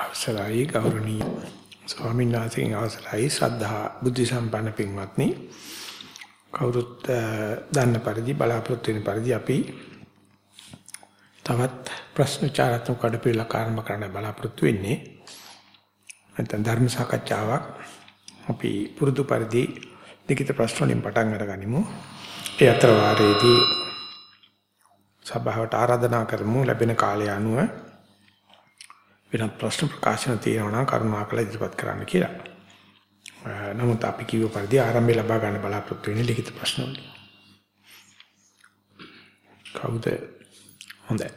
අවසරයි ගෞරවනීය ස්වාමීන් වහන්සේගේ අවසරයි. ශ්‍රද්ධා බුද්ධ සම්පන්න පින්වත්නි කවුරුත් දන්න පරිදි බලාපොරොත්තු වෙන පරිදි අපි තවත් ප්‍රශ්න චාරත්මක කඩපිලා ආරම්භ කරන්න බලාපොරොත්තු වෙන්නේ. නැත්නම් ධර්ම සාකච්ඡාවක් අපි පුරුදු පරිදි ලිඛිත ප්‍රශ්න වලින් පටන් අරගනිමු. ඒ අතර වාරයේදී සභාවට ආරාධනා කරමු. ලැබෙන කාලය අනුව වෙනත් ප්‍රශ්න ප්‍රකාශන තියෙනවා නම් කරුණාකර ඉදිරිපත් කරන්න කියලා. නමුත් අපි කිව්ව පරිදි ආරම්භය ලබා ගන්න බලාපොරොත්තු වෙන්නේ ලිඛිත ප්‍රශ්න වලින්. කවුද? හොඳයි.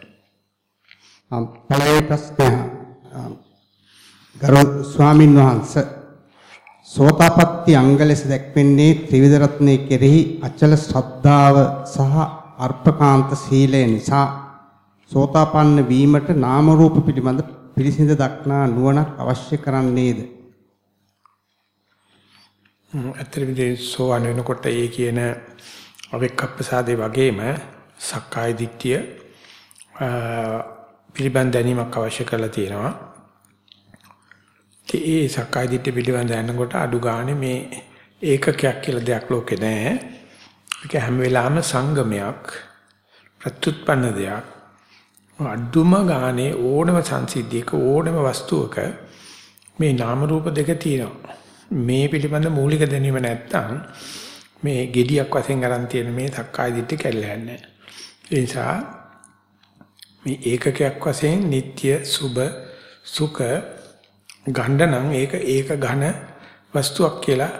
පළවෙනි ප්‍රශ්නය ගරු ස්වාමින් වහන්සේ සෝතාපට්ටි අංග ලෙස දැක්වෙන්නේ ත්‍රිවිධ රත්නයේ කෙරෙහි අචල ශ්‍රද්ධාව සහ අර්පකාන්ත සීලය නිසා සෝතාපන්න වීමට නාම රූප පිළිබඳ පිළිසිඳ දක්නා නුවණක් අවශ්‍ය කරන්නේද? ඇත්තටම මේ සෝවන් වෙනකොට ඒ කියන අවෙක්කප්පසාදේ වගේම සක්කාය දිට්ඨිය පිළිබඳ දැනීමක් අවශ්‍ය කරලා තියෙනවා. ඒ සක්කාය දිට්ඨිය පිළිබඳ දැනනකොට අඩු ගානේ මේ ඒකකයක් කියලා දෙයක් ලෝකේ නැහැ. ඒක හැම වෙලාවෙම සංගමයක් ප්‍රත්‍යুৎপন্ন දෙයක්. අඩුම ගානේ ඕනම සංසිද්ධියක ඕනම වස්තුවක මේ නාම රූප දෙක තියෙනවා. මේ පිළිබඳ මූලික දැනීම නැත්තම් මේ gediyak වශයෙන් අරන් තියෙන මේ සක්කාය දිට්ඨිය කැල්ලන්නේ. ඒ නිසා මේ ඒකකයක් වශයෙන් නিত্য සුභ සුඛ ගණ්ඩනම් ඒක ඒක ඝන වස්තුවක් කියලා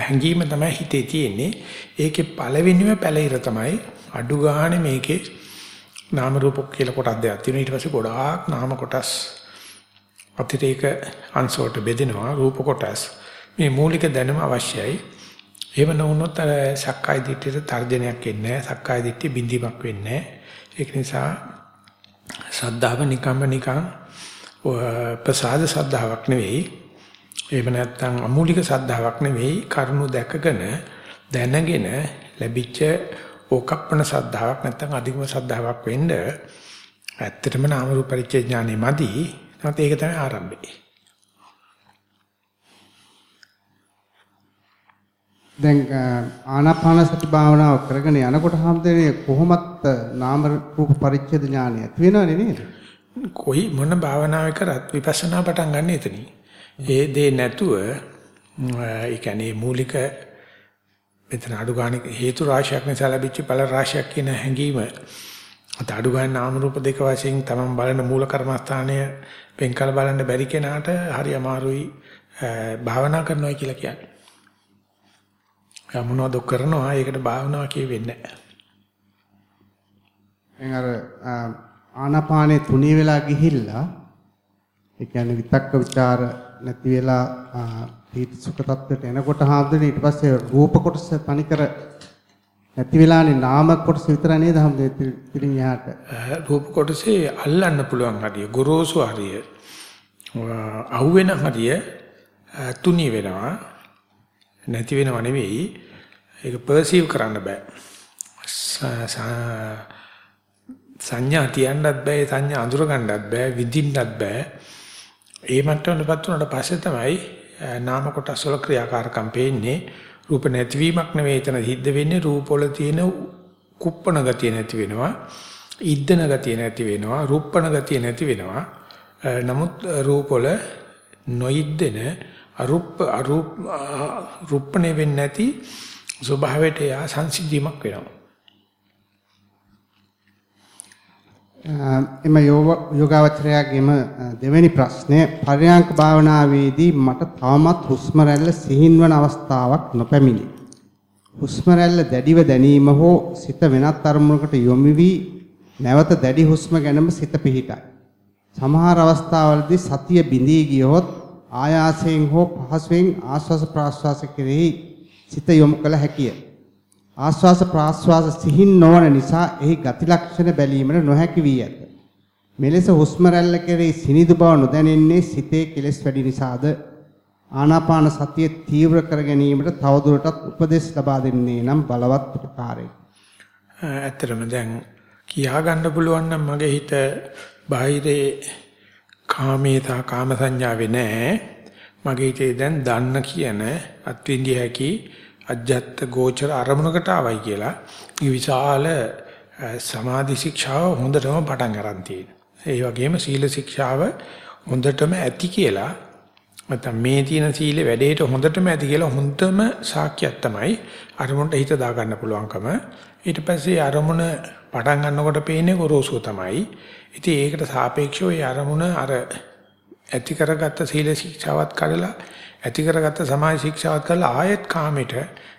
හැඟීම තමයි හිතේ තියෙන්නේ. ඒකේ පළවෙනිම පැලිර තමයි අඩු ගානේ මේකේ නාම රූප කියලා කොටස් දෙකක් තියෙනවා. ඊට පස්සේ ගොඩාක් නාම කොටස් අතිරේක අංශවලට බෙදෙනවා රූප කොටස්. මේ මූලික දැනුම අවශ්‍යයි. එහෙම නොවුනොත් අර සක්කාය දිට්ඨියට තර්ජනයක් එන්නේ නැහැ. සක්කාය දිට්ඨිය බිඳීමක් වෙන්නේ නැහැ. ඒක නිසා සද්ධාව නිකම්ම නිකං ප්‍රසාද සද්ධාාවක් නෙවෙයි. එහෙම නැත්නම් අමූලික සද්ධාාවක් නෙවෙයි. කරුණු දැකගෙන දැනගෙන ලැබිච්ච ඕකප්පන සද්ධාාවක් නැත්නම් අධිකම සද්ධාාවක් වෙන්න ඇත්තටම නාම රූප පරිච්ඡේ ඥානෙ මදි. නැත්නම් ඒක තමයි ආරම්භය. දැන් ආනාපාන සති භාවනාව කරගෙන යනකොට හැමදේනේ කොහොමත් නාම රූප පරිච්ඡේද ඥානය ඇති වෙනවනේ නේද? කොයි මොන භාවනාවක් කරත් විපස්සනා පටන් ගන්න එතනින්. ඒ දේ නැතුව ඒ කියන්නේ මූලික මෙතන අඩු ගන්න හේතු රාශියක් නිසා ලැබිච්ච ඵල රාශියක් කියන හැඟීම අත අඩු ගන්න නාම රූප දෙක වශයෙන් තමන් බලන මූල කර්මස්ථානය පෙන්කල බලන්න බැරි කෙනාට හරි අමාරුයි භාවනා කරනවා කියලා කියන්නේ. මොනවද කරනවා ඒකට භාවනාව කියෙන්නේ නැහැ. අර ආනාපානේ තුනී වෙලා ගිහිල්ලා ඒ කියන්නේ විතක්ක ਵਿਚාර නැති වෙලා පීති සුඛ තත්ත්වයට එනකොට හාමුදුරනේ ඊට පස්සේ රූප කොටස තනිකර නැති වෙලානේ නාම කොටස විතර නේද හම්බෙන්නේ පිටින් එහාට? රූප කොටසේ අල්ලන්න පුළුවන් හරිය. ගොරෝසු හරිය. අහුවෙන හරිය තුනී වෙනවා. නැති වෙනව නෙවෙයි. ඒක පර්සීව් කරන්න බෑ. සංඥා තියන්නත් බෑ සංඥා අඳුර ගන්නත් බෑ විඳින්නත් බෑ. ඒ මට්ටමටපත් වුණාට පස්සේ තමයි නාම කොටස් වල ක්‍රියාකාරකම් පේන්නේ. රූප නැතිවීමක් නෙවෙයි එතන සිද්ධ වෙන්නේ රූප වල තියෙන කුප්පණ ගතිය නැති වෙනවා ඉද්දන ගතිය නැති වෙනවා රුප්පණ ගතිය නැති වෙනවා. නමුත් රූප වල නොඉද්දෙන අරුප්ප අරුප් රුප්පණේ වෙන්නේ නැති ස්වභාවයට යා සංසිද්ධියක් වෙනවා. එම යෝගාවචරයාගේම දෙවෙනි ප්‍රශ්නය පරයන්ක භාවනාවේදී මට තවමත් හුස්ම රැල්ල සිහින්වන අවස්ථාවක් නොපැමිණි. හුස්ම රැල්ල දැඩිව දැනීම හෝ සිත වෙනත් අරමුණකට යොමු වී නැවත දැඩි හුස්ම ගැනම සිත පිහිටයි. සමහර අවස්ථාවලදී සතිය බිඳී ගියොත් ආයාසයෙන් හෝ පහසුවෙන් ආශ්වාස ප්‍රාශ්වාස කෙරෙහි සිත යොමු කළ හැකිය. ආස්වාස ප්‍රාස්වාස සිහින් නොවන නිසා එහි ගති ලක්ෂණ බැලීමට නොහැකි වී ඇත. මෙලෙස හුස්ම රැල්ල කෙරෙහි සිනිඳු බව නොදැනෙන්නේ සිතේ කෙලෙස් වැඩි නිසාද ආනාපාන සතිය තීව්‍ර කර ගැනීමට තවදුරටත් උපදෙස් ලබා දෙන්නේ නම් බලවත් උපකාරයි. ඇත්තටම දැන් කියා ගන්න පුළුවන් නම් මගේ හිත බාහිරේ කාමේතා කාම සංඥාවේ නැහැ. මගේ හිතේ දැන් දන්න කියන අත්විඳිය හැකි අජත්ත ගෝචර අරමුණකට ආවයි කියලා. මේ විශාල සමාධි ශික්ෂාව හොඳටම පටන් ගන්න තියෙනවා. ඒ වගේම සීල ශික්ෂාව හොඳටම ඇති කියලා නැත්නම් මේ තියෙන සීලේ වැඩේට හොඳටම ඇති කියලා හොඳම සාක්ෂියක් තමයි අරමුණට හිත දා ගන්න පුළුවන්කම. ඊට පස්සේ අරමුණ පටන් ගන්නකොට පේන්නේ ගොරෝසුව තමයි. ඉතින් ඒකට සාපේක්ෂව ඒ අරමුණ අර ඇති කරගත්ත සීල ශික්ෂාවත් කඩලා ඇති කරගත්ත සමාධි ශික්ෂාවත් කළා ආයෙත් කාමෙට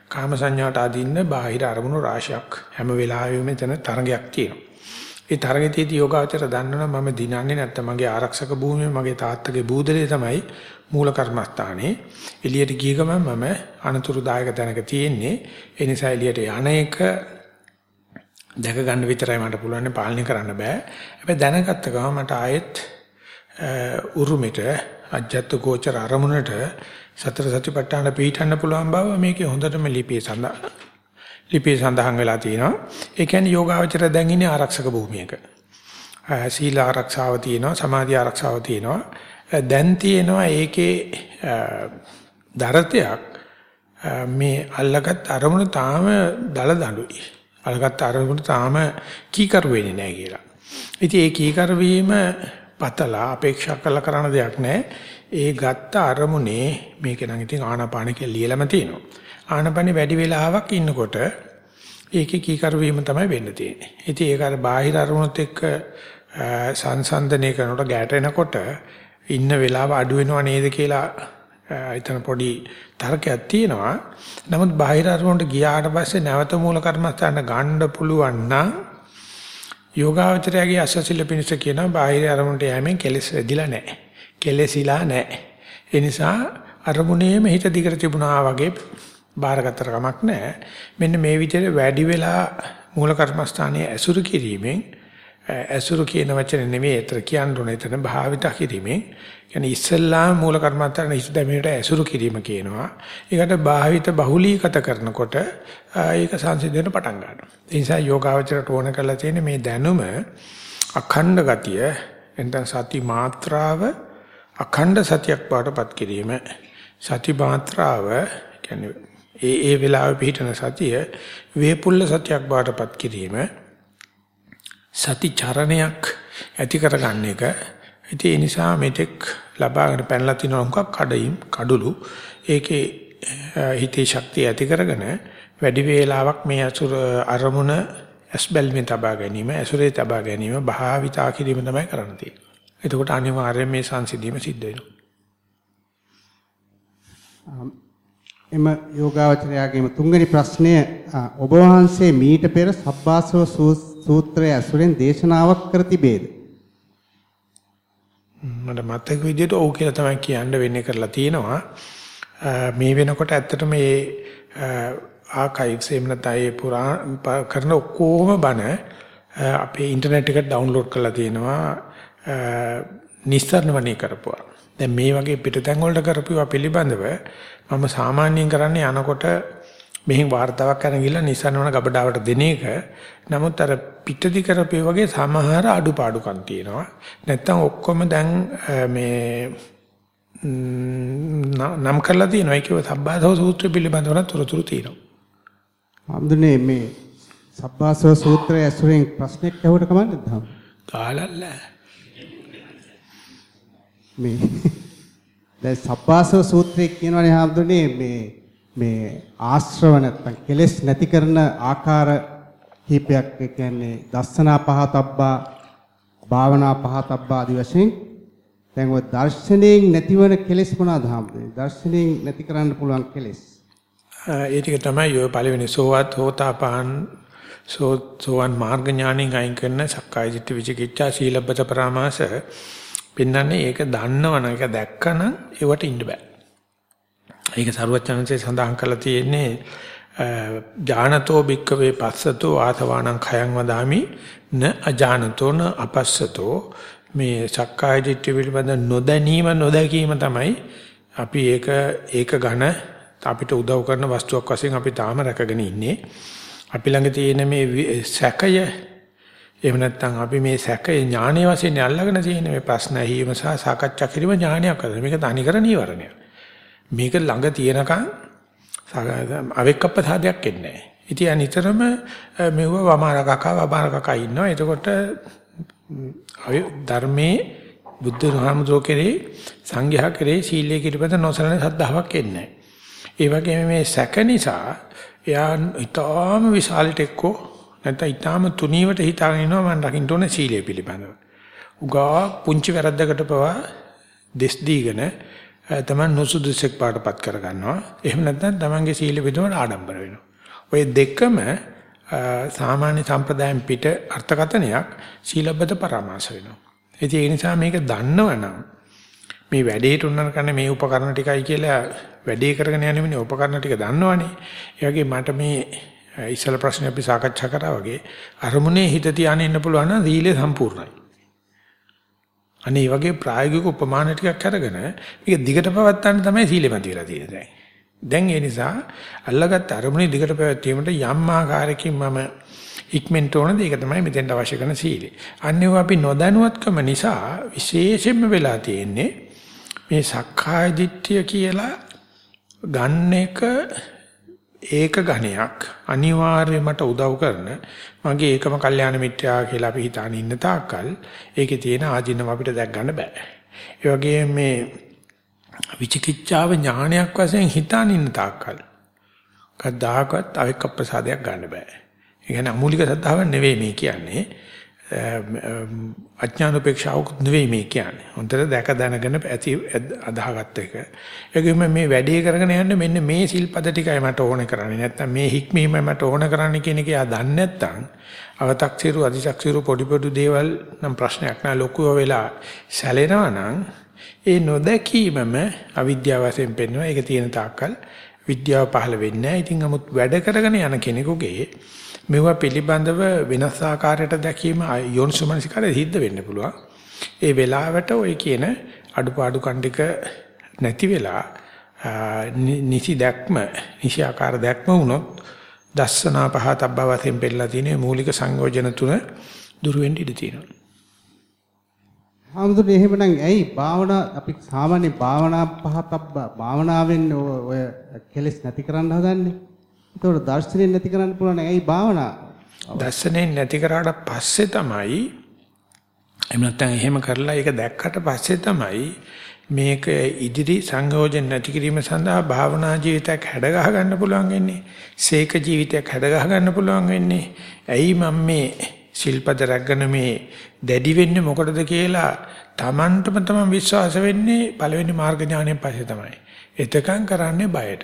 කාම සංඥාට අදින්න බාහිර අරමුණු රාශියක් හැම වෙලාවෙම මෙතන තරගයක් තියෙනවා. ඒ තරගෙතීදී යෝගාචර දන්නවනම් මම දිනන්නේ නැත්තම් මගේ ආරක්ෂක භූමිය මගේ තාත්තගේ බූදලේ තමයි මූල කර්මස්ථානේ. එළියට ගිය ගමන් මම අනතුරුදායක තැනක තියෙන්නේ. ඒ නිසා එළියට යන එක දැක ගන්න විතරයි මට පුළුවන් පාලනය කරන්න බෑ. හැබැයි දැනගත්ත ගමන් මට ආයෙත් උරුමෙට අජත්ත ගෝචර අරමුණට සතර සතිපට්ඨාන පිළිටන්න පුළුවන් බව මේකේ හොඳටම ලිපියේ සඳහන් ලිපියේ සඳහන් වෙලා තියෙනවා. ඒ කියන්නේ යෝගාවචර දැන් ඉන්නේ ආරක්ෂක භූමියක. සීල ආරක්ෂාව තියෙනවා, සමාධි ආරක්ෂාව තියෙනවා. දැන් තියෙනවා ඒකේ දරතයක් මේ අල්ලගත් අරමුණ තාම දල දඬුයි. අල්ලගත් අරමුණ තාම කීකරු වෙන්නේ නැහැ කියලා. ඉතින් ඒ කීකරු වීම පතලා අපේක්ෂා කළ කරන දෙයක් නැහැ. ඒ ගත්ත අරමුණේ මේක නම් ඉතින් ආනාපාන කියලා ලියලම තියෙනවා. ආනාපානෙ වැඩි වෙලාවක් ඉන්නකොට ඒකේ කීකරු වීම තමයි වෙන්න තියෙන්නේ. ඉතින් ඒක අර බාහිර අරමුණත් එක්ක සංසන්දනය කරනකොට ගැටෙනකොට ඉන්න වෙලාව අඩු වෙනව නේද කියලා එතන පොඩි තර්කයක් තියෙනවා. නමුත් බාහිර අරමුණට ගියාට පස්සේ නැවත මූල කර්මස්ථාන ගන්න පුළුවන් නම් යෝගාවචරයේ අසසිල පිණිස කියනවා බාහිර අරමුණට යෑමෙන් කෙලෙස් වෙදිලා නැහැ. කෙලෙසිලා නැහැ. ඒ නිසා අරමුණේම හිත දිගට තිබුණා වගේ බාරගත්තර කමක් නැහැ. මෙන්න මේ විදිහට වැඩි වෙලා මූල කර්මස්ථානයේ ඇසුරු කිරීමෙන් ඇසුරු කියන වචනේ නෙමෙයි ඒතර කියන්න ඕනේ එතන භාවිත කිරීමෙන් කියන්නේ ඉස්සල්ලා මූල කර්මස්ථාන හිත දැමීමට ඇසුරු කිරීම කියනවා. ඒකට භාවිත බහුලීගත කරනකොට ඒක සංසිඳෙන්න පටන් ගන්නවා. ඒ නිසා යෝගාවචරයට ඕන කරලා තියෙන මේ දැනුම අඛණ්ඩ ගතිය එතන සති මාත්‍රාව අඛණ්ඩ සතියක් බවටපත් කිරීම සති මාත්‍රාව කියන්නේ ඒ ඒ වෙලාවේ පිහිටන සතිය වේපුල්ල සතියක් බවටපත් කිරීම සති චරණයක් ඇති කරගන්න එක ඉතින් ඒ නිසා මෙතෙක් ලබාගෙන පැනලා තිනවා මොකක් කඩයිම් කඩුලු ඒකේ හිතේ ශක්තිය ඇති කරගෙන වැඩි වේලාවක් මේ අසුර අරමුණ ඇස්බල්මින් තබා ගැනීම ඇසුරේ තබා ගැනීම භාවිතා කිරීම තමයි කරන්න තියෙන්නේ. එතකොට අනිවාර්යයෙන් මේ සංසිද්ධියම සිද්ධ වෙනවා. එම යෝගාවචරයාගේම තුන්වෙනි ප්‍රශ්නය ඔබ වහන්සේ මීට පෙර සබ්බාසව සූත්‍රය ඇසුරෙන් දේශනාවක් කර තිබේද? මට මතක විදිහට ඔව් කියලා තමයි කියන්න වෙන්නේ කරලා තියෙනවා. මේ වෙනකොට ඇත්තට මේ ආකයිව්ස් එහෙම නැත්නම් ඒ පුරා කරන ඔක්කොම බණ අපේ ඉන්ටර්නෙට් එකට ඩවුන්ලෝඩ් කරලා තියෙනවා නිස්සාරණවණී කරපුවා. දැන් මේ වගේ පිටතැන් වලට කරපුවා පිළිබඳව මම සාමාන්‍යයෙන් කරන්නේ යනකොට මෙහෙන් වார்த்தාවක් අරන් ගිහලා නිසන්වන ගබඩාවට දෙන එක. නමුත් අර පිටදි කරපේ වගේ සමහර අඩුපාඩුකම් තියෙනවා. නැත්තම් ඔක්කොම දැන් මේ නම් කරලා තියෙනවා. ඒකව සබ්බාසව සූත්‍රය පිළිබඳව තොරතුරු තියෙනවා. ආම්දුනේ මේ සබ්බාසව සූත්‍රය ඇසුරෙන් ප්‍රශ්නයක් ඇහුවට කමන්නේ නැද්ද? කාලල්ල. මේ දැන් සබ්බාසව සූත්‍රය කියනවනේ ආම්දුනේ මේ මේ ආශ්‍රව නැත්තම් කෙලෙස් නැති කරන ආකාර කීපයක් ඒ කියන්නේ දස්සනා පහතබ්බා භාවනා පහතබ්බා ආදී වශයෙන් දැන් ඔය දර්ශනයෙන් නැතිවන කෙලෙස් මොනවාද හම්බුනේ? දර්ශනයෙන් නැති කරන්න පුළුවන් කෙලෙස්. ඒ ටික තමයි ඔය පළවෙනි සෝවත් හෝතාපහන් සෝ සෝවන් මාර්ග ඥාණයෙන් අයින් කරන සක්කාය දිට්ඨි විචිකිච්ඡා සීලබ්බත පරාමාස. පින්නන්නේ ඒක දන්නවනම් ඒක දැක්කනම් ඒවට ඉන්න බෑ. ඒක සරුවචනන්සේ සඳහන් කරලා තියෙන්නේ ඥානතෝ භික්කවේ පස්සතෝ ආතවාණං khයං වදාමි න අජානතෝ න අපස්සතෝ. මේ සක්කාය දිට්ඨිය පිළිබඳ නොදැනීම නොදැකීම තමයි අපි ඒක ඒක ඝන අපිට උදව් කරන වස්තුවක් වශයෙන් අපි තාම රැකගෙන ඉන්නේ. අපි ළඟ තියෙන මේ සැකය එහෙම නැත්නම් අපි මේ සැකේ ඥානයේ වශයෙන් අල්ලගෙන තියෙන මේ ප්‍රශ්න ඇහිීම සහ සාකච්ඡා කිරීම ඥානයක් කරලා මේක තනිකර නීවරණයක්. මේක ළඟ තියෙනකන් අවෙක්කප්පසාදයක් එන්නේ නැහැ. ඉතින් අනිතරම මෙව වමාරකකා වමාරකකා ඉන්නවා. එතකොට ධර්මයේ බුද්ධ ධර්මදෝ කෙරේ සංඝයා කෙරේ සීලයේ කිරිපද නොසලන සද්ධාාවක් එන්නේ නැහැ. ඒ වගේම මේ සැක නිසා එයා ඊටාම විශාලට එක්කෝ නැත්නම් ඊටාම තුනීවට හිතාගෙන ඉනවා මම රකින්න ඕනේ සීලය පිළිබඳව. උගා පුංචි වැරද්දකට පවා දෙස් දීගෙන තමන් නුසුදුසෙක් පාටපත් කර ගන්නවා. එහෙම නැත්නම් තමන්ගේ සීල විදවන ආඩම්බර වෙනවා. ඔය දෙකම සාමාන්‍ය සම්ප්‍රදායෙන් පිට අර්ථකතනයක් සීලබ්බත පරාමාස වෙනවා. ඒ නිසා මේක දන්නවනම් මේ වැඩේට උනන කන්නේ මේ උපකරණ ටිකයි කියලා වැඩේ කරගෙන යන මිනිහ උපකරණ ටික දන්නවනේ. ඒ වගේ මට මේ ඉස්සල ප්‍රශ්නේ අපි සාකච්ඡා කරා වගේ අරමුණේ හිත තියාගෙන ඉන්න පුළුවන් නම් සීලය සම්පූර්ණයි. අනේ මේ වගේ ප්‍රායෝගික උපමාන ටිකක් අරගෙන මේක දිගට පවත්වන්න තමයි සීලෙමත් වෙලා තියෙන්නේ. දැන් ඒ නිසා අල්ලගත්ත අරමුණේ දිගට පැවැත්වීමට යම් ආකාරයකින් මම ඉක්මෙන්ට ඕනද ඒක තමයි මෙතෙන්ට අවශ්‍ය කරන සීලය. අන්නේව අපි නොදැනුවත්කම නිසා විශේෂයෙන්ම වෙලා තියෙන්නේ මේ සක්කාය දිට්ඨිය කියලා ගන්න එක ඒක ඝණයක් අනිවාර්යයෙන් මට උදව් කරන මගේ ඒකම කල්යාණ මිත්‍යා කියලා අපි හිතාන ඉන්න තාක්කල් ඒකේ තියෙන ආධිනව අපිට දැක් ගන්න බෑ. ඒ වගේම මේ විචිකිච්ඡාව ඥානයක් වශයෙන් හිතාන ඉන්න තාක්කල් කද්දාකත් අවික්ක ප්‍රසාදයක් ගන්න බෑ. ඒ කියන්නේ අමූලික සද්ධාවක් නෙවෙයි මේ කියන්නේ. අඥාන උපේක්ෂාවක් නෙවෙයි මේ කියන්නේ. හොඳට දැක දැනගෙන ඇති අදාහගත් එක. ඒකෙම මේ වැඩේ කරගෙන යන්න මෙන්න මේ සිල්පද ටිකයි මට ඕන කරන්නේ. නැත්නම් මේ හික්මීම මට ඕන කරන්නේ කියන එක එයා දන්නේ නැත්නම් අව탁සිරු අධිශක්සිරු පොඩි පොඩි දේවල් නම් ප්‍රශ්නයක් නෑ ලොකුව වෙලා සැලෙනවා නම් ඒ නොදැකීමම අවිද්‍යාව වශයෙන් පෙන්වන එක තියෙන තාක්කල් විද්‍යාව පහළ වෙන්නේ නැහැ. ඉතින් 아무ත් වැඩ කරගෙන යන කෙනෙකුගේ මේවා පිළිබඳව වෙනස් ආකාරයට දැකීම යෝනිසමනසිකාරය සිද්ධ වෙන්න පුළුවන්. ඒ වෙලාවට ඔය කියන අඩුපාඩු කණ්ඩික නැති වෙලා නිසි දැක්ම, නිසි ආකාර දැක්ම වුණොත් දස්සනා පහතබ්බ වශයෙන් පෙන්නලා තියෙන මූලික සංයෝජන තුන දුර වෙන්න ඉඩ තියෙනවා. හාමුදුරනේ එහෙමනම් ඇයි භාවනා අපි සාමාන්‍ය භාවනා පහතබ්බ භාවනාවෙන් ඔය කෙලස් නැති කරන්න හදන්නේ? ඒතකොට දර්ශනයෙන් නැති කරන්න පුළුවන් ඇයි භාවනා? දර්ශනයෙන් නැති කරාට පස්සේ තමයි එහෙම නැත්නම් එහෙම කරලා ඒක දැක්කට පස්සේ තමයි මේක ඉදිරි සංයෝජන නැති කිරීම සඳහා භාවනා ජීවිතයක් හැඩගහ ගන්න පුළුවන් වෙන්නේ. සීක ජීවිතයක් හැඩගහ ගන්න පුළුවන් වෙන්නේ. ඇයි මම මේ ශිල්පද රැගෙන මේ දැඩි වෙන්නේ මොකටද කියලා Tamanටම තමන් විශ්වාස වෙන්නේ පළවෙනි මාර්ග ඥානයෙන් පස්සේ තමයි. එතකන් කරන්නේ බයට.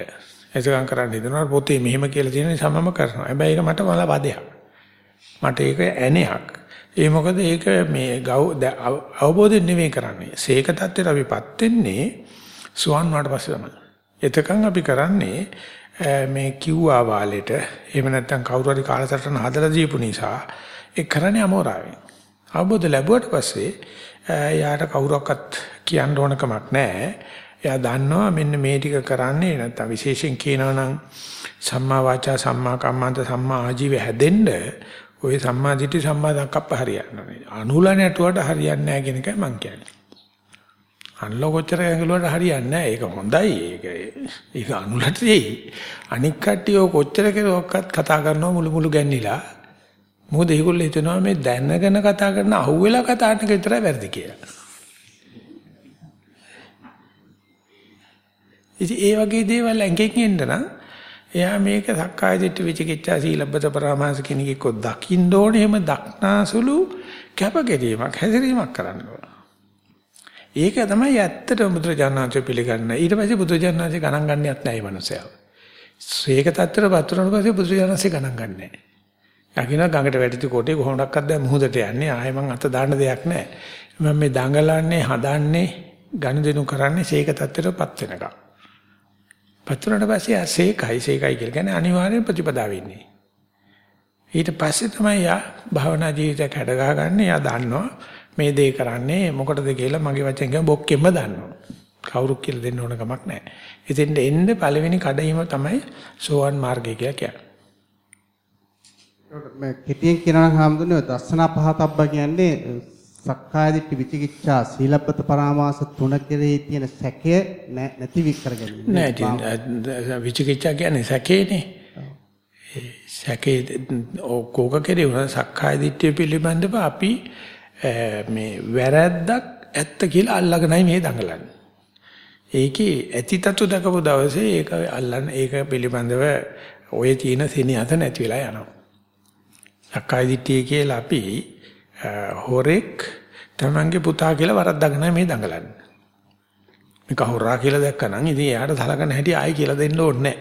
එතකන් කරන්න හිතනවා පොතේ මෙහෙම කියලා තියෙන නිසා මම කරනවා. හැබැයි ඒක මට වල වදයක්. මට ඒක ඇණයක්. ඒ මොකද ඒක මේ අවබෝධයෙන් නෙවෙයි කරන්නේ. සීක தත්ත්වයට අපිපත් වෙන්නේ සුවන් වුණාට පස්සේ තමයි. එතකන් අපි කරන්නේ මේ කිව්වා වාලෙට එහෙම නැත්නම් කවුරු හරි කාලසටහන හදලා දීපු නිසා ඒ කරන්නේ අමෝරාවෙන්. අවබෝධ ලැබුවට පස්සේ යාට කවුරක්වත් කියන්න ඕන කමක් නැහැ. එයා දන්නවා මෙන්න මේ ටික කරන්නේ නැත්නම් විශේෂයෙන් කියනවා නම් සම්මා වාචා සම්මා කම්මන්ත සම්මා ආජීව හැදෙන්න ඔය සම්මා දිට්ඨි සම්මා සංකප්ප හරියන්නේ. අනුල නැටුවට හරියන්නේ නැහැ කියන එකයි මම කියන්නේ. අනුල කොච්චර ඇඟලුවට හරියන්නේ නැහැ. ඒක හොඳයි. ඒක ඒක අනුලට දෙයි. අනික් කට්ටිය කොච්චර කෙරුවක්වත් කතා කරනවා මුළු මුළු ගැන්නිලා. මොකද ඒගොල්ලෝ හිතනවා මේ දැනගෙන කතා කරන අහුවෙලා කතා කරන එක විතරයි වැරදි කියලා. ඉතින් ඒ වගේ දේවල් ඇඟෙන් එන්න නම් එයා මේක සක්කාය දිට්ඨි විචිකිච්ඡා සීලබ්බත පරාමාස කියන එක කො දකින්න ඕනේ එහෙම දක්නාසුළු කැපකිරීමක් හැසිරීමක් කරන්න ඕන. ඒක තමයි ඇත්තටම බුදුරජාණන්සේ පිළිගන්නේ. ඊට පස්සේ බුදුරජාණන්සේ ගණන් ගන්නවත් නැහැ මේ මනුස්සයා. ඒක තත්තර පතුරන පස්සේ බුදුරජාණන්සේ ගණන් ගන්නෑ. යකින ගඟට වැටිච්ච කොටේ කොහොමඩක්වත් දැන් මුහුදට යන්නේ ආයෙ මං අත දාන්න දෙයක් නැහැ. මම මේ දඟලන්නේ හදන්නේ ගනුදෙනු කරන්නේ සීක තත්ත්වයටපත් වෙනකම්. පතුරට පස්සේ සීකයි සීකයි කියලා කියන්නේ අනිවාර්යෙන් ප්‍රතිපදාව ඉන්නේ. ඊට පස්සේ තමයි යා භවනා ජීවිතයක් හැඩගහ ගන්න. යා දන්නවා මේ දේ කරන්නේ මොකටද කියලා මගේ වචෙන් කියන බොක්කෙම දන්නවා. කවුරුත් කියලා දෙන්න ඕන කමක් නැහැ. ඉතින් එන්න පළවෙනි කඩයිම තමයි සෝවන් මාර්ගය කියලා කියන්නේ. මේ කෙටියෙන් කියනවා නම් හාමුදුරනේ දස්සනා පහතබ්බ කියන්නේ සක්කාය දිට්ඨි විචිකිච්ඡා සීලබ්බත පරාමාස තුන කෙරෙහි තියෙන සැකය නැති විකර ගැනීම. නෑ ඉතින් විචිකිච්ඡා කියන්නේ සැකේනේ. සැකේ කෝක කෙරේ උන සක්කාය දිට්ඨිය පිළිබඳව අපි මේ වැරැද්දක් ඇත්ත කියලා අල්ලගෙනයි මේ දඟලන්නේ. ඒකේ ඇතිතතු දකපු දවසේ ඒක අල්ලන්න ඒක පිළිබඳව ඔය තියෙන සෙනෙහස නැති වෙලා යනවා. සක්කාය දිට්ඨිය කියලා අපි හොරෙක් තමන්ගේ පුතා කියලා වරද්දාගෙන මේ දඟලන්නේ. මේක හොරා කියලා දැක්කනම් ඉතින් එයාට සලකන හැටි ආයි කියලා දෙන්න ඕනේ නැහැ.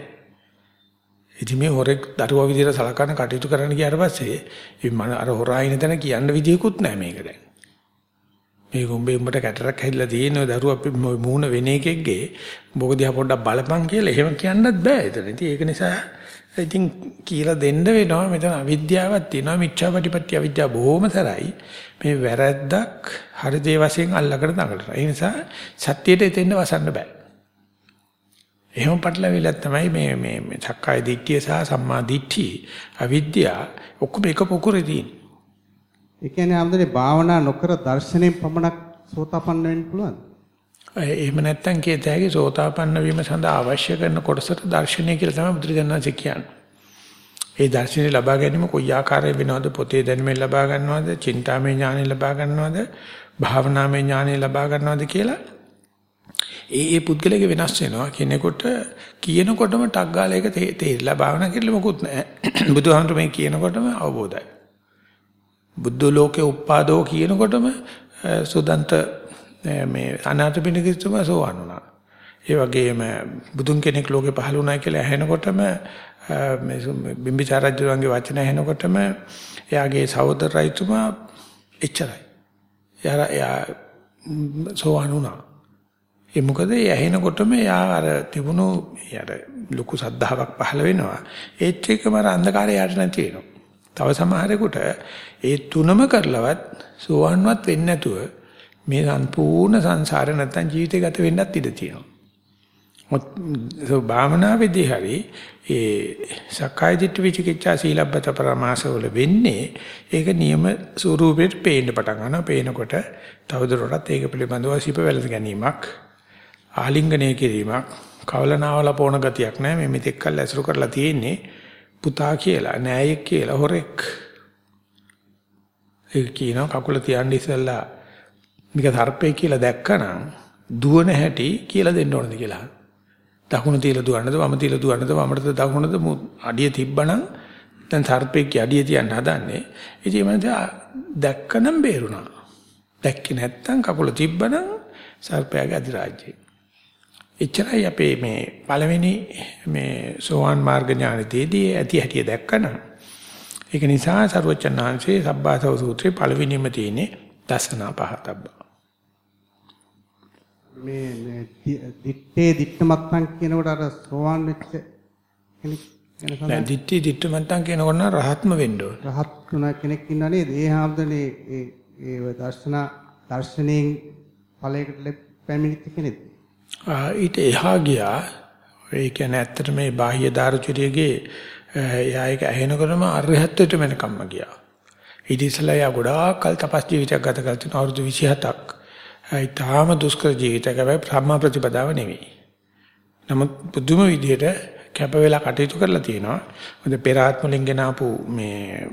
ඉතින් මේ හොරෙක් දරුවා විදිහට සලකන කටයුතු කරන්න ගියාට පස්සේ මම අර හොරා ඉන්න තැන කියන්න විදියකුත් නැහැ මේක දැන්. මේ ගොම්බේ උඹට කැටරක් හැදිලා තියෙන ඔය දරුවා මූණ වෙන එකෙක්ගේ මොකද දිහා පොඩ්ඩක් බලපන් කියලා එහෙම කියන්නත් බෑ එතන. ඉතින් ඒක නිසා ඉතින් කියලා දෙන්න වෙනවා මෙතන අවිද්‍යාවක් තියෙනවා මිච්ඡාපටිපත්‍ය අවිද්‍යාව බොහොම තරයි. මේ වැරද්දක් හරි දේ වශයෙන් අල්ලකට දඟලනවා. ඒ නිසා සත්‍යයට එතෙන්න වසන්න බෑ. එහෙම පටලවිලා තමයි මේ මේ මේ සක්කාය දිට්ඨිය සහ සම්මා දිට්ඨිය අවිද්‍යාව ඔක්කොම එක පොකුරේ තියෙන්නේ. ඒ කියන්නේ ආම්දනේ භාවනා නොකර දර්ශනයෙන් පමණක් සෝතාපන්න වෙන්න පුළුවන්ද? එහෙම නැත්නම් කියත හැකි සෝතාපන්න වීම සඳහා අවශ්‍ය කරන කොටසට දර්ශනය කියලා තමයි බුදුරජාණන්සේ කියන්නේ. ඒ දර්ශනය ලබා ගැනීම කොයි ආකාරයෙන් වෙනවද? පොතේ දැනුමෙන් ලබා ගන්නවද? චින්තාමය ඥානෙ ලබා ගන්නවද? භාවනාමය ඥානෙ ලබා ගන්නවද කියලා ඒ ඒ පුද්ගලයාගේ වෙනස් වෙනවා කෙනෙකුට කියනකොටම ටක් ගාලා ඒක තේරිලා භාවනා කියලා මොකුත් නැහැ. බුදුහාමුදුරු මේ කියනකොටම අවබෝධයි. බුද්ධ ලෝකේ උප්පාදෝ කියනකොටම සුදන්ත මේ අනාථපිණ්ඩිකතුමා සෝවන් වුණා. ඒ වගේම බුදුන් කෙනෙක් ලෝකේ පහළ වුණා කියලා ඇහෙනකොටම මේ බිම්බිසාර රජුගේ වචන ඇහෙනකොටම එයාගේ සහෝදර රජතුමා එච්චරයි. එයා එයා සෝවන් වුණා. ඒ මොකද ඒ ඇහෙනකොටම එයා අර තිබුණු අර ලොකු සද්ධාාවක් පහළ වෙනවා. ඒත් එක්කම අර අන්ධකාරය යට නැති වෙනවා. තව සමහරෙකුට ඒ තුනම කරලවත් සෝවන්වත් වෙන්නේ නැතුව මේ සම්පූර්ණ සංසාරේ නැත්තම් ජීවිතය ගත වෙන්නත් ඉඩ තියෙනවා. මොත් භාවනාවේදී හරි ඒ සක්කාය දිට්ඨි විචිකිච්ඡා සීලබ්බත පරමාස වල වෙන්නේ ඒක නියම ස්වරූපෙට පේන්න පටන් ගන්නවා. පේනකොට තවදුරටත් ඒක පිළිබඳව සිප වැළඳ ගැනීමක් ආලිංගනය කිරීමක් කවලනාවල පොණ ගතියක් නැහැ මේ මෙතෙක් කල් ඇසුරු කරලා තියෙන්නේ පුතා කියලා නෑයෙක් කියලා හොරෙක් ඒක කියනවා කකුල තියන්න ඉස්සෙල්ලා මේක සර්පේ කියලා දැක්කනම් දුවන හැටි කියලා දෙන්න ඕනද කියලා. දකුණ තියලා දුවන්නද වම තියලා දුවන්නද වමටද දකුණද අඩිය තිබ්බනම් දැන් සර්පෙක්ගේ අඩිය තියන්න හදන්නේ. ඉතින් මම දැක්කනම් බේරුණා. දැක්කේ නැත්තම් කකුල තිබ්බනම් සර්පයාගේ අධිරාජ්‍යය. එච්චරයි අපේ මේ පළවෙනි මේ සෝවාන් මාර්ග ඥානයේදී ඇති හැටිය දැක්කනම් ඒක නිසා සරුවචන් වහන්සේ සබ්බාසව සූත්‍රයේ පළවෙනිම තියෙන්නේ දසනා පහතබ්බා මේ දිත්තේ දිත්තමත්තන් කියනකොට අර සෝවාන් වෙච්ච කෙනෙක් දැන් දිත්තේ දිත්තමත්තන් කියනකොට නම් රහත්ම වෙන්න ඕන. රහත් වුණ කෙනෙක් ඉන්නා නේද? ඒ හැමදෙනේ ඒ ඒ දර්ශන දර්ශනයෙන් ඵලයකට පැමිණිච්ච කෙනෙක්. ඊට එහා ගියා. ඒ කියන්නේ ඇත්තට මේ බාහ්‍ය දාර්ශනිකයේ එයා ඒක ඇහෙනකොටම අරහත්ත්වයට වෙනකම්ම ගියා. ඊට ඉස්සෙල්ලා යා ගොඩාක් කල් තපස් ජීවිතයක් ගත කරලා තින අවුරුදු 27ක්. ඒ තාම දුෂ්කර ජීවිතයක වෙයි ප්‍රම්මා ප්‍රතිපදාව නෙවෙයි. නමුත් පුදුම විදිහට කැප වෙලා කටයුතු කරලා තියෙනවා. මොකද පෙර ආත්මලින් ගෙන ආපු මේ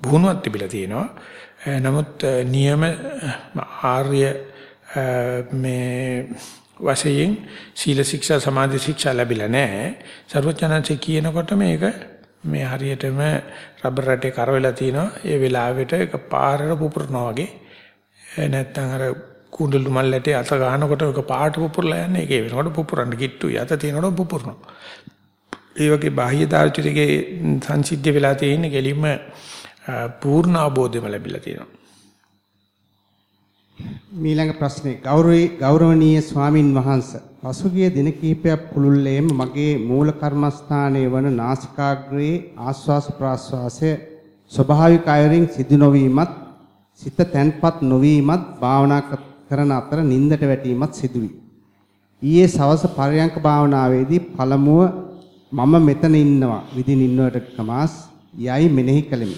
බුණුවක් තිබිලා තියෙනවා. නමුත් නියම ආර්ය මේ වශයෙන් සීල ශික්ෂා සමාධි ශික්ෂා ලැබිලා නැහැ. සර්වඥාන්සේ කියනකොට මේක මේ හරියටම රබර් රැටේ කරවෙලා තිනවා. ඒ වෙලාවෙට ඒක පාරට පුපුරනවා වගේ. නැත්තම් අර කුඩළු මල්ලට අත ගන්නකොට ඒක පාට පුපුරලා යන්නේ. ඒක වෙනකොට පුපුරන්න කිට්ටුයි. අත තියෙනකොට පුපුරනවා. ඒ වගේ බාහ්‍ය දාර්ශනිකයේ සංසිද්ධ වෙලා තියෙන ගෙලින්ම පූර්ණ අවබෝධයම ලැබිලා තියෙනවා. මීළඟ ප්‍රශ්නේ ගෞරවී ගෞරවනීය ස්වාමින් වහන්සේ පසුගිය දින කිහිපයක් පුළුල්ලේම මගේ මූල කර්මස්ථානයේ වන නාසිකාග්‍රයේ ආස්වාස ප්‍රාස්වාසය ස්වභාවික අයරින් සිදු නොවීමත් සිත තැන්පත් නොවීමත් භාවනා කරන අතර නින්දට වැටීමත් සිදුවි. ඊයේ සවස පරයන්ක භාවනාවේදී පළමුව මම මෙතන ඉන්නවා within inverted commas යයි මෙනෙහි කළෙමි.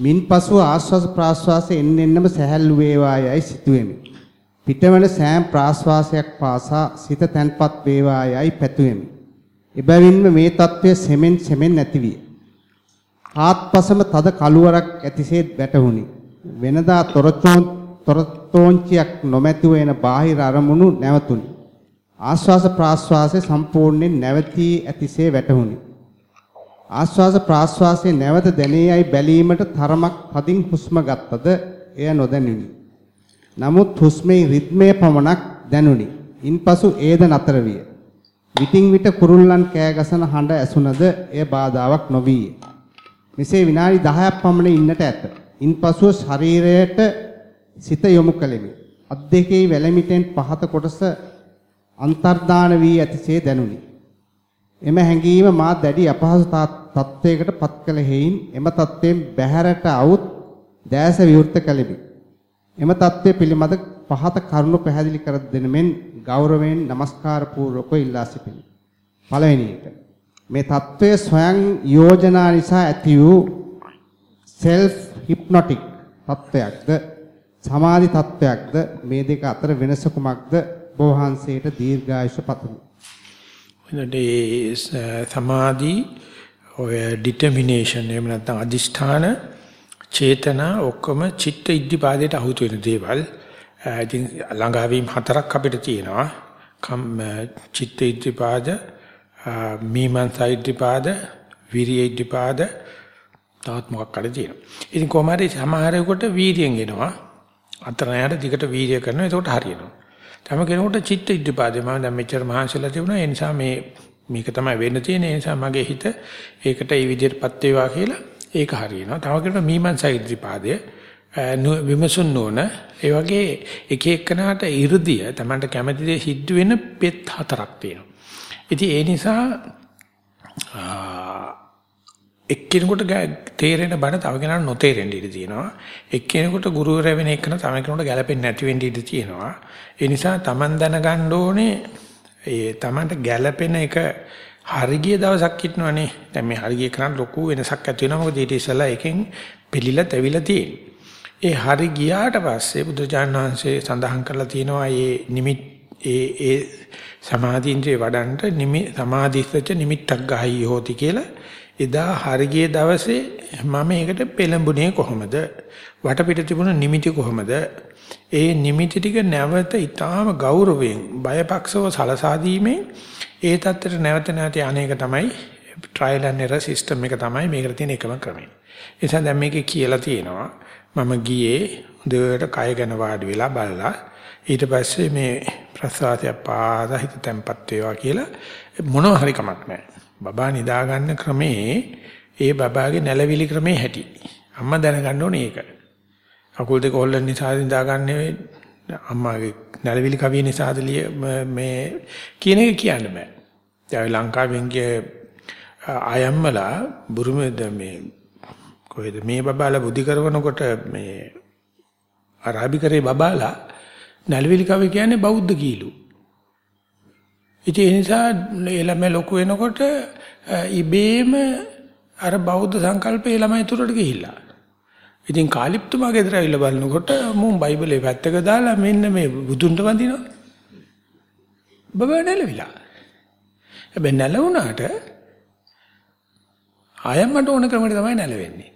මින්පසුව ආශ්වාස ප්‍රාශ්වාස එන්න එන්නම සැහැල්ලු වේවා යයි සිතුවෙමි. පිටවන සෑම ප්‍රාශ්වාසයක් පාසා සිත තැන්පත් වේවා යයි පැතුවෙමි. එබැවින්ම මේ తත්වය සෙමෙන් සෙමෙන් නැතිවිය. ආත්පසම තද කළුවරක් ඇතිසේ වැටහුණි. වෙනදා තොරතෝංචියක් නොමැතිව එන බාහිර අරමුණු නැවතුණි. ආශ්වාස ප්‍රාශ්වාසයේ සම්පූර්ණයෙන් නැවතී ඇතිසේ වැටහුණි. ආශ්වාස ප්‍රාශ්වාසයේ නැවත දැනේයයි බැලීමට තරමක් තදින් හුස්ම ගත්තද එය නොදැනුනි. නමුත් හුස්මේ රිද්මය පමණක් දැනුනි. ඉන්පසු ඒද නතර විය. විටින් විට කුරුල්ලන් කෑ ගසන හඬ ඇසුනද එය බාධාවක් නොවිය. මෙසේ විනාඩි 10ක් පමණ ඉන්නට ඇත. ඉන්පසුව ශරීරයට සිත යොමු කළෙමි. අත් දෙකේ වැලමිටෙන් පහත කොටස අන්තර්දාන වී ඇතිසේ දැනුනි. එම හැඟීම මා දැඩි අපහසු තත්ත්වයකට පත් කළ හේයින් එම තත්ත්වයෙන් බැහැරට આવුත් දැස විවෘත කළෙමි. එම தત્ත්වය පිළිබඳ පහත කරුණු පැහැදිලි කර දෙන මෙන් ගෞරවයෙන් নমස්කාර පූර්වක ඉල්ලා සිටිමි. පළවෙනියට මේ தત્ත්වය ස්වයං යෝජනා නිසා ඇති වූ self hypnotic தત્ත්වයක්ද සමාධි தත්වයක්ද මේ දෙක අතර වෙනස කුමක්ද බෝවහන්සේට දීර්ඝායුෂ පතමි. වෙනදී සමාධි ඔය determination එහෙම නැත්නම් අදිෂ්ඨාන චේතනා ඔක්කොම චිත්ත ඉද්ධිපාදයට අහුතු වෙන දේවල්. ඉතින් ළඟාවීම් හතරක් අපිට තියෙනවා. කම් චිත්ත ඉද්ධිපාද, මීමන්සා ඉද්ධිපාද, විරිය ඉද්ධිපාද තවත් මොකක් හරි තියෙනවා. ඉතින් කොහොම හරි සමහරෙකුට වීර්යයෙන් එනවා. අතරණයට දිගට වීර්ය කරනවා. එතකොට හරියනවා. තම කෙනෙකුට චිත්ත ඉද්ධිපාදේ මම දැන් මෙච්චර මහන්සිලා තිබුණා. ඒ නිසා මේ මේක තමයි වෙන්න තියෙන්නේ. ඒ නිසා මගේ හිත ඒකට ඒ විදිහටපත් වේවා කියලා ඒක හරියනවා. තව කෙනෙකුට මීමන්සා ඉද්ධිපාදය විමසුන් නොන ඒ වගේ එක එක්කනට 이르දිය Tamanට කැමති දේ සිද්ධ වෙන පෙත් හතරක් තියෙනවා. ඉතින් ඒ නිසා එක්කෙනෙකුට තේරෙන බණ තව කෙනාට නොතේරෙන්න ඉඩ තියෙනවා. එක්කෙනෙකුට ගුරුවරයා වෙන එකන තව කෙනෙකුට ගැළපෙන්නේ නැති වෙන්න ඉඩ තියෙනවා. ඒ නිසා Taman දැනගන්න ඕනේ ඒ Tamanට ගැළපෙන එක හරිය දවසක් හිටනවනේ. දැන් මේ හරිය කරන් ලොකු වෙනසක් ඇති වෙනවා. මොකද ඊට ඉස්සෙල්ලා එකෙන් පිළිලා තැවිලා තියෙන්නේ. ඒ හරි ගියාට පස්සේ බුදුජාණන් වහන්සේ සඳහන් කරලා තියෙනවා මේ නිමිත් ඒ ඒ සමාධින්ද්‍රේ වඩන්ට නිමි සමාධිස්සච නිමිත්තක් ගහයි හොති කියලා එදා හරිය දවසේ මම ඒකට පෙළඹුණේ කොහොමද? වටපිට තිබුණ නිමිති කොහොමද? ඒ නිමිති ටික නැවත ඊටාම ගෞරවයෙන් බයපක්ෂව සලසා දීමේ ඒ தත්තර නැවත නැවත අනේක තමයි ට්‍රයිල් ඇන්ඩ් එරර් සිස්ටම් එක තමයි මේකට තියෙන එකම ක්‍රමය. ඒ නිසා දැන් මේකේ කියලා තියෙනවා මම ගියේ දෙයට කය ගැන වාඩි වෙලා බලලා ඊට පස්සේ මේ ප්‍රසආතය පාද හිත තැම්පත් වේවා කියලා මොනව හරි කමක් නැහැ. බබා නිදා ගන්න ක්‍රමේ ඒ බබාගේ නැලවිලි ක්‍රමේ හැටි. අම්මා දැනගන්න ඕනේ ඒක. අකුල් දෙක හොල්ලන නිසා නිදා ගන්න අම්මාගේ නැලවිලි කවිය නිසාද මේ කියන එක කියන්න බෑ. දැන් ලංකාවෙන් ගිය ආයම්මලා බුරුමෙද මේ කොහෙද මේ බබාලා බුද්ධි කරනකොට මේ අරාබිකරේ බබාලා නැලවිලි කවිය කියන්නේ බෞද්ධ කීලු. ඉතින් ඒ නිසා ළමයි ලොකු වෙනකොට ඉබේම අර බෞද්ධ සංකල්පේ ළමයි තුරට ගිහිල්ලා. ඉතින් කාලිප්තුමා ගෙදර ඇවිල්ලා බලනකොට මුන් බයිබලේ පැත්තක දාලා මෙන්න මේ බුදුන්ට වඳිනවා. බබා නැලවිලා. හැබැයි නැලවුණාට ආයම්මට ඕන ක්‍රමයට තමයි නැලවෙන්නේ.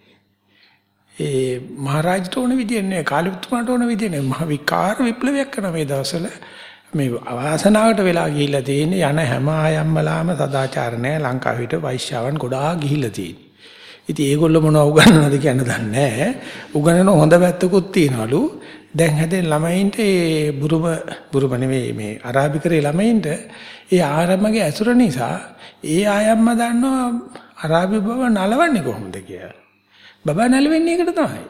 ඒ මහරජට ඕන විදිය නෙවෙයි කාලිප්තුමාට ඕන විදිය නෙවෙයි මහ විකාර විප්ලවයක් කරන මේ දවස්වල මේ අවාසනාවට වෙලා ගිහිල්ලා තියෙන්නේ යන හැම ආයම්මලාම සදාචාර නැහැ ලංකාවට වෛශ්‍යාවන් ගොඩාක් ගිහිල්ලා තියෙන්නේ. ඉතින් ඒගොල්ලෝ මොනව උගන්වනවද කියන්න දන්නේ නැහැ. උගන්වන හොඳ පැත්තකුත් තියනවලු. දැන් හැදෙන ළමයින්ට ඒ බුරුම බුරුම නෙවෙයි මේ අරාබිකරේ ළමයින්ට ඒ ආරම්මගේ ඇසුර නිසා ඒ ආයම්ම දන්නවා අරාබි බව නලවන්නේ කොහොමද කියලා. බබා නලවෙන්නේ ඒකට තමයි.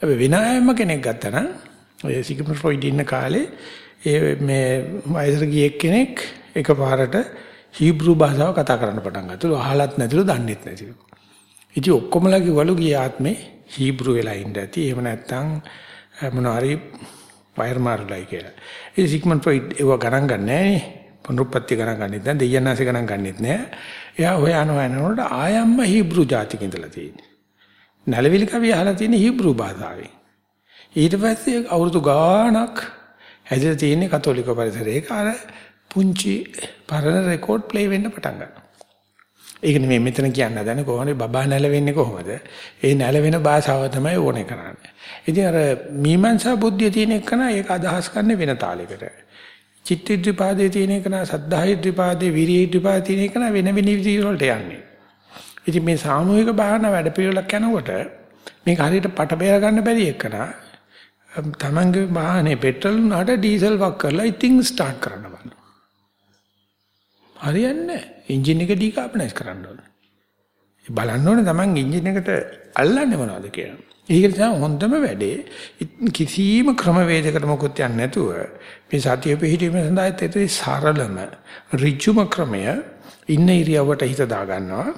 හැබැයි වෙන ආයම්ම කෙනෙක් ගත්තා නම් ඔය සිග්මන්ඩ් ෆ්‍රොයිඩ් ඉන්න කාලේ ඒ මේ වයසට ගිය කෙනෙක් එකපාරට හීබ්‍රු භාෂාව කතා කරන්න පටන් ගත්තලු. අහලත් නැතිලු දන්නෙත් නැතිලු. ඉතින් ඔක්කොමලා කිව්වලු ගිය ආත්මේ හීබ්‍රු වෙලා ඉඳ ඇති. එහෙම නැත්නම් මොනවා හරි වයර් මාරුලයි කියලා. ඉතින් සිග්මන්ඩ් ෆ්‍රොයිඩ් ඒව ගණන් ගන්නෑ පුනරුත්පත්ති ගණන් ගන්නෙත් නැහැ. දෙයයන්ාසි ගණන් ගන්නෙත් නැහැ. එයා හොයනවා යනකොට ආයම්ම හීබ්‍රු ජාතික ඉඳලා තියෙන්නේ. නැලවිලි කවිය අහලා තියෙන හීබ්‍රු භාෂාවෙන්. ඊට පස්සේ අවුරුදු ගාණක් හැදලා තියෙන්නේ කතෝලික පරිසරයක අර පුංචි පරණ රෙකෝඩ් ප්ලේ වෙන්න පටන් ගන්නවා. ඒක නෙමෙයි මෙතන කියන්න හදන්නේ කොහොමද බබා නැලවෙන්නේ කොහොමද? ඒ නැලවෙන භාෂාව තමයි ඕනේ කරන්නේ. ඉතින් අර මීමන්සා බුද්ධිය තියෙන එකන ඒක අදහස් කරන්නේ වෙන තාලයකට. චිත්තද්විපාදයේ තියෙන එකන සද්ධායද්විපාදයේ විරියද්විපාදයේ තියෙන එකන වෙන වෙන විදිහ වලට යන්නේ. ඉතින් මේ සාමූහික භාවනා වැඩ පිළිවෙලක් යනකොට මේක හරියට පට බේර ගන්න බැරි එකන තමන්ගේ වාහනේ පෙට්‍රල් උනාට ඩීසල් වක් කරලා ඉතින් ස්ටාර්ට් කරන්න බලන්න. හරියන්නේ නැහැ. එන්ජින් එක ඩිකාපනයිස් කරන්න ඕනේ. බලන්න ඕනේ තමන් එන්ජින් එකට අල්ලන්නේ මොනවද කියලා. ඒක නිසා හොඳම වැඩේ කිසිම ක්‍රමවේදයකට මොකොත් යන්නේ නැතුව මේ සතිය පිහිටීම සඳහා ඇත්තේ සරලම ඍජුම ක්‍රමය ඉන්න ඉරියව්වට හිත දා ගන්නවා.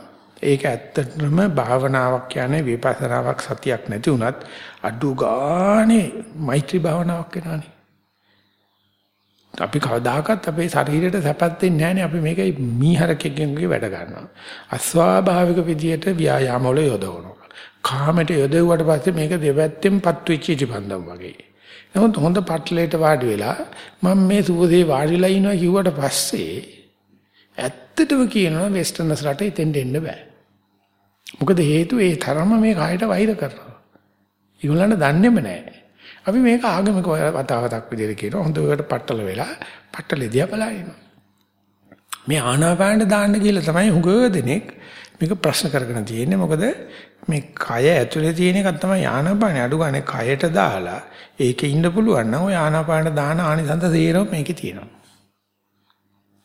ඒක ඇත්තටම භාවනාවක් කියන්නේ විපස්සනාවක් සතියක් නැති වුණත් අඩු ගානේ මෛත්‍රී භාවනාවක් වෙනවානේ. අපි කවදාකවත් අපේ ශරීරයට සැපත් දෙන්නේ නැහැනේ අපි මේක මීහරකෙක්ගෙන් වැඩ ගන්නවා. අස්වාභාවික විදියට ව්‍යායාම වල යොදවනවා. කාමයට යොදවුවට පස්සේ මේක දෙපැත්තෙන් පත් වෙච්ච ඉටිපන්දම් වගේ. නමුත් හොඳ පටලයට වාඩි වෙලා මම මේ සුවසේ වාඩිලා ඉනවා කිව්වට පස්සේ ඇත්තටම කියනවා වෙස්ටර්නස් රටේ එතෙන් දෙන්න බෑ. මොකද හේතුව ඒ තරම මේ කායට වෛර කරනවා. ඒගොල්ලන්ට දන්නේම නැහැ. අපි මේක ආගමික වතාවතක් විදිහට කියනවා. හොඳට පట్టල වෙලා පట్టලෙදියා බලනවා. මේ ආනාපානට දාන්න කියලා තමයි හුඟ දෙනෙක් මේක ප්‍රශ්න කරගෙන තියෙන්නේ. මොකද මේ කය ඇතුලේ තියෙන එක තමයි ආනාපානේ අඩු ගන්න කයට දාලා ඒකේ ඉන්න පුළුවන් නම් ඔය ආනාපානට දාන ආනිසංස සේරම මේකේ තියෙනවා.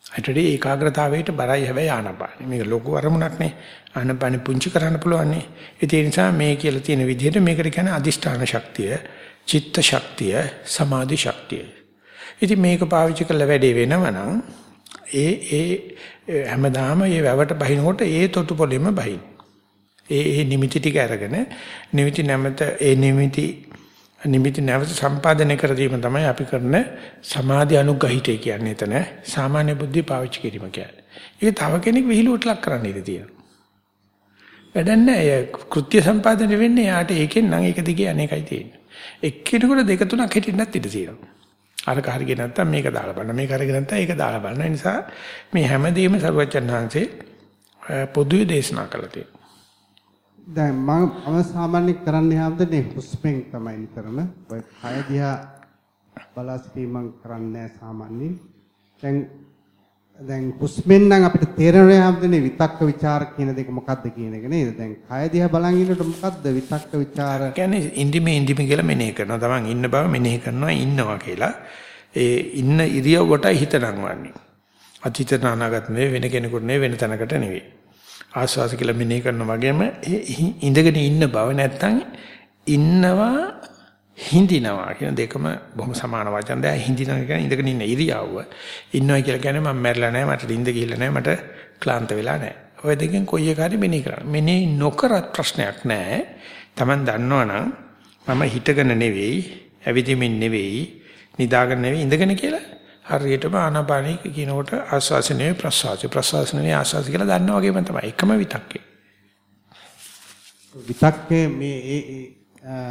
ඇටදී ඒකාග්‍රතාවයට බරයි හැබැයි ආනාපානෙ. මේක ලොකු අරමුණක් නේ. ආනාපානෙ පුංචි කරන්න පුළුවන් නේ. ඒ නිසා මේ කියලා තියෙන විදිහට මේකට කියන්නේ අදිෂ්ඨාන ශක්තිය, චිත්ත ශක්තිය, සමාධි ශක්තිය. ඉතින් මේක පාවිච්චි කරලා වැඩේ වෙනවනම් ඒ ඒ හැමදාම මේ වැවට බහිනකොට ඒ තොටු පොළෙම බහින. ඒ ඒ නිමිති ටික අරගෙන නිමිති නැමත ඒ නිමිති නිමිති නැවත සම්පාදනය කර දීම තමයි අපි කරන සමාධි අනුග්‍රහිතය කියන්නේ එතන සාමාන්‍ය බුද්ධි පාවිච්චි කිරීම කියන්නේ. ඒක තව කෙනෙක් විහිළුවට ලක් කරන්න ඉඩ තියෙනවා. වැඩක් නැහැ. කෘත්‍ය සම්පාදනය වෙන්නේ යාට ඒකෙන් නම් ඒක දිගේ අනේකයි තියෙන්නේ. එක්කෙනෙකුට දෙක තුනක් හිටින්නත් ඉඩ තියෙනවා. අරක හරිය නැත්තම් මේක දාලා බලන්න. මේක හරිය නැත්තම් ඒක දාලා බලන්න. ඒ නිසා මේ හැමදේම සරුවචන් වහන්සේ පොදුවේ දේශනා කළා තියෙනවා. දැන් මම මම සාමාන්‍ය කරන්නේ හැමදේම හුස්මෙන් තමයි නිතරම. ඔය කය දිහා බලා සිටීම කරන්නේ සාමාන්‍යයෙන්. දැන් දැන් හුස්මෙන් නම් අපිට තේරෙන්නේ හැමදේම විතක්ක ਵਿਚාර කියන දෙක මොකද්ද කියන එක නේද? දැන් කය දිහා බලන් ඉන්නකොට මොකද්ද විතක්ක ਵਿਚාර? කියන්නේ ඉඳිමේ ඉඳිමේ කියලා මෙනෙහි කරනවා. Taman ඉන්න බව මෙනෙහි කරනවා ඉන්නවා කියලා. ඒ ඉන්න ඉරියව්වට හිත නංවන්නේ. අතීත නානගත නෙවෙයි වෙන කෙනෙකුට නෙවෙයි වෙන තැනකට නෙවෙයි. ආස්වාස කියලා මෙනෙහි කරනා වගේම ඉඳගෙන ඉන්න බව නැත්තම් ඉන්නවා හිඳිනවා කියන දෙකම බොහොම සමාන වචන දෙක හිඳිනවා කියන්නේ ඉඳගෙන ඉන්න ඉරියව්ව. ඉන්නවා කියලා කියන්නේ මම මැරිලා නැහැ මට නිින්ද ගිහිල්ලා නැහැ මට ක්ලාන්ත වෙලා නැහැ. ඔය දෙකෙන් කොයි එක හරි මෙනෙහි කරන්න. මෙනෙහි නොකරත් ප්‍රශ්නයක් නැහැ. Taman දන්නවනම් මම හිතගෙන නෙවෙයි ඇවිදිමින් නෙවෙයි නිදාගෙන නෙවෙයි ඉඳගෙන කියලා හරියටම ආනාපානික කියනකොට ආස්වාස නෙවෙයි ප්‍රස්වාස ප්‍රස්වාස නෙවෙයි ආස්වාස කියලා දන්නා වගේම තමයි එකම විතක්කේ විතක්කේ මේ ඒ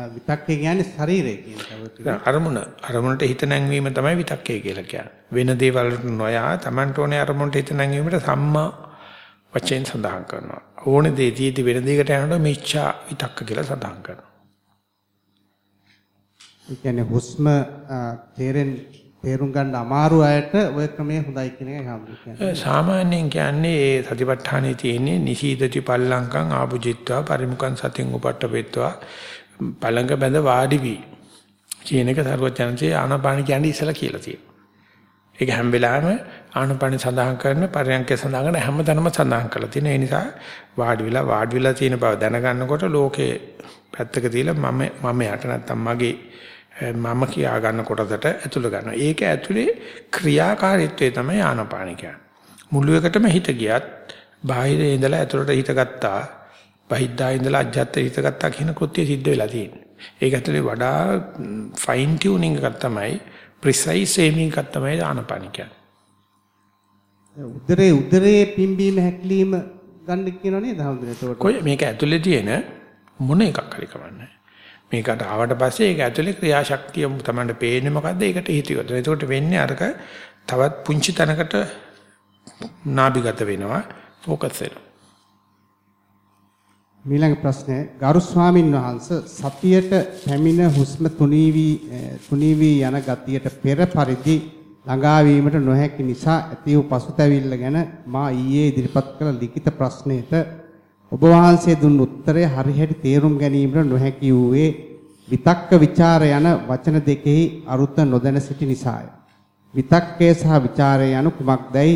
විතක්කේ කියන්නේ ශරීරය කියන. අරමුණ අරමුණට හිත නැංවීම තමයි විතක්කේ කියලා කියන්නේ. වෙන දේවල් නොයා Tamanට ඕනේ අරමුණට හිත නැංවීමට සම්මා වචෙන් සඳහන් කරනවා. ඕනේ දේ තීති වෙන දෙයකට යනකොට මිච්ඡා විතක්ක කියලා සඳහන් කරනවා. ඒ කියන්නේ හුස්ම තේරෙන් තේරුම් ගන්න අමාරු අයට ওই ක්‍රමය හොඳයි කියන එකයි හම්බුනේ. සාමාන්‍යයෙන් කියන්නේ ඒ සතිපට්ඨානේ තියෙන්නේ නිසීදති පල්ලංකං ආභුජිත්වා පරිමුඛං සතින් උපට්ඨපෙත්වා පළඟ බැඳ වාඩි වී කියන එක සරුවචනන්සේ ආනාපාන කියන්නේ ඉස්සලා කියලා තියෙනවා. ඒක හැම වෙලාවෙම ආනාපාන සඳහන් කරන පරයන්කේ සඳහන් කරන හැමතැනම සඳහන් කරලා තියෙන. ඒ නිසා වාඩි වෙලා වාඩි වෙලා තියෙන බව දැනගන්නකොට ලෝකේ පැත්තක තියලා මම මම යට නැත්තම් මගේ මම කියා ගන්න කොටසට ඇතුළ ගන්නවා. ඒක ඇතුලේ ක්‍රියාකාරීත්වය තමයි ආනාපාන කියන්නේ. මුළු එකටම හිත ගියත් බාහිරේ ඉඳලා ඇතුළට හිත ගත්තා බහිද්දා ඉඳලා අජ්ජත් හිත ගත්තා කියන කෘත්‍ය සිද්ධ වෙලා තියෙන්නේ. ඒක ඇතුලේ වඩා ෆයින් ටියුනින් එකක් තමයි ප්‍රිසයිස් ඒමින් එකක් තමයි ආනපන කියන්නේ. උදරේ උදරේ පිම්බීම හැකිලිම ගන්න කියනව නේද හඳුනන එතකොට කොයි මේක ඇතුලේ තියෙන මොන එකක් හරි කමන්නේ මේකට ආවට පස්සේ ඒක ඇතුලේ ක්‍රියාශක්තිය තමයි පේන්නේ මොකද්ද? ඒකට හිතියොත් එතකොට වෙන්නේ අරක තවත් පුංචි තැනකට නාභිගත වෙනවා ફોකස් වෙනවා. ඊළඟ ප්‍රශ්නය ගරු ස්වාමින් වහන්සේ සතියට පැමිණ හුස්ම තුනී වී තුනී වී යන ගතියට පෙර පරිදි ළඟා වීමට නොහැකි නිසා ඇති වූ පසුතැවිල්ල ගැන මා ඊයේ ඉදිරිපත් කළ ලිඛිත ප්‍රශ්නයට ඔබ වහන්සේ දුන් උත්තරය හරිහැටි තේරුම් ගැනීමට නොහැකි වූයේ විතක්ක ਵਿਚාර යන වචන දෙකෙහි අරුත නොදැන සිටි නිසාය. විතක්කය සහ ਵਿਚාරය යනු කුමක්දයි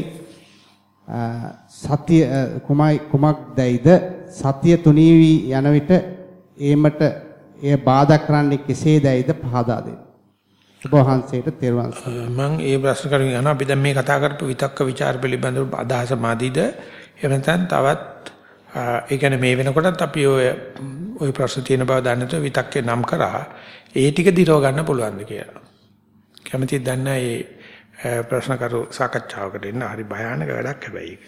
සතිය කුමයි කුමක්දයිද සතිය තුනී වී යන විට ඒමට එය බාධා කරන්නේ කෙසේදයිද පහදා දෙන්න. ඔබ වහන්සේට තෙරුවන් සරණයි. මම ඒ ප්‍රශ්න කරමින් යනවා අපි දැන් මේ කතා කරපු විතක්ක ਵਿਚාර පිළිබඳව අදහස මාදීද? එහෙම නැත්නම් තවත් ඒ කියන්නේ මේ වෙනකොටත් අපි ඔය ওই ප්‍රශ්න තියෙන බව දන්නතෝ විතක්කේ නම් කරා ඒ ටික දිරව ගන්න පුළුවන්ද කියලා. කැමතිද දන්න ඒ ප්‍රශ්න කරු සාකච්ඡාවකට එන්න හරි භයානක වැඩක් හැබැයි ඒක.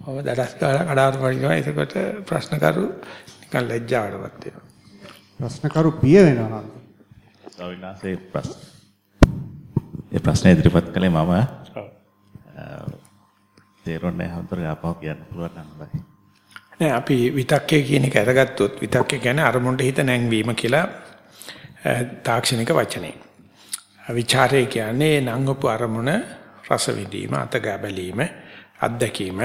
ඔබ දඩස් ගාලා කඩාවත පනිනවා ඒකට ප්‍රශ්න කරු නිකන් ලැජ්ජාවටපත් වෙනවා. ප්‍රශ්න කරු බිය වෙනවා. ස්වාමීන් වහන්සේ ප්‍රශ්න ඒ ප්‍රශ්න ඉදිරිපත් කළේ මම තේරුන්නේ හතර ආපහු කියන්න පුළුවන් නම් බයි. නෑ අපි විතක්කේ කියන එක අරගත්තොත් විතක්කේ කියන්නේ අරමුණට හිත නැංවීම කියලා තාක්ෂණික වචනේ. විචාරය කියන්නේ නංගපු අරමුණ රස විඳීම, අතගා බැලීම, අත්දැකීම.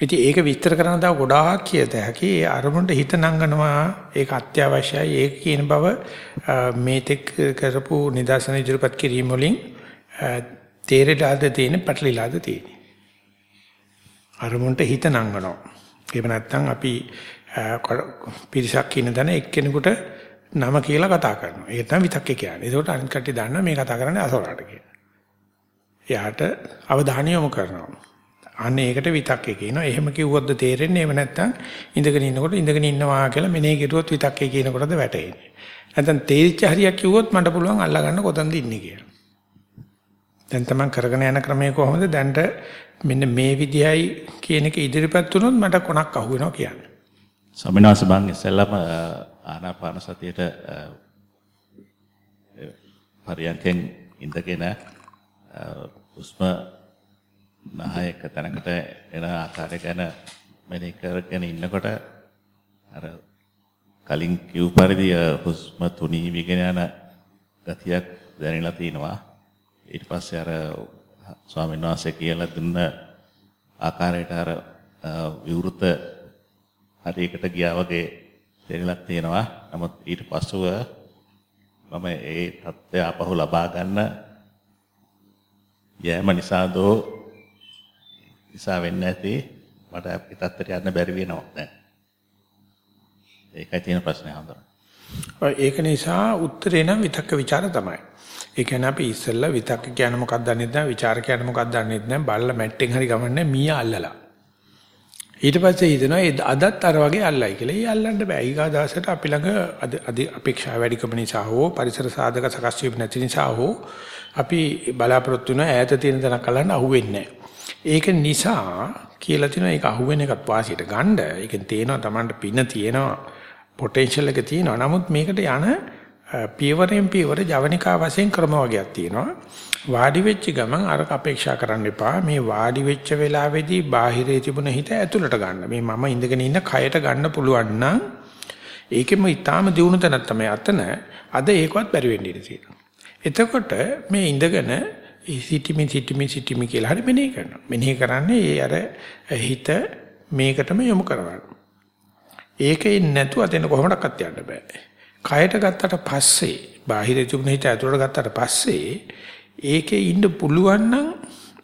ඉතින් ඒක විස්තර කරන දා ගොඩාක් කියත හැකි. ඒ අරමුණට හිත නංගනවා ඒක අත්‍යවශ්‍යයි. ඒක කියන බව මේ තෙක් කරපු නිදර්ශන ඉදිරිපත් කිරීම වලින් තේරෙලාද තියෙන පැටලිලාද තියෙන්නේ. අරමුණට හිත නංගනවා. එහෙම නැත්නම් අපි පිරිසක් ඉන්න දන එක්කෙනෙකුට නම කියලා කතා කරනවා. ඒක තමයි විතක්කේ කියන්නේ. ඒකට අනිත් කට්ටිය දන්නවා මේ කතා කරන්නේ අසෝරාට කියලා. එයාට අවධානය යොමු කරනවා. අන්න ඒකට විතක්කේ කියනවා. එහෙම කිව්වොත්ද තේරෙන්නේ? එහෙම නැත්නම් ඉඳගෙන ඉන්නකොට ඉඳගෙන ඉන්නවා කියලා මෙනෙහි කෙරුවොත් විතක්කේ කියනකොටද වැටෙන්නේ. නැත්නම් තේරිච්ච හරියක් කිව්වොත් මට පුළුවන් අල්ලගන්න කොතනද ඉන්නේ කියලා. දැන් තමන් කරගෙන යන ක්‍රමය කොහොමද? දැන්ට මෙන්න මේ විදිහයි කියන එක ඉදිරිපත් වුණොත් මට කොනක් අහු වෙනවා කියන්නේ. ස්වාමිනාස බං ඉස්සෙල්ලාම ආනාපාන සතියට පරියන්කෙන් ඉඳගෙන උස්ම නහයක තැනකට එන ආකාරය ගැන මෙනෙහි කරගෙන ඉන්නකොට අර කලින් කිව් පරිදි හුස්ම තුනී විගෙන යන ගතියක් දැනෙලා තිනවා ඊට පස්සේ අර ස්වාමීන් වහන්සේ කියලා දුන්න ආකාරයට අර විවෘත හරියකට ගියා වගේ දැනලක් තියෙනවා. නමුත් ඊට පස්සුව මම ඒ தත්ත්වය ආපහු ලබා ගන්න යෑම නිසාදෝ නිසා වෙන්නේ නැති මට ඒ தත්ත්වයට යන්න බැරි වෙනවා දැන්. ඒකයි තියෙන ප්‍රශ්නේ හඳුනන. ඒක නිසා උත්තරේ නම් විතක්ක ਵਿਚාර තමයි. ඒ කියන්නේ අපි ඉස්සෙල්ලා විතක්ක කියන්නේ මොකක්ද දන්නේ නැහැ, ਵਿਚාර කියන්නේ මොකක්ද දන්නේ නැහැ. බල්ලා මැට්ටෙන් හරි ගමන්නේ මීය අල්ලලා. ඊට පස්සේ හිතනවා ඒ අදත් අර වගේ අල්ලයි කියලා. ඒ අල්ලන්න බෑ. ඊගා දවසට අපි ළඟ අද අපේක්ෂා වැඩිකම නිසා හෝ පරිසර සාධක සකස් වීම නැති නිසා හෝ අපි බලාපොරොත්තු වෙන ඈත තියෙන තැනක් අල්ලන්න අහුවෙන්නේ ඒක නිසා කියලා තියෙනවා ඒක අහුවෙන එකත් වාසියට ගන්න. ඒකෙන් තේනවා Tamanට පින තියෙනවා. පොටෙන්ෂල් එක තියෙනවා. නමුත් මේකට යන පියවරෙන් පියවර ජවනිකා වශයෙන් ක්‍රම වර්ගයක් තියෙනවා. වාඩි වෙච්ච ගමන් අර අපේක්ෂා කරන්න එපා. මේ වාඩි වෙච්ච වෙලාවේදී බාහිරේ තිබුණ හිත ඇතුළට ගන්න. මේ මම ඉඳගෙන ඉන්න කයට ගන්න පුළුවන් නම් ඒකෙම ඊටාම දියුණු තැනක් තමයි අතන. අද ඒකවත් බැරි වෙන්න ඉඩ තියෙනවා. එතකොට මේ ඉඳගෙන සිටිමි සිටිමි සිටිමි කියලා හරි මෙනෙහි කරනවා. මෙනෙහි කරන්නේ ඒ අර හිත මේකටම යොමු කරවන්න. ඒකේ නැතුව අතෙන් කොහොමඩක්වත් යන්න බෑ. කයට ගත්තට පස්සේ බාහිර තිබුණ හිත ඇතුළට ගත්තට පස්සේ ඒකේ ඉන්න පුළුවන් නම්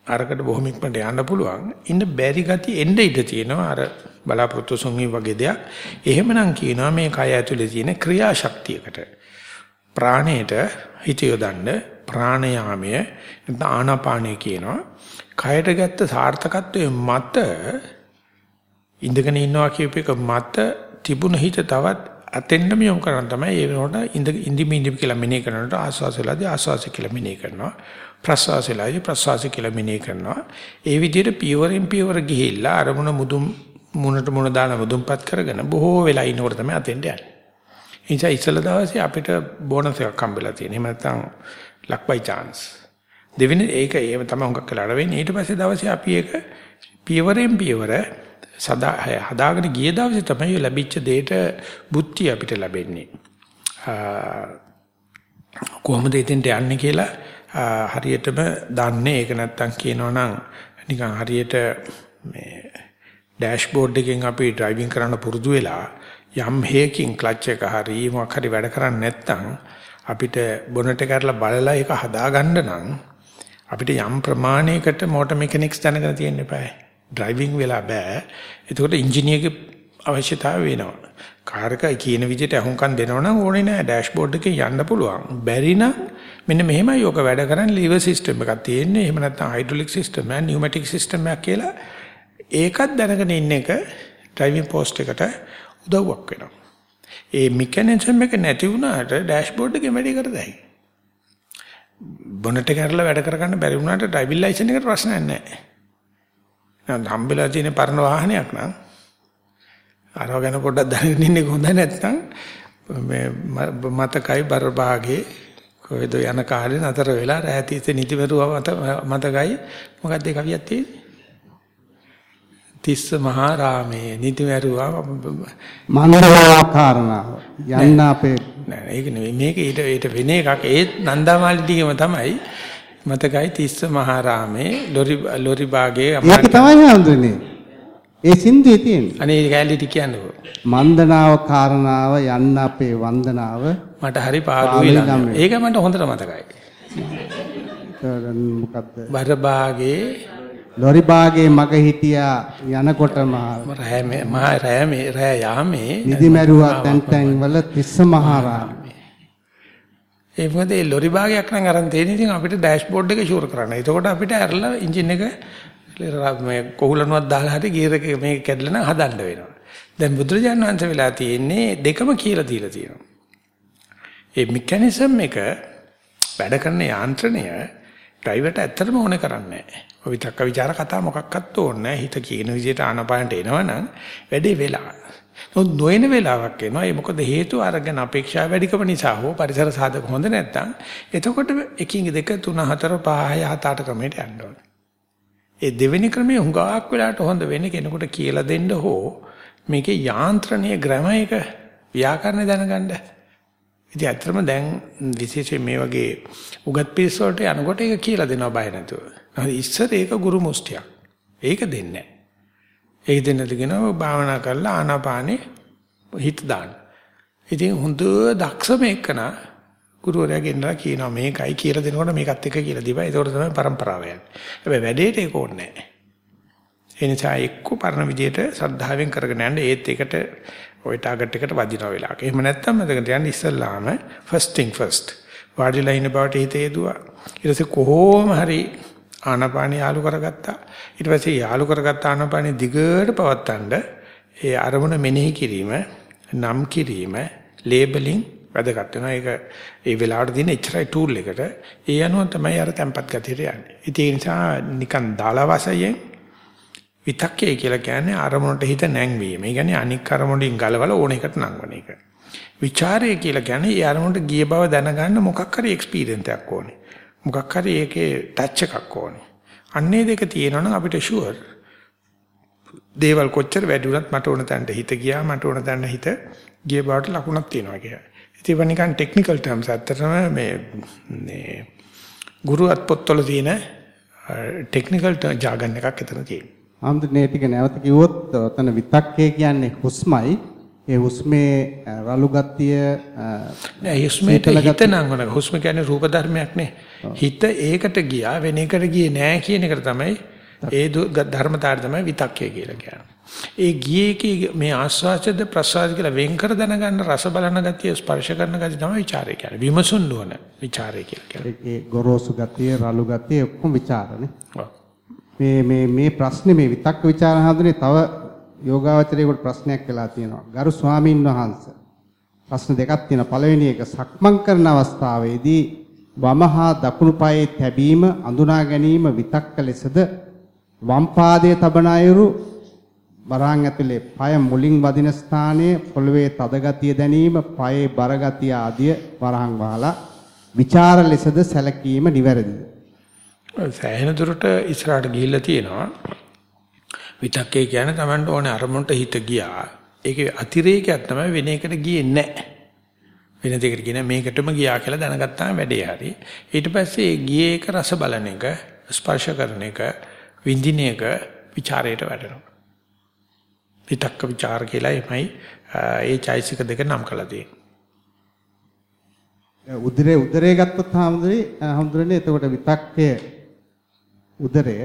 අරකට බොහොම ඉක්මනට යන්න පුළුවන්. ඉන්න බැරි ගති එන්න ඉඩ තියෙනවා අර බලාපොරොත්තු සුන්වි වගේ දෙයක්. එහෙමනම් කියනවා මේ කය ඇතුලේ තියෙන ක්‍රියාශක්තියකට ප්‍රාණයට හිත යොදන්න ප්‍රාණයාමය ආනාපානය කියනවා. කයට ගත්ත සාර්ථකත්වයේ මත ඉඳගෙන ඉන්නවා කියූප එක මත තිබුණ හිත තවත් අතෙන්ම යොමු කරන තමයි ඒ වෙනකොට ඉඳ ඉඳිමි ඉඳිමි කියලා මෙනෙහි කරනකොට ආස්වාසයලාදී ආස්වාසය කියලා මෙනෙහි කරනවා. ප්‍රස්වාසයලාදී ප්‍රස්වාසය කියලා මෙනෙහි කරනවා. ඒ විදිහට පියවරෙන් පියවර ගිහිල්ලා අරමුණ මුදුන් මුණට මුණ දාන මුදුන්පත් කරගෙන බොහෝ වෙලා ඉනකොට තමයි අතෙන්ට යන්නේ. ඒ නිසා ඉස්සල දවසේ අපිට බෝනස් එකක් හම්බෙලා තියෙනවා. එහෙම නැත්නම් luck by chance. දෙවෙනි ඒක ඒව තමයි හුඟක් වෙලාට වෙන්නේ. ඊට පස්සේ දවසේ අපි ඒක පියවරෙන් පියවර සදා හදාගෙන ගිය දවසේ තමයි ලැබිච්ච දෙයට බුද්ධිය අපිට ලැබෙන්නේ. කොහොමද එතෙන්ට යන්නේ කියලා හරියටම දන්නේ ඒක නැත්තම් කියනවනම් නිකන් හරියට මේ ඩෑෂ්බෝඩ් එකෙන් අපි ඩ්‍රයිවිං කරන්න පුරුදු වෙලා යම් හේකින් ක්ලච් එක හරි මොකක් හරි වැඩ කරන්නේ නැත්නම් අපිට බොනට් එක කරලා බලලා ඒක හදාගන්න නම් අපිට යම් ප්‍රමාණයකට මෝටර් මෙකැනික්ස් දැනගෙන තියෙන්න eBay. ඩ්‍රයිවිං වෙලා බෑ. ඒකට ඉංජිනේරගේ අවශ්‍යතාවය වෙනවා. කාර් එක කියන විදිහට අහුම්කම් දෙනවනම් ඕනේ නෑ ඩෑෂ්බෝඩ් එකේ යන්න පුළුවන්. බැරි නම් මෙන්න මෙහෙමයි යෝක වැඩ කරන්නේ ලීවර් සිස්ටම් එකක් තියෙන්නේ. එහෙම නැත්නම් හයිඩ්‍රොලික් සිස්ටම් එක, නියුමැටික් සිස්ටම් එකක් කියලා ඒකත් දැනගෙන ඉන්න එක ඩ්‍රයිවිං පෝස්ට් එකට උදව්වක් වෙනවා. ඒ මෙකැනිසම් එක නැති වුණාට ඩෑෂ්බෝඩ් එකේ වැඩි කරදයි. බොනට් එක කරලා වැඩ කරගන්න බැරි වුණාට ඩ්‍රයිවිං ලයිසන් එකට ප්‍රශ්නයක් නැහැ. නම් හම්බෙලා තියෙන පරණ වාහනයක් නම් අරව ගැන පොඩ්ඩක් දැනගෙන ඉන්නේ හොඳ නැත්නම් මේ මතකයි බර භාගේ කොහෙද යන කාලේ නතර වෙලා රැතිත නිතිමරුව මත මතකයි මොකක්ද ඒ කවියක් තියෙන්නේ? තිස්ස මහා රාමේ නිතිමරුවා මන්දරාකාරණාව යන්න අපේ නෑ ඒක නෙවෙයි. මේක ඊට ඊට වෙන එකක්. ඒත් නන්දාමාලි ටිකම තමයි මතකයි තිස්ස මහා රාමේ ලොරි ලොරි භාගේ ඒක තමයි හඳුන්නේ ඒ සින්දුවේ තියෙන්නේ. අනේ කැලේ කියන්නකෝ. මන්දනාව කාරණාව යන්න අපේ වන්දනාව මට හරි පාළුයි ළඟ. ඒක මට හොඳට මතකයි. මොකද්ද? බරබාගේ ලොරි බාගේ මග හිටියා යනකොටම රෑ මේ රෑ මේ රෑ යාමේ නිදි මැරුවා තැන් තැන් වල තිස්ස මහරාමේ ඒ මොකද ඒ ලොරි භාගයක් නම් අරන් තියෙන ඉතින් අපිට ඩෑෂ්බෝඩ් එක ෂුවර් කරන්න. එතකොට අපිට ඇරලා එන්ජින් එක මේ කොහුලනුවක් දාලා හරි ගියර් එක මේක කැඩලා නම් හදන්න වෙනවා. දැන් බුදුරජාණන් වහන්සේ වෙලා තියෙන්නේ දෙකම කියලා දීලා තියෙනවා. ඒ මෙකැනිසම් එක වැඩ කරන යාන්ත්‍රණය ඩ්‍රයිවර්ට ඇත්තටම ඕනේ කරන්නේ නැහැ. ඔය විතක්ක ਵਿਚාර කතා මොකක්වත් ඕනේ නැහැ. හිත කියන විදිහට ආනපානට එනවනම් වැඩේ වෙලා. නමුත් නොයන වෙලාවක් එනවා. ඒ මොකද හේතුව අරගෙන අපේක්ෂා වැඩිකම නිසා හෝ පරිසර සාධක හොඳ නැත්නම් එතකොට එකින් දෙක තුන හතර පහ හය හත අට ක්‍රමයට යන්න ඕනේ. ඒ දෙවෙනි ක්‍රමයේ හුඟක් වෙලාට හොඳ වෙන්නේ කෙනෙකුට කියලා දෙන්න හෝ මේකේ යාන්ත්‍රණීය ග්‍රැම එක ව්‍යාකරණ දැනගන්න. ඉතින් ඇත්තටම දැන් විශේෂයෙන් මේ වගේ උගත් පිරිස වලට යනකොට ඒක කියලා දෙනවා බය නැතුව. ඉස්සර ඒක ගුරු මුස්තියක්. ඒක දෙන්නේ ඒ දෙන්නද කියනවා භාවනා කරලා ආනාපානේ හිත දාන්න. ඉතින් හොඳ දක්ෂ මේකන ගුරුවරයාගෙන්ලා කියනවා මේකයි කියලා දෙනකොට මේකත් එක කියලා දීපන්. ඒක තමයි પરම්පරාව යන්නේ. හැබැයි වැඩේට ඒක ඕනේ නැහැ. ඒ නිසා එක්ක පරණ විදියට ශ්‍රද්ධාවෙන් කරගෙන යන්න ඒත් ඒකට ওই ටාගට් එකට වදින වෙලාවක. එහෙම නැත්නම් මතකට යන්න ඉස්සල්ලාම first thing first. වාඩිලා ඉන්න බවට හිතේ දුවා. ඊට පස්සේ කොහොම හරි ආනාපානිය යාලු කරගත්තා. ඊට පස්සේ යාලු කරගත්ත ආනාපානිය දිගට පවත්තන්න ඒ අරමුණ මෙනෙහි කිරීම, නම් කිරීම, ලේබලින් වැදගත් වෙනවා. ඒක ඒ වෙලාවට දින එච්චරයි ටූල් එකට. ඒ අනුව තමයි අර tempat ගතියට යන්නේ. ඉතින් ඒ නිසා නිකන් දාලා වශයෙන් විතක්කේ කියලා කියන්නේ අරමුණට හිත නැංවීම. ඒ කියන්නේ අනික් අරමුණින් ගලවලා ඕන එකට නංවන එක. ਵਿਚාරය කියලා කියන්නේ ඒ අරමුණට ගිය බව දැනගන්න මොකක් හරි එක්ස්පීරියන්ස් එකක් ඕනේ. මොකක් හරි ඒකේ ටච් එකක් ඕනේ. අන්නේ දෙක තියෙනවනම් අපිට ෂුවර් දේවල් කොච්චර වැඩි වුණත් මට ඕන තැනට හිත ගියා මට ඕන තැනට හිත ගිය බවට ලකුණක් තියෙනවා කියලා. ඉතින් ඒක නිකන් ටෙක්නිකල් ටර්ම්ස් අතරම මේ මේ ගුරුවත් පොත්වල තියෙන ටෙක්නිකල් ජාගන් එකක් එතන තියෙනවා. ආම්දුනේ ටික නැවත කිව්වොත් ඔතන විතක්කේ කියන්නේ හුස්මයි. ඒ හුස්මේ රළු ගතිය නෑ හුස්මේට හිත නංගන හුස්ම කියන්නේ රූප ධර්මයක් නේ. හිත ඒකට ගියා වෙන එකට ගියේ නෑ කියන එක තමයි ඒ ධර්මතාවය තමයි විතක්කය කියලා කියන්නේ. ඒ ගියේ කී මේ ආස්වාදද ප්‍රසආද කියලා වෙන්කර දැනගන්න රස බලන ගතිය ස්පර්ශ කරන ගතිය තමයි ਵਿਚාරය කියන්නේ. විමසුන් නොවන ਵਿਚාරය කියලා කියන්නේ. ඒ ගොරෝසු ගතිය, රළු ගතිය ඔක්කොම ਵਿਚාරනේ. මේ මේ මේ ප්‍රශ්නේ මේ විතක්ක ਵਿਚාර හඳුනේ තව යෝගාවචරයේකට ප්‍රශ්නයක් වෙලා තියෙනවා. ගරු ස්වාමින් වහන්සේ ප්‍රශ්න දෙකක් තියෙනවා. පළවෙනි එක සක්මන් කරන අවස්ථාවේදී වමහා දකුණු පායේ තැබීම අඳුනා ගැනීම විතක්ක ලෙසද වම් පාදයේ තබන අයුරු වරහන් ඇතුලේ পায় මුලින් වදින ස්ථානයේ පොළවේ තද ගතිය දැනීම, පායේ බර ගතිය ආදිය වරහන් වහලා විචාර ලෙසද සැලකීම නිවැරදිද? සෑහෙන දුරට ඉස්සරහට ගිහිල්ලා තියෙනවා. විතක්කේ කියන්නේ Tamanට ඕනේ අරමුණට හිත ගියා. ඒකේ අතිරේකයක් තමයි වෙන එකට ගියේ නැහැ. වෙන දෙයකට කියන මේකටම ගියා කියලා දැනගත්තාම වැඩේ හරි. ඊට පස්සේ ගියේ එක රස බලන එක, ස්පර්ශ කරන එක, විඳින එක ਵਿਚාරයට වැටෙනවා. විතක්ක ਵਿਚාර කියලා එමයි ඒ චෛසික දෙක නම් කළා තියෙන්නේ. උදරේ උදරේ ගත්තත් හාමුදුරනේ හාමුදුරනේ එතකොට විතක්කය උදරය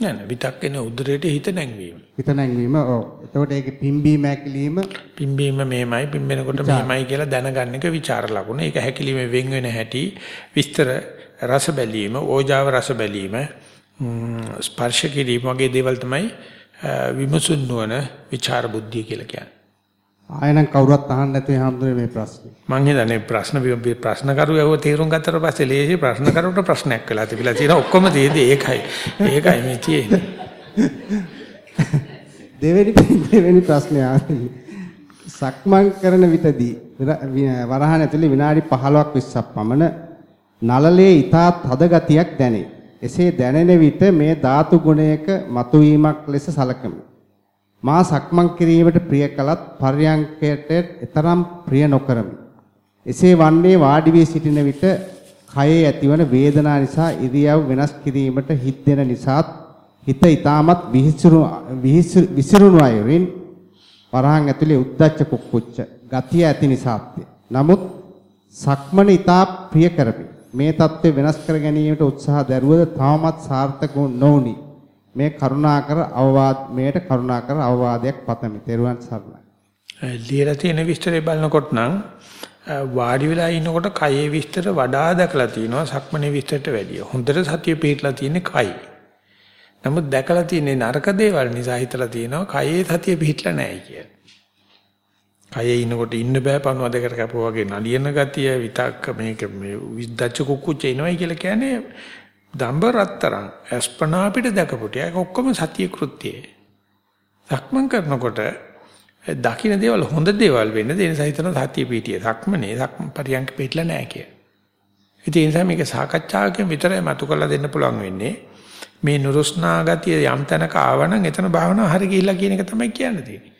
නෑ නෑ විතක්කේන උද්දරයට හිත නැංවීම. හිත නැංවීම ඔව්. එතකොට ඒකේ පිම්බීම හැකිලිම පිම්බීම මෙහෙමයි පිම්බෙනකොට මෙහෙමයි කියලා දැනගන්න එක ਵਿਚාර ලකුණ. ඒක හැකිලිමේ වෙන් වෙන හැටි විස්තර රස බැලීම, ඕජාව රස බැලීම, ස්පර්ශ කිරීම වගේ දේවල් තමයි විමසුන් නොවන විචාර බුද්ධිය කියලා කියන්නේ. ආයෙනම් කවුරුත් අහන්න නැතුව හම්දුනේ මේ ප්‍රශ්නේ. මං හිතන්නේ ප්‍රශ්න ප්‍රශ්න කරුවව තේරුම් ගත්තට පස්සේ ලේසි ප්‍රශ්න කරුවට ප්‍රශ්නයක් වෙලා තිබිලා තියෙනවා. ඔක්කොම තියෙදි ඒකයි. ඒකයි මේ තියෙන්නේ. දෙවෙනි දෙවෙනි ප්‍රශ්නේ ආන්නේ. සක්මන් කරන විටදී වරහන් ඇතුලේ විනාඩි 15ක් 20ක් පමණ නළලේ ඊටත් හද ගතියක් දැනේ. එසේ දැනෙන විට මේ ධාතු ගුණයක මතුවීමක් ලෙස සලකමි. මා සක්මන් කිරීමට ප්‍රිය කලත් පර්යංකයට එතරම් ප්‍රිය නොකරමි. එසේ වන්නේ වාඩි වී සිටින විට කයේ ඇතිවන වේදනා නිසා ඉරියව් වෙනස් කිරීමට හිත් දෙන නිසාත් හිත ඊටමත් විසිරුණු අයුරින් වරහන් ඇතුලේ උද්දච්ච කුක්කුච්ච ගතිය ඇති නිසාත්ය. නමුත් සක්මන ඊටා ප්‍රිය කරමි. මේ தත්ත්වය වෙනස් කර ගැනීමට උත්සාහ දැරුවද තවමත් සාර්ථක නොවුනි. මේ කරුණාකර අවවාද මේට කරුණාකර අවවාදයක් පතමි. තෙරුවන් සරණයි. ලියලා තියෙන විස්තරය බලනකොට නම් වාඩි වෙලා ඉනකොට කයේ විස්තර වඩා දැකලා තිනවා සක්මනේ විස්තරට වැඩිය. හොඳට සතිය පිටලා තියෙන්නේ කයි. නමුත් දැකලා තියෙන්නේ නරක දේවල් නිසා හිතලා තියෙනවා කයේ සතිය පිටලා නැහැ කියලා. කයේ ඉනකොට ඉන්න බෑ පණුව දෙකට කැපුවා වගේ නලියන ගතිය විතක්ක මේක මේ විද්දච්ච කුක්කුච්ච එනවයි කියලා කියන්නේ දඹ රත්තරන් අස්පනා අපිට දැකපුට ඒක ඔක්කොම සතිය කෘත්‍යය. සක්මන් කරනකොට දකින්න දේවල් හොඳ දේවල් වෙන්න ඒ නිසා හිතන සතිය පිටිය. සක්මනේ සක්ම පරියන්ක පිටලා නැහැ කිය. ඒ නිසා මේක සාකච්ඡාවකින් විතරයි මතු කරලා දෙන්න පුළුවන් වෙන්නේ. මේ නුරුස්නා ගතිය යම් තැනක ආවනම් එතන භාවනාව හරි ගිහිල්ලා කියන එක තමයි කියන්න තියෙන්නේ.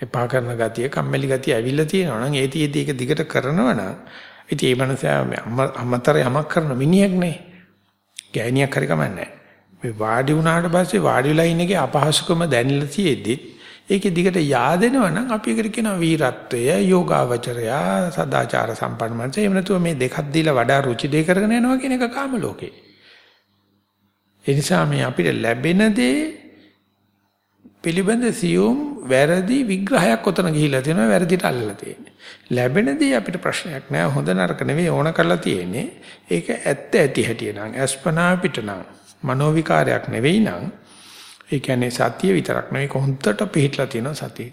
එපා කරන ගතිය, කම්මැලි ගතිය ඇවිල්ලා තියෙනවා නම් ඒ තියේදී ඒක දිගට කරනවා නම් ඉතින් ඒ මනසා අමතර යමක් කරන මිනිහෙක් නේ. ගෑණියක් හරි කමන්නේ මේ වාඩි වුණාට පස්සේ වාඩි වෙලා ඉන්න එකේ අපහසුකම දැනෙලා තියෙද්දි ඒකේ දිගට yaadෙනවා නම් අපි ඒකට කියනවා වීරත්වය, යෝගාවචරය, සදාචාර සම්පන්න මනස. එහෙම නැතුව මේ දෙකක් දීලා වඩා රුචි දෙක කරගෙන යනවා කියන එක කාම ලෝකේ. ඒ නිසා මේ අපිට ලැබෙන දේ පිළිබඳ සියුම් වැරදි විග්‍රහයක් ඔතන ගිහිලා තියෙනවා වැරදිට අල්ලලා තියෙන්නේ. ලැබෙන දේ අපිට ප්‍රශ්නයක් නෑ හොඳ නරක නෙවෙයි ඕන කරලා තියෙන්නේ. ඒක ඇත්ත ඇති හැටි නම් අස්පනා පිට නම් මනෝ විකාරයක් නෙවෙයි නම් ඒ කියන්නේ සතිය විතරක් නෙවෙයි කොහොන්තට පිළිట్లా තියෙන සතිය.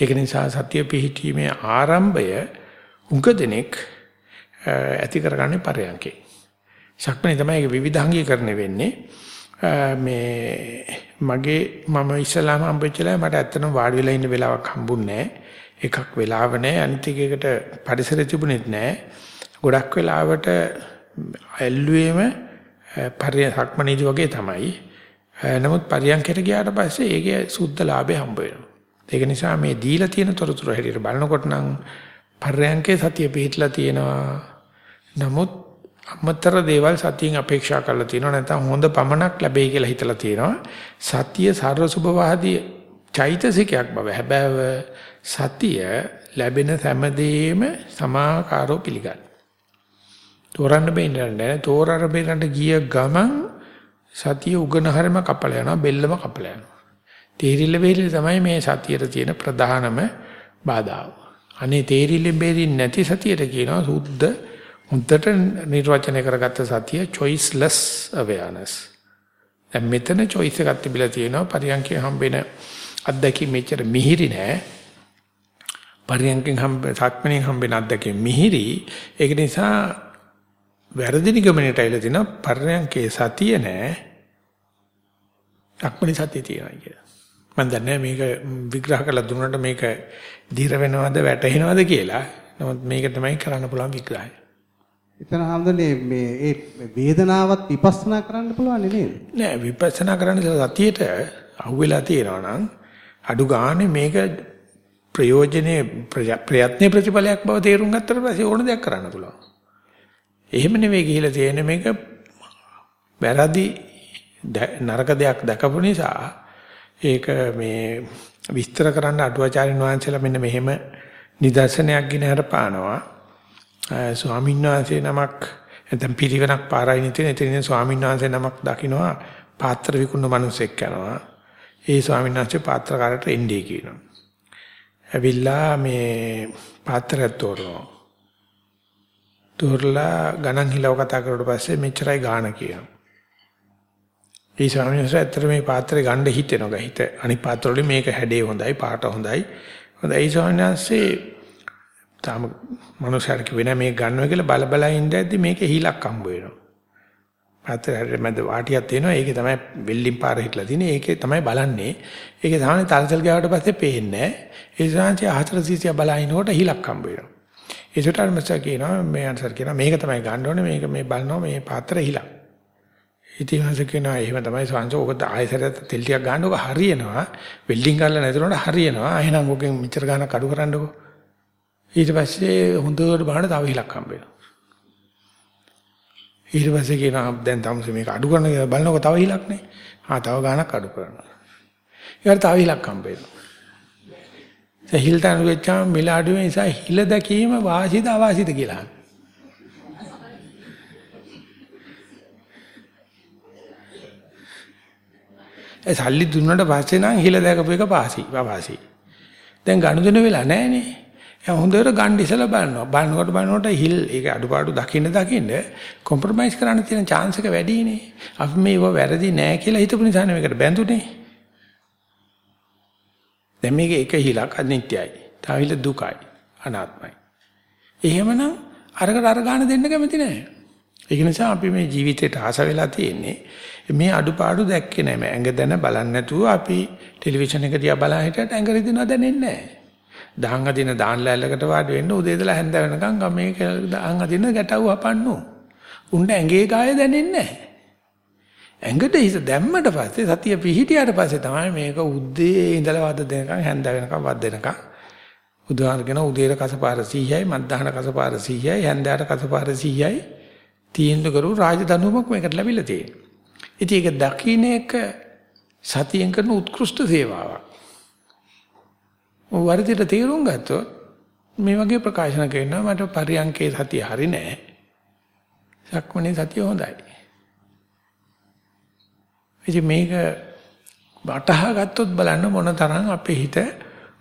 ඒක නිසා සතිය පිහිටීමේ ආරම්භය උඟ දෙනෙක් ඇති කරගන්නේ පරයන්කේ. ශක්මනේ තමයි ඒක විවිධාංගීකරණය වෙන්නේ. මේ මගේ මම ඉස්සලාම හම්බෙච්චලා මට ඇත්තටම වාඩි වෙලා ඉන්න වෙලාවක් හම්බුන්නේ එකක් වෙලාව නැහැ. අනිත් එකකට පරිසරය තිබුණෙත් නැහැ. ගොඩක් වෙලාවට ඇල්ලුවේම පරියක්මනීදි වගේ තමයි. නමුත් පරියන්කයට ගියාට පස්සේ ඒකේ සුද්ධ ලාභය හම්බ වෙනවා. ඒක නිසා මේ දීලා තියෙන තොරතුරු හැටියට බලනකොට නම් පරියන්කේ සතිය පිහිටලා තියෙනවා. නමුත් අමතර දේවල් සතියෙන් අපේක්ෂා කරලා තියෙනවා. නැත්නම් හොඳ පමනක් ලැබෙයි කියලා හිතලා තියෙනවා. සතිය සර්ව සුභවාදී චෛතසිකයක් බව. හැබෑව සතිය ලැබෙන හැමදේම සමාකාරෝ පිළිගන්න. තෝරන්න බෙන්නේ නැහැ තෝරන්න බෙන්නට ගිය ගමන් සතිය උගනහරම කපල යනවා. බෙල්ලම කපල යනවා. තේරිල්ල වේලිල තමයි මේ සතියට තියෙන ප්‍රධානම බාධාව. අනේ තේරිල්ල බෙරින් නැති සතියට කියනවා සුද්ධ හොඳට නිර්වචනය කරගත්ත සතිය choiceless awareness. දැන් මෙතන choice එකක් තිබිලා තියෙනවා පරියන්කේ හම්බෙන අත්දැකීම් මෙච්චර මිහිරි නෑ. පරියන්කෙන් හම්බ සක්මණෙන් හම්බෙන අත්දැකීම් මිහිරි ඒක නිසා වැරදි නිගමනයට ඇවිල්ලා තිනවා පරියන්කේ සතිය නෑ සක්මණේ සතිය තියෙනවා කියලා. මම දන්නේ මේක විග්‍රහ කරලා දුන්නට මේක දිර වෙනවද වැටෙනවද කියලා. නමුත් මේක තමයි කරන්න පුළුවන් විග්‍රහය. එතන හැමදේ මේ ඒ වේදනාවත් විපස්සනා කරන්න පුළුවන් නේද? නෑ විපස්සනා කරන්න සතියේට අහුවෙලා තියෙනවා නම් අඩු ගානේ මේක ප්‍රයෝජනේ ප්‍රයත්න ප්‍රතිඵලයක් බව තේරුම් ගත්තට පස්සේ ඕන දෙයක් කරන්න පුළුවන්. එහෙම නෙවෙයි ගිහිලා තියෙන්නේ මේක වැරදි නරක දෙයක් දැකපු නිසා ඒක මේ විස්තර කරන්න අටුවාචාරින් වහන්සේලා මෙන්න මෙහෙම නිදර්ශනයක් ගෙන හරපානවා. ස්වාමීන් වහන්සේ නමක් නැත්නම් පිරිවෙනක් පාරායින තියෙන එතන ස්වාමීන් වහන්සේ නමක් දකින්නවා පාත්‍ර විකුණන මිනිස්සෙක් යනවා. ඒ ස්වාමීන් වහන්සේ පාත්‍රකාරට එන්නේ කියනවා. ඇවිල්ලා මේ පාත්‍රයක් තෝරනවා. තෝරලා ගණන් හිලව කතා කරුවට පස්සේ මෙච්චරයි ගාණ කියනවා. ඒ ස්වාමීන් වහන්සේ ඇත්තට මේ පාත්‍රේ ගන්න හිතෙනවා. හිත අනිත් පාත්‍ර වලින් මේක හැඩේ හොඳයි, පාට හොඳයි. හොඳයි ඒ ස්වාමීන් වහන්සේ තාම මනුස්සයෙක් වෙන මේක ගන්නවා කියලා බල බල ඉඳද්දි මේකේ හිලක් හම්බ වෙනවා. පාත්‍රය මැද වාටියක් තියෙනවා. ඒකේ තමයි වෙල්ලින් පාර හිටලා තියෙන්නේ. ඒකේ තමයි බලන්නේ. ඒකේ සාමාන්‍ය තලසල් ගාවට පස්සේ පේන්නේ නැහැ. ඒ සාංශය හතර සීසිය බලනකොට හිලක් හම්බ වෙනවා. ඒකට අරමස කියනවා මේ අන්සර් කියනවා මේක තමයි ගන්න ඕනේ. මේක මේ බලනවා මේ පාත්‍ර හිලක්. ඉතිහාස කියනවා එහෙම තමයි සංසෝ ඔක ආයසරයට තෙල් ටිකක් ගන්න ඕක හරියනවා. වෙල්ඩින් කරලා නැතුනොත් හරියනවා. එහෙනම් ඔකෙන් මෙච්චර ගාණක් අඩු කරන්නකෝ. ඊට පස්සේ හොඳට බලන්න තව හිලක් හම්බ වෙනවා. ඊට පස්සේ කියනවා දැන් තමස මේක අඩු කරන කියලා බලනකො තව හිලක් නේ. ආ තව ගාණක් අඩු කරනවා. ඊට තව හිලක් හම්බ වෙනවා. ඒ හිල් තන වෙච්චාම මිල අඩු වෙන නිසා හිල දැකීම වාසිද අවාසිද කියලා. ඒ සල්ලි දුන්නට පස්සේ නම් හිල දැකපු එක පාසි වාසි. දැන් ගනුදෙනු වෙලා නැහැ නේ. එයා හොඳට ගන්න ඉසලා බලනවා. බලනකොට බලනකොට හිල් ඒක අඩුපාඩු දකින්න දකින්න කොම්ප්‍රොමයිස් කරන්න තියෙන chance එක වැඩිනේ. අපි මේව වැරදි නෑ කියලා හිතපු නිසා මේකට බැඳුනේ. දැන් මේක එක හිලක් අනිත්‍යයි. තව හිල දුකයි. අනාත්මයි. එහෙමනම් අරකට අර ගන්න දෙන්න කැමති නෑ. ඒක නිසා අපි මේ ජීවිතේට ආස වෙලා තියෙන්නේ මේ අඩුපාඩු දැක්කේ නෑ. ඇඟ දැන බලන්නේ නැතුව අපි ටෙලිවිෂන් එක දිහා බලන හිටියට ඇඟ රිදෙනවා දැනෙන්නේ නෑ. දහං අදින දාන් ලැල්ලකට වාඩි වෙන්න උදේ ඉඳලා හැන්ද වෙනකන් ගමේ දහං අදින ගැටව් හපන්නු. උණ්ඩ ඇඟේ ගාය දැනෙන්නේ නැහැ. ඇඟට හිත දැම්මට පස්සේ සතිය පිහිටියට පස්සේ තමයි මේක උදේ ඉඳලා වද දෙනකන් හැන්ද වෙනකන් වද දෙනකන් උදාහරණ උදේට කසපාර 100යි මධ්‍යහන කසපාර 100යි හැන්දෑට කසපාර 100යි තීන්දුව කරු රාජධනුවමක් මේකට ලැබිලා තියෙනවා. ඉතින් ඒක දකින්න එක සතියෙන් කරන උත්කෘෂ්ඨ සේවාවක්. වර්ධිත තීරුම් ගත්තොත් මේ වගේ ප්‍රකාශන කරනවා මට පරියන්කේ සතිය හරි නෑ. සක්මණේ සතිය හොඳයි. ඉතින් මේක වටහා ගත්තොත් බලන්න මොන තරම් අපේ හිත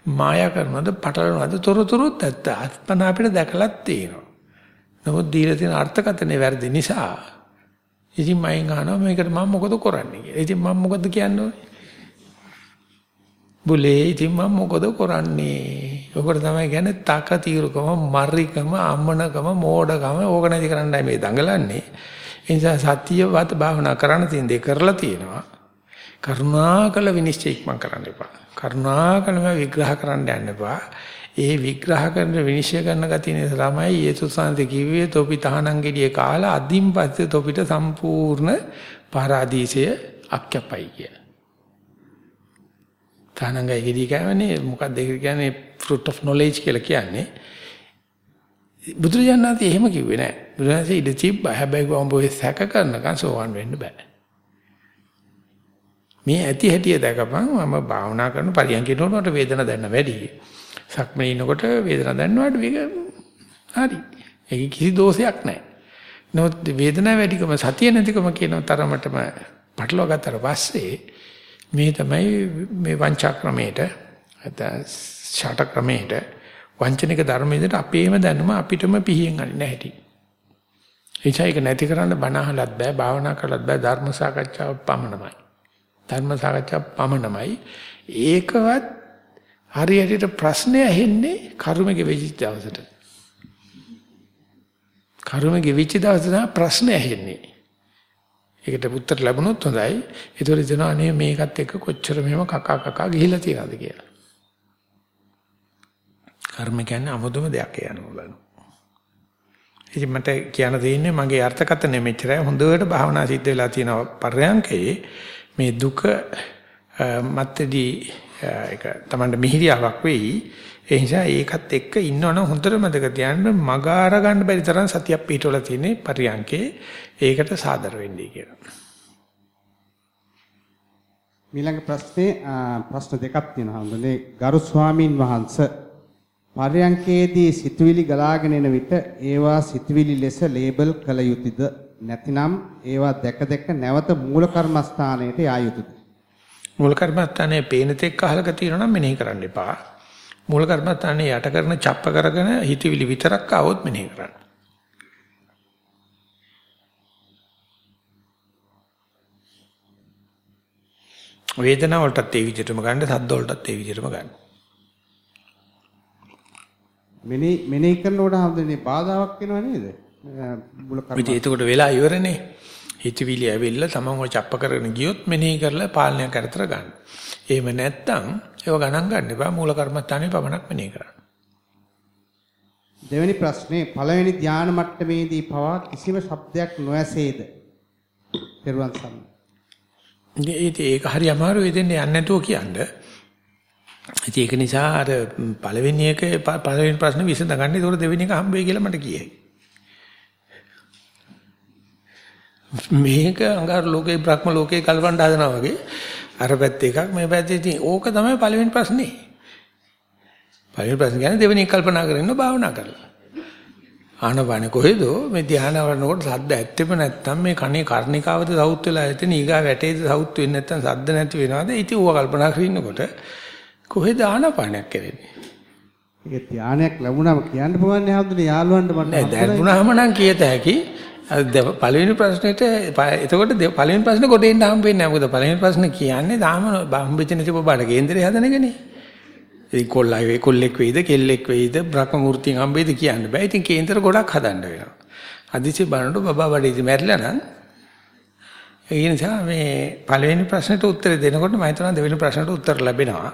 මායා කරනවද පටලනවද තොරතුරුත් ඇත්ත අත්පන අපිට දැකලත් තියෙනවා. නමුත් දීලා තියෙන අර්ථකථනය වැරදි නිසා ඉතින් මයින් අහනවා මේකට මම මොකද කරන්නේ කියලා. ඉතින් මම මොකද කියන්නේ? බුලේ ඉතින් මම මොකද කරන්නේ? ඔකට තමයි කියන්නේ තක తీරුකම, මරිකම, අම්මනකම, මෝඩකම ඕක නැති කරන්නයි මේ දඟලන්නේ. ඒ නිසා සත්‍යවත් භාවනා කරන්න තියෙන දේ කරලා තියෙනවා. කරුණාකල විනිශ්චය ඉක්මන් කරන්න එපා. කරුණාකලම විග්‍රහ කරන්න යන්න එපා. ඒ විග්‍රහ කරන විනිශ්චය කරන ගතිය නිසා තමයි යේසුස් වහන්සේ කිව්වේ තොපි තහනම් ගෙඩිය කාලා අදින් පස්සේ තොපිට සම්පූර්ණ පාරාදීසය අක්කපයි කියලා. තහනංගයි ගෙඩිය කියන්නේ මොකක්ද ඒක කියන්නේ fruit of knowledge කියලා කියන්නේ. බුදුරජාණන් වහන්සේ එහෙම කිව්වේ නෑ. බුදුරජාණන්සේ ඉඳ තිබ්බ හැබැයි කොහොඹ ඔය සැක කරනකන් සෝවන් වෙන්න බෑ. මේ ඇති හැටිය දැකපන් මම භාවනා කරන පරියන්කිට උනට වේදන දැනන වැඩි. සක්මනේ ඉනකොට වේදන දැනනවාට මේක හරි. ඒක කිසි දෝෂයක් නැහැ. නමුත් වේදනාව වැඩිකම සතිය නැතිකම කියන තරමටම පටලවා ගත්තට පස්සේ මේ තමයි මේ වංචා ක්‍රමයට නැත්නම් ෂට ක්‍රමයට වංචනික ධර්මයේදී අපේම දැනුම අපිටම පිහින් අරින්න හැටි. ඒක නැති කරන්න බණ අහලත් බෑ භාවනා කරලත් බෑ ධර්ම සාකච්ඡාව පමණමයි. ධර්ම සාකච්ඡාව පමණමයි. ඒකවත් හරියට ප්‍රශ්නය ඇහෙන්නේ කර්මෙක වෙච්ච දවසට. කර්මෙක වෙච්ච දවසට තමයි ප්‍රශ්නය ඇහෙන්නේ. ඒකට උත්තර ලැබුණොත් හොඳයි. ඒතකොට හිතනවා අනේ මේකත් එක්ක කොච්චර මෙහෙම කකා කකා ගිහිලා තියනද කියලා. කර්ම කියන්නේ අමුතුම දෙයක් යනවා බලන්න. ඉතින් මට කියන්න තියෙන්නේ මගේ අර්ථකථනය මෙච්චරයි හොඳට භාවනා සිද්ධ වෙලා තියෙනවා පර්යංකේ මේ දුක මැත්තේදී ඒක තමයි මිහිරියාවක් වෙයි. ඒ නිසා ඒකත් එක්ක ඉන්නවනම් හොඳට මතක තියාගන්න මග අර ගන්න බැරි තරම් සතියක් පිටවලා තියෙන්නේ පරියන්කේ ඒකට සාදර වෙන්නයි කියලා. ඊළඟ ප්‍රශ්නේ ප්‍රශ්න දෙකක් තියෙනවා. හඳුනේ ගරු ස්වාමින් වහන්සේ පරයන්කේදී සිතුවිලි ගලාගෙන එන විට ඒවා සිතුවිලි ලෙස ලේබල් කළ යුතුයද නැතිනම් ඒවා දැක දැක නැවත මූල කර්මස්ථානයට යා යුතුයද මූල කර්මස්ථානයේ පේන තෙක් අහලක තියෙනවා නම් මෙනෙහි කරන්න එපා මූල කර්මස්ථානයේ යට කරන ڇප්ප කරගෙන හිතවිලි විතරක් ආවොත් මෙනෙහි කරන්න වේදනාව වලටත් ඒ විදිහටම ගන්න, සද්ද වලටත් ඒ විදිහටම ගන්න. මෙනේ මෙනේ කරනකොට හැමදේනේ බාධාවක් වෙනව නේද? මුල කර්ම. ඉතින් එතකොට වෙලා ඉවරනේ. හිතවිලි ඇවිල්ලා තමන්ව චප්ප කරගෙන ගියොත් මෙනෙහි කරලා පාලනය කරතර ගන්න. එහෙම නැත්නම් ඒව ගණන් ගන්න එපා මූල කර්මස්ථානේ පමණක් මෙනෙහි කරන්න. දෙවෙනි ප්‍රශ්නේ පළවෙනි ධාන මට්ටමේදී පවා කිසිම શબ્දයක් නොඇසේද? පෙරවන් සම්මා ඒක හරි අමාරුයි දෙන්නේ යන්නේ නැතුව කියන්නේ. ඒක නිසා අර පළවෙනි එක පළවෙනි ප්‍රශ්නේ විසඳගන්න ඒතකොට දෙවෙනි එක හම්බෙයි කියලා මට කියයි. මේක අඟහරු ලෝකේ බ්‍රහ්ම ලෝකේ කල්පන්න හදනවා වගේ. අර පැත්ත එකක් මේ පැත්තේ ඉතින් ඕක තමයි පළවෙනි ප්‍රශ්නේ. පළවෙනි ප්‍රශ්නේ කියන්නේ දෙවෙනි කල්පනා කරගෙන භාවනා කරලා. ආනපාන කොහෙද? මේ ධානය වඩනකොට සද්ද ඇත්තෙම නැත්තම් මේ කනේ කර්ණිකාවද සවුත් වෙලා ඇතෙන ඊගා වැටේද සවුත් වෙන්නේ නැත්තම් සද්ද නැති වෙනවද? ඉතින් ඌව කල්පනා කරනකොට කොහෙද ආනපානයක් කරන්නේ? ඒක ධානයක් ලැබුණාම කියන්න පුළුවන් නේ හඳුනේ. යාළුවන්ට මට නෑ දැනුණාම නම් කියත හැකි පළවෙනි ප්‍රශ්නෙට එතකොට පළවෙනි ප්‍රශ්නේ කොට එන්න හම්බ වෙන්නේ නැහැ මොකද පළවෙනි ප්‍රශ්නේ කියන්නේ තාම හම්බෙච්ච නැති බබාට කේන්දරේ හදන එකනේ ඉතින් කොල්ලයි කොල්ලෙක් වෙයිද කෙල්ලෙක් වෙයිද බ්‍රහ්ම මූර්තියෙන් හම්බෙයිද කියන්න බෑ. ඉතින් කේන්දර ගොඩක් හදන්න වෙනවා. අදිසි බලනකොට බබා බඩේදී මැරිලා නම් ඒ නිසා මේ පළවෙනි ප්‍රශ්නෙට උත්තර දෙනකොට මම හිතනවා දෙවෙනි ප්‍රශ්නට උත්තර ලැබෙනවා.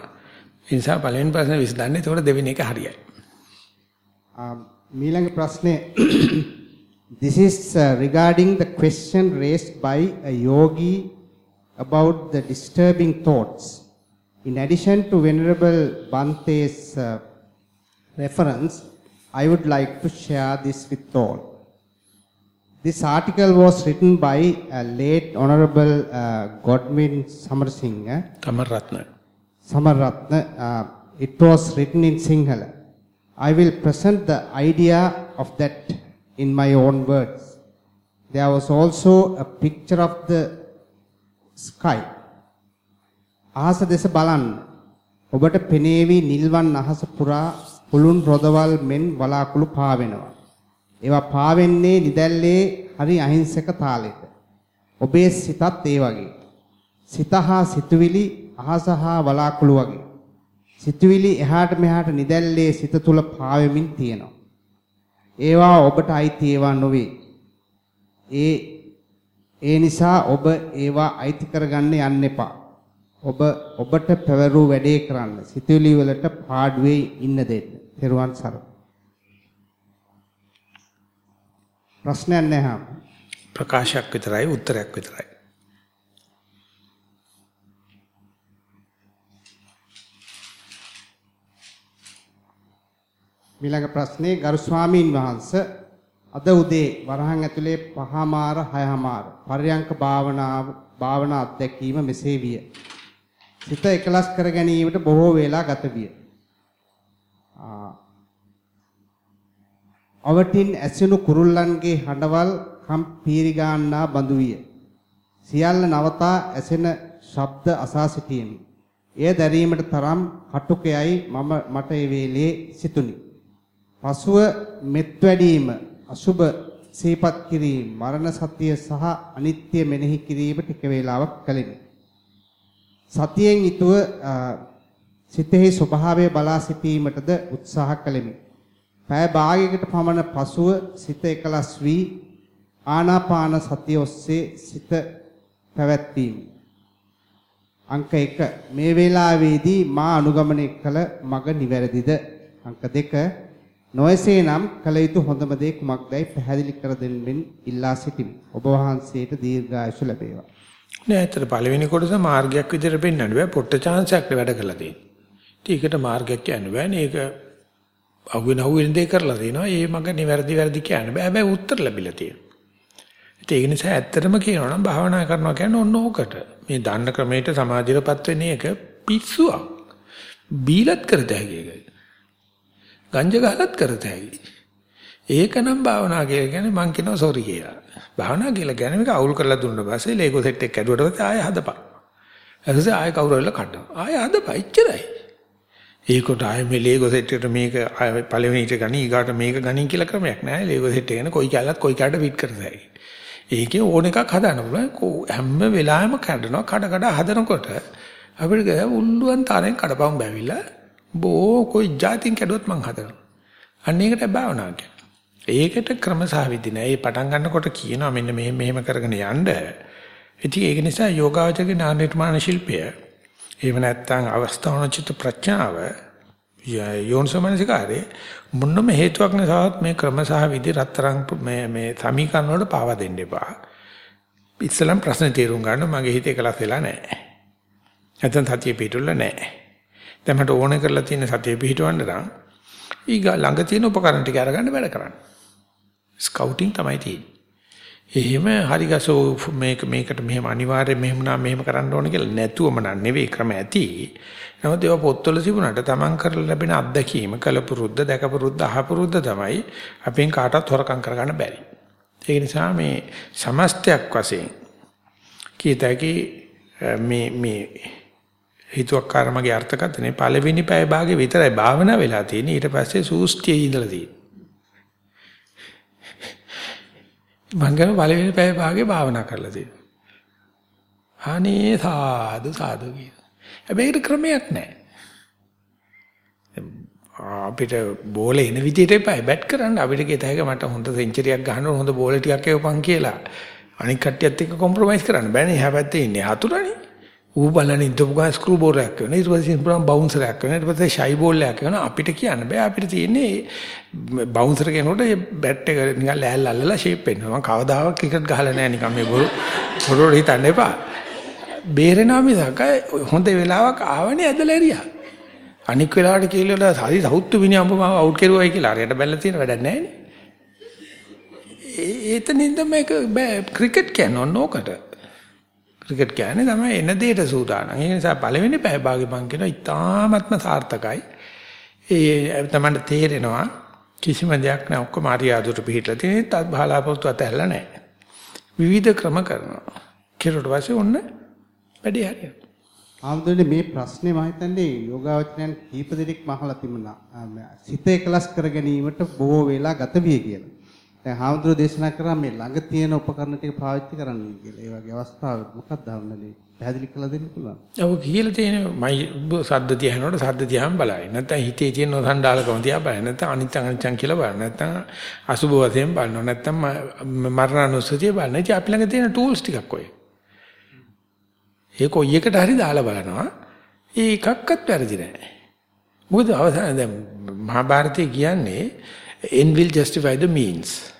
ඒ නිසා පළවෙනි ප්‍රශ්නේ විසඳන්නේ එතකොට දෙවෙනි එක හරියයි. මීළඟ ප්‍රශ්නේ This is uh, regarding the question raised by a yogi about the disturbing thoughts. In addition to Venerable Bante's uh, reference, I would like to share this with all. This article was written by a late Honorable uh, Godwin Samarsingh. Samarratna. Samarratna. Uh, it was written in Sinhala. I will present the idea of that in my own words. There was also a picture of the sky අහස දෙස බලන්න. ඔබට පෙනේවි නිල්වන් අහස පුරා පුළුන් රොදවල් මෙන් වලාකුළු පාවෙනවා. ඒවා පාවෙන්නේ නිදැල්ලේ හරි අහිංසක තාලෙට. ඔබේ සිතත් ඒ වගේ. සිත හා සිතුවිලි අහස හා වලාකුළු වගේ. සිතුවිලි එහාට මෙහාට නිදැල්ලේ සිත තුල පාවෙමින් තියෙනවා. ඒවා ඔබට අයිති ඒවා නොවේ. ඒ ඒ නිසා ඔබ ඒවා අයිති කරගන්න යන්න එපා. ඔබ ඔබට පැවරූ වැඩේ කරන්න. සිතුවිලි වලට පාඩුවේ ඉන්න දෙන්න. තෙරුවන් සරණයි. ප්‍රශ්නයක් නැහැ. ප්‍රකාශයක් විතරයි උත්තරයක් විතරයි. ඊළඟ ප්‍රශ්නේ ගරු ස්වාමීන් වහන්සේ අද උදේ වරහන් ඇතුලේ පහමාර හයමාර පර්යංක භාවනාව භාවනා අත්දැකීම මෙසේ විය. සිත එකලස් කර ගැනීමට බොහෝ වේලා ගත විය. අවටින් ඇසෙනු කුරුල්ලන්ගේ හඬවල් කම් පීරි ගන්නා බඳු විය. සියල්ල නවතා ඇසෙන ශබ්ද අසා සිටියෙමි. එය දැරීමට තරම් කටුකයයි මම මට ඒ වේලේ සිතුනි. පසුව මෙත් වැඩීම, අසුබ සීපත් කිරීම, මරණ සත්‍ය සහ අනිත්‍ය මෙනෙහි කිරීම ටික වේලාවක් කළෙමි. සතියෙන් යුතුව සිතෙහි ස්වභාවය බලා සිටීමටද උත්සාහ කළෙමි. පෑ භාගයකට පමණ පසුව සිත එකලස් වී ආනාපාන සතිය ඔස්සේ සිත පැවැත්වීම. අංක 1 මේ වේලාවේදී මා අනුගමනය කළ මඟ නිවැරදිද? අංක 2 නොයසේනම් කල යුතු හොඳම දේ කුමක්දයි පැහැදිලි කර දෙන්නෙන් ඉල්ලා සිටිමි. ඔබ වහන්සේට දීර්ඝායුෂ ලැබේවා. නෑ ඇත්තට පළවෙනි කොටස මාර්ගයක් විදිහට පෙන්වන්න බෑ පොට්ට chance එකක් වැඩ කරලා තියෙන්නේ. ඒකට මාර්ගයක් කියන්න බෑනේ. ඒක අහුවෙන අහුවෙන දේ කරලා තිනවා. ඒ මඟ නිවැරදි වැරදි කියන්න බෑ. හැබැයි උත්තර ලැබිලා තියෙනවා. ඒක නිසා ඇත්තටම කියනවා නම් භාවනා කරනවා කියන්නේ ඔන්න ඕකට. මේ දන්න ක්‍රමයට සමාධියටපත් වෙන්නේ එක පිස්සුවක්. බීලත් කරත හැකි එක. ගංජ ගහලත් කරත හැකි. ඒකනම් භාවනා කියලා කියන්නේ මං කියනවා සෝරි කියලා. භාවනා කියලා කියන්නේ මේක අවුල් කරලා දුන්න පස්සේ ලේගෝ සෙට් එක කැඩුවට පස්සේ ආයෙ හදපන්. ඊට ආයෙ කවුරු හරි කඩනවා. ආයෙ හදපන්. ඉච්චරයි. ඒකට ආයෙ මේ ලේගෝ සෙට් එකට මේක පළවෙනි ඊට ගනි ඊගාට මේක ගනි කියලා ක්‍රමයක් නැහැ. ලේගෝ සෙට් එක ගැන කොයි කැලලත් කොයි කැලට ෆිට කරතයි. ඒකේ ඕන එකක් හදන්න පුළුවන්. හැම වෙලාවෙම කඩනවා. කඩ කඩ හදනකොට අපිට ගෑ උල්ලුවන් තරෙන් කඩපම් බැවිලා බෝ කොයි જાතින් කැඩුවත් මං හදනවා. අන්න ඒකට භාවනා ඒකට ක්‍රමසහවිදි නෑ. ඒ පටන් ගන්නකොට කියනවා මෙන්න මෙහෙම මෙහෙම කරගෙන යන්න. ඉතින් ඒක නිසා යෝගාවචරගේ ඥාන නිර්මාණ ශිල්පය එහෙම නැත්නම් අවස්ථාවනචිත ප්‍රඥාව යෝනිසමනසිකාරේ මොනම හේතුවක් නිසාවත් මේ ක්‍රම සහ විදි රත්තරන් මේ මේ සමීකරණ වලට පාවා දෙන්න එපා. ඉස්සලම් ප්‍රශ්න තේරුම් ගන්න මගේ හිතේ කලස් වෙලා නැහැ. නැත්නම් සතිය පිටුල්ල නැහැ. දැන් මට ඕන කරලා තියෙන සතිය පිටවන්න නම් ඊගා ළඟ තියෙන උපකරණ ටික අරගන්න වැඩ කරන්න. ස්කවුටින් තමයි තියෙන්නේ. එහෙම හරි ගසෝ මේක මේකට මෙහෙම අනිවාර්යයෙන් මෙහෙම නා මෙහෙම කරන්න ඕන කියලා නැතුවම නන් නෙවෙයි ක්‍රම ඇති. නමුත් ඒවා පොත්වල තිබුණාට Taman කරලා ලැබෙන අත්දැකීම කලපුරුද්ද දැකපුරුද්ද අහපුරුද්ද තමයි අපෙන් කාටවත් හොරකම් කරගන්න බැරි. ඒ නිසා මේ සමස්තයක් වශයෙන් කීතකි මේ මේ හිතුවක්කාර මගේ අර්ථකථනේ පළවෙනි පැය භාගේ විතරයි භාවනා වෙලා තියෙන්නේ ඊට පස්සේ සූස්තියේ ඉඳලා තියෙන්නේ. මං ගම පළවෙනි පැය භාගේ භාවනා කරලා තියෙනවා. අනේ සාදු සාදු කියන. හැබැයි ඒක ක්‍රමයක් නැහැ. අපිට බෝලේ එන විදිහට එපා බැට් කරන්න අපිට කියත හැක මට හොඳ සෙන්චරියක් ගහන්න ඕන හොඳ බෝල ටිකක් එවපන් කියලා. අනික් කට්ටියත් එක්ක කොම්ප්‍රොමයිස් කරන්න බෑනේ. එහා පැත්තේ ඉන්නේ හතුරනේ. ඌ බලන්නේ ඉඳපු ගමන් ස්ක්‍රූ බෝල් එකක් වෙනවා. ඊට පස්සේ පුරාම බවුන්සර් එකක් වෙනවා. ඊට පස්සේ ෂයි බෝල් එකක් වෙනවා. අපිට කියන්න බෑ. අපිට තියෙන්නේ බවුන්සර් කෙනෙකුට බැට් එක නිකන් ලෑල්ල අල්ලලා ෂේප් වෙනවා. මම කවදාවත් ක්‍රිකට් ගහලා නැහැ නිකන් මේ බොරු බොරු හිතන්න එපා. බේරෙනවා මිසක හොඳ වෙලාවක් ආවනේ ඇදලා එරියා. අනික් වෙලාවට කියලා හරි සෞත්තු විනි අඹ මම අවුට් කෙරුවයි කියලා හරියට බැලලා තියෙන වැඩක් නැහැ නේ එතනින්ද මේක ක්‍රිකට් කියන්නේ ඕනෝකට ක්‍රිකට් කියන්නේ තමයි එන දෙයට සූදානම්. ඒ නිසා පළවෙනි පැය භාගෙ මං කියන ඉතාමත්ම සාර්ථකයි. ඒ තමයි තේරෙනවා කිසිම දෙයක් නෑ ඔක්කොම ආරියාදුට පිළිట్లా තියෙන තත් බහලාපොත්තු අතහැරලා නෑ. විවිධ ක්‍රම කරනවා. කෙරුවට පස්සේ ඔන්න වැඩි හරියනවා. ආම්දුනේ මේ ප්‍රශ්නේ මම හිතන්නේ යෝගාවචරයන් කීප දෙනෙක් මහලා තිබුණා. සිත එකලස් කර ගැනීමට බොහෝ වෙලා ගත විය කියලා. දැන් හාමුදුරුවෝ දේශනා කරා මේ ළඟ තියෙන උපකරණ ටික පාවිච්චි කරන්න කියලා. ඒ වගේ අවස්ථාවක මොකක්ද හම්බුනේ? පැහැදිලි කරලා දෙන්න පුළුවන්. ඔව් කියලා තියෙන මයි සද්ද තියනකොට සද්ද තියාම බලයි. නැත්නම් හිතේ තියෙන සඳාලකම තියා බලයි. නැත්නම් අනිත්‍ය අනිත්‍යං කියලා බලන්න. නැත්නම් අසුබ වශයෙන් බලනවා. නැත්නම් මරණානුස්සතිය බලන්න. ඉතින් අපි ළඟ තියෙන ටූල්ස් ටිකක් ඔය. ඒක ඔය එකට හරි දාලා බලනවා. ඒ එකක්වත් වැරදි නෑ. මොකද අවසාන දැන් මහා භාරතයේ කියන්නේ end will justify the means.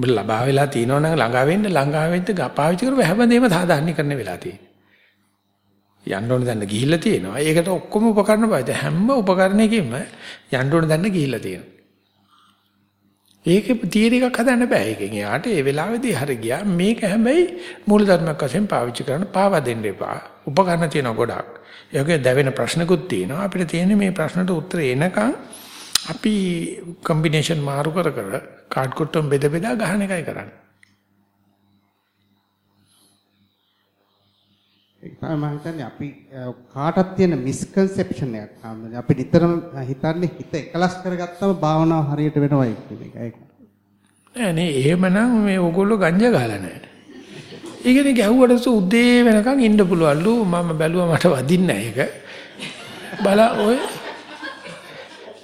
ඔබ ලබා වෙලා තියෙනවා නම් ළඟා වෙන්න ළඟා වෙන්න පාවිච්චි කරපුව හැමදේම සාධාරණීකරණය වෙලා තියෙනවා. යන්න ඕන දැන්න ගිහිල්ලා තියෙනවා. ඒකට ඔක්කොම උපකරණ පාවිච්චි හැම උපකරණයකින්ම යන්න ඕන දැන්න ගිහිල්ලා තියෙනවා. ඒකේ තීර එකක් හදන්න බෑ. ඒකෙන් එයාට ඒ වෙලාවේදී හරි ගියා. මේක හැබැයි මූල ධර්මයක් වශයෙන් පාවිච්චි කරන්න පාවා දෙන්න එපා. උපකරණ තියෙනවා ගොඩක්. ඒකේ දැවෙන ප්‍රශ්නකුත් තියෙනවා. අපිට තියෙන්නේ මේ ප්‍රශ්නට උත්තර එනකන් අපි කම්බිනේෂන් මාරු කර කර කාඩ් කොට්ටම් බෙද බෙදා ගහන එකයි කරන්නේ. ඒක තමයි මම හිතන්නේ අපි කාටත් තියෙන මිස්කන්සෙප්ෂන් එකක් හම්බුනේ. අපි නිතරම හිතන්නේ හිත එකලස් කරගත්තම භාවනාව හරියට වෙනවයි කියන එක. ඒක. නෑ නේ එහෙමනම් මේ ඕගොල්ලෝ ගංජා ගහලා නෑ. ඒකනේ ගැහුවට උදේ වෙනකන් ඉන්න පුළුවන්ලු මම බැලුවා මට වදින්නේ ඒක. බල ඔය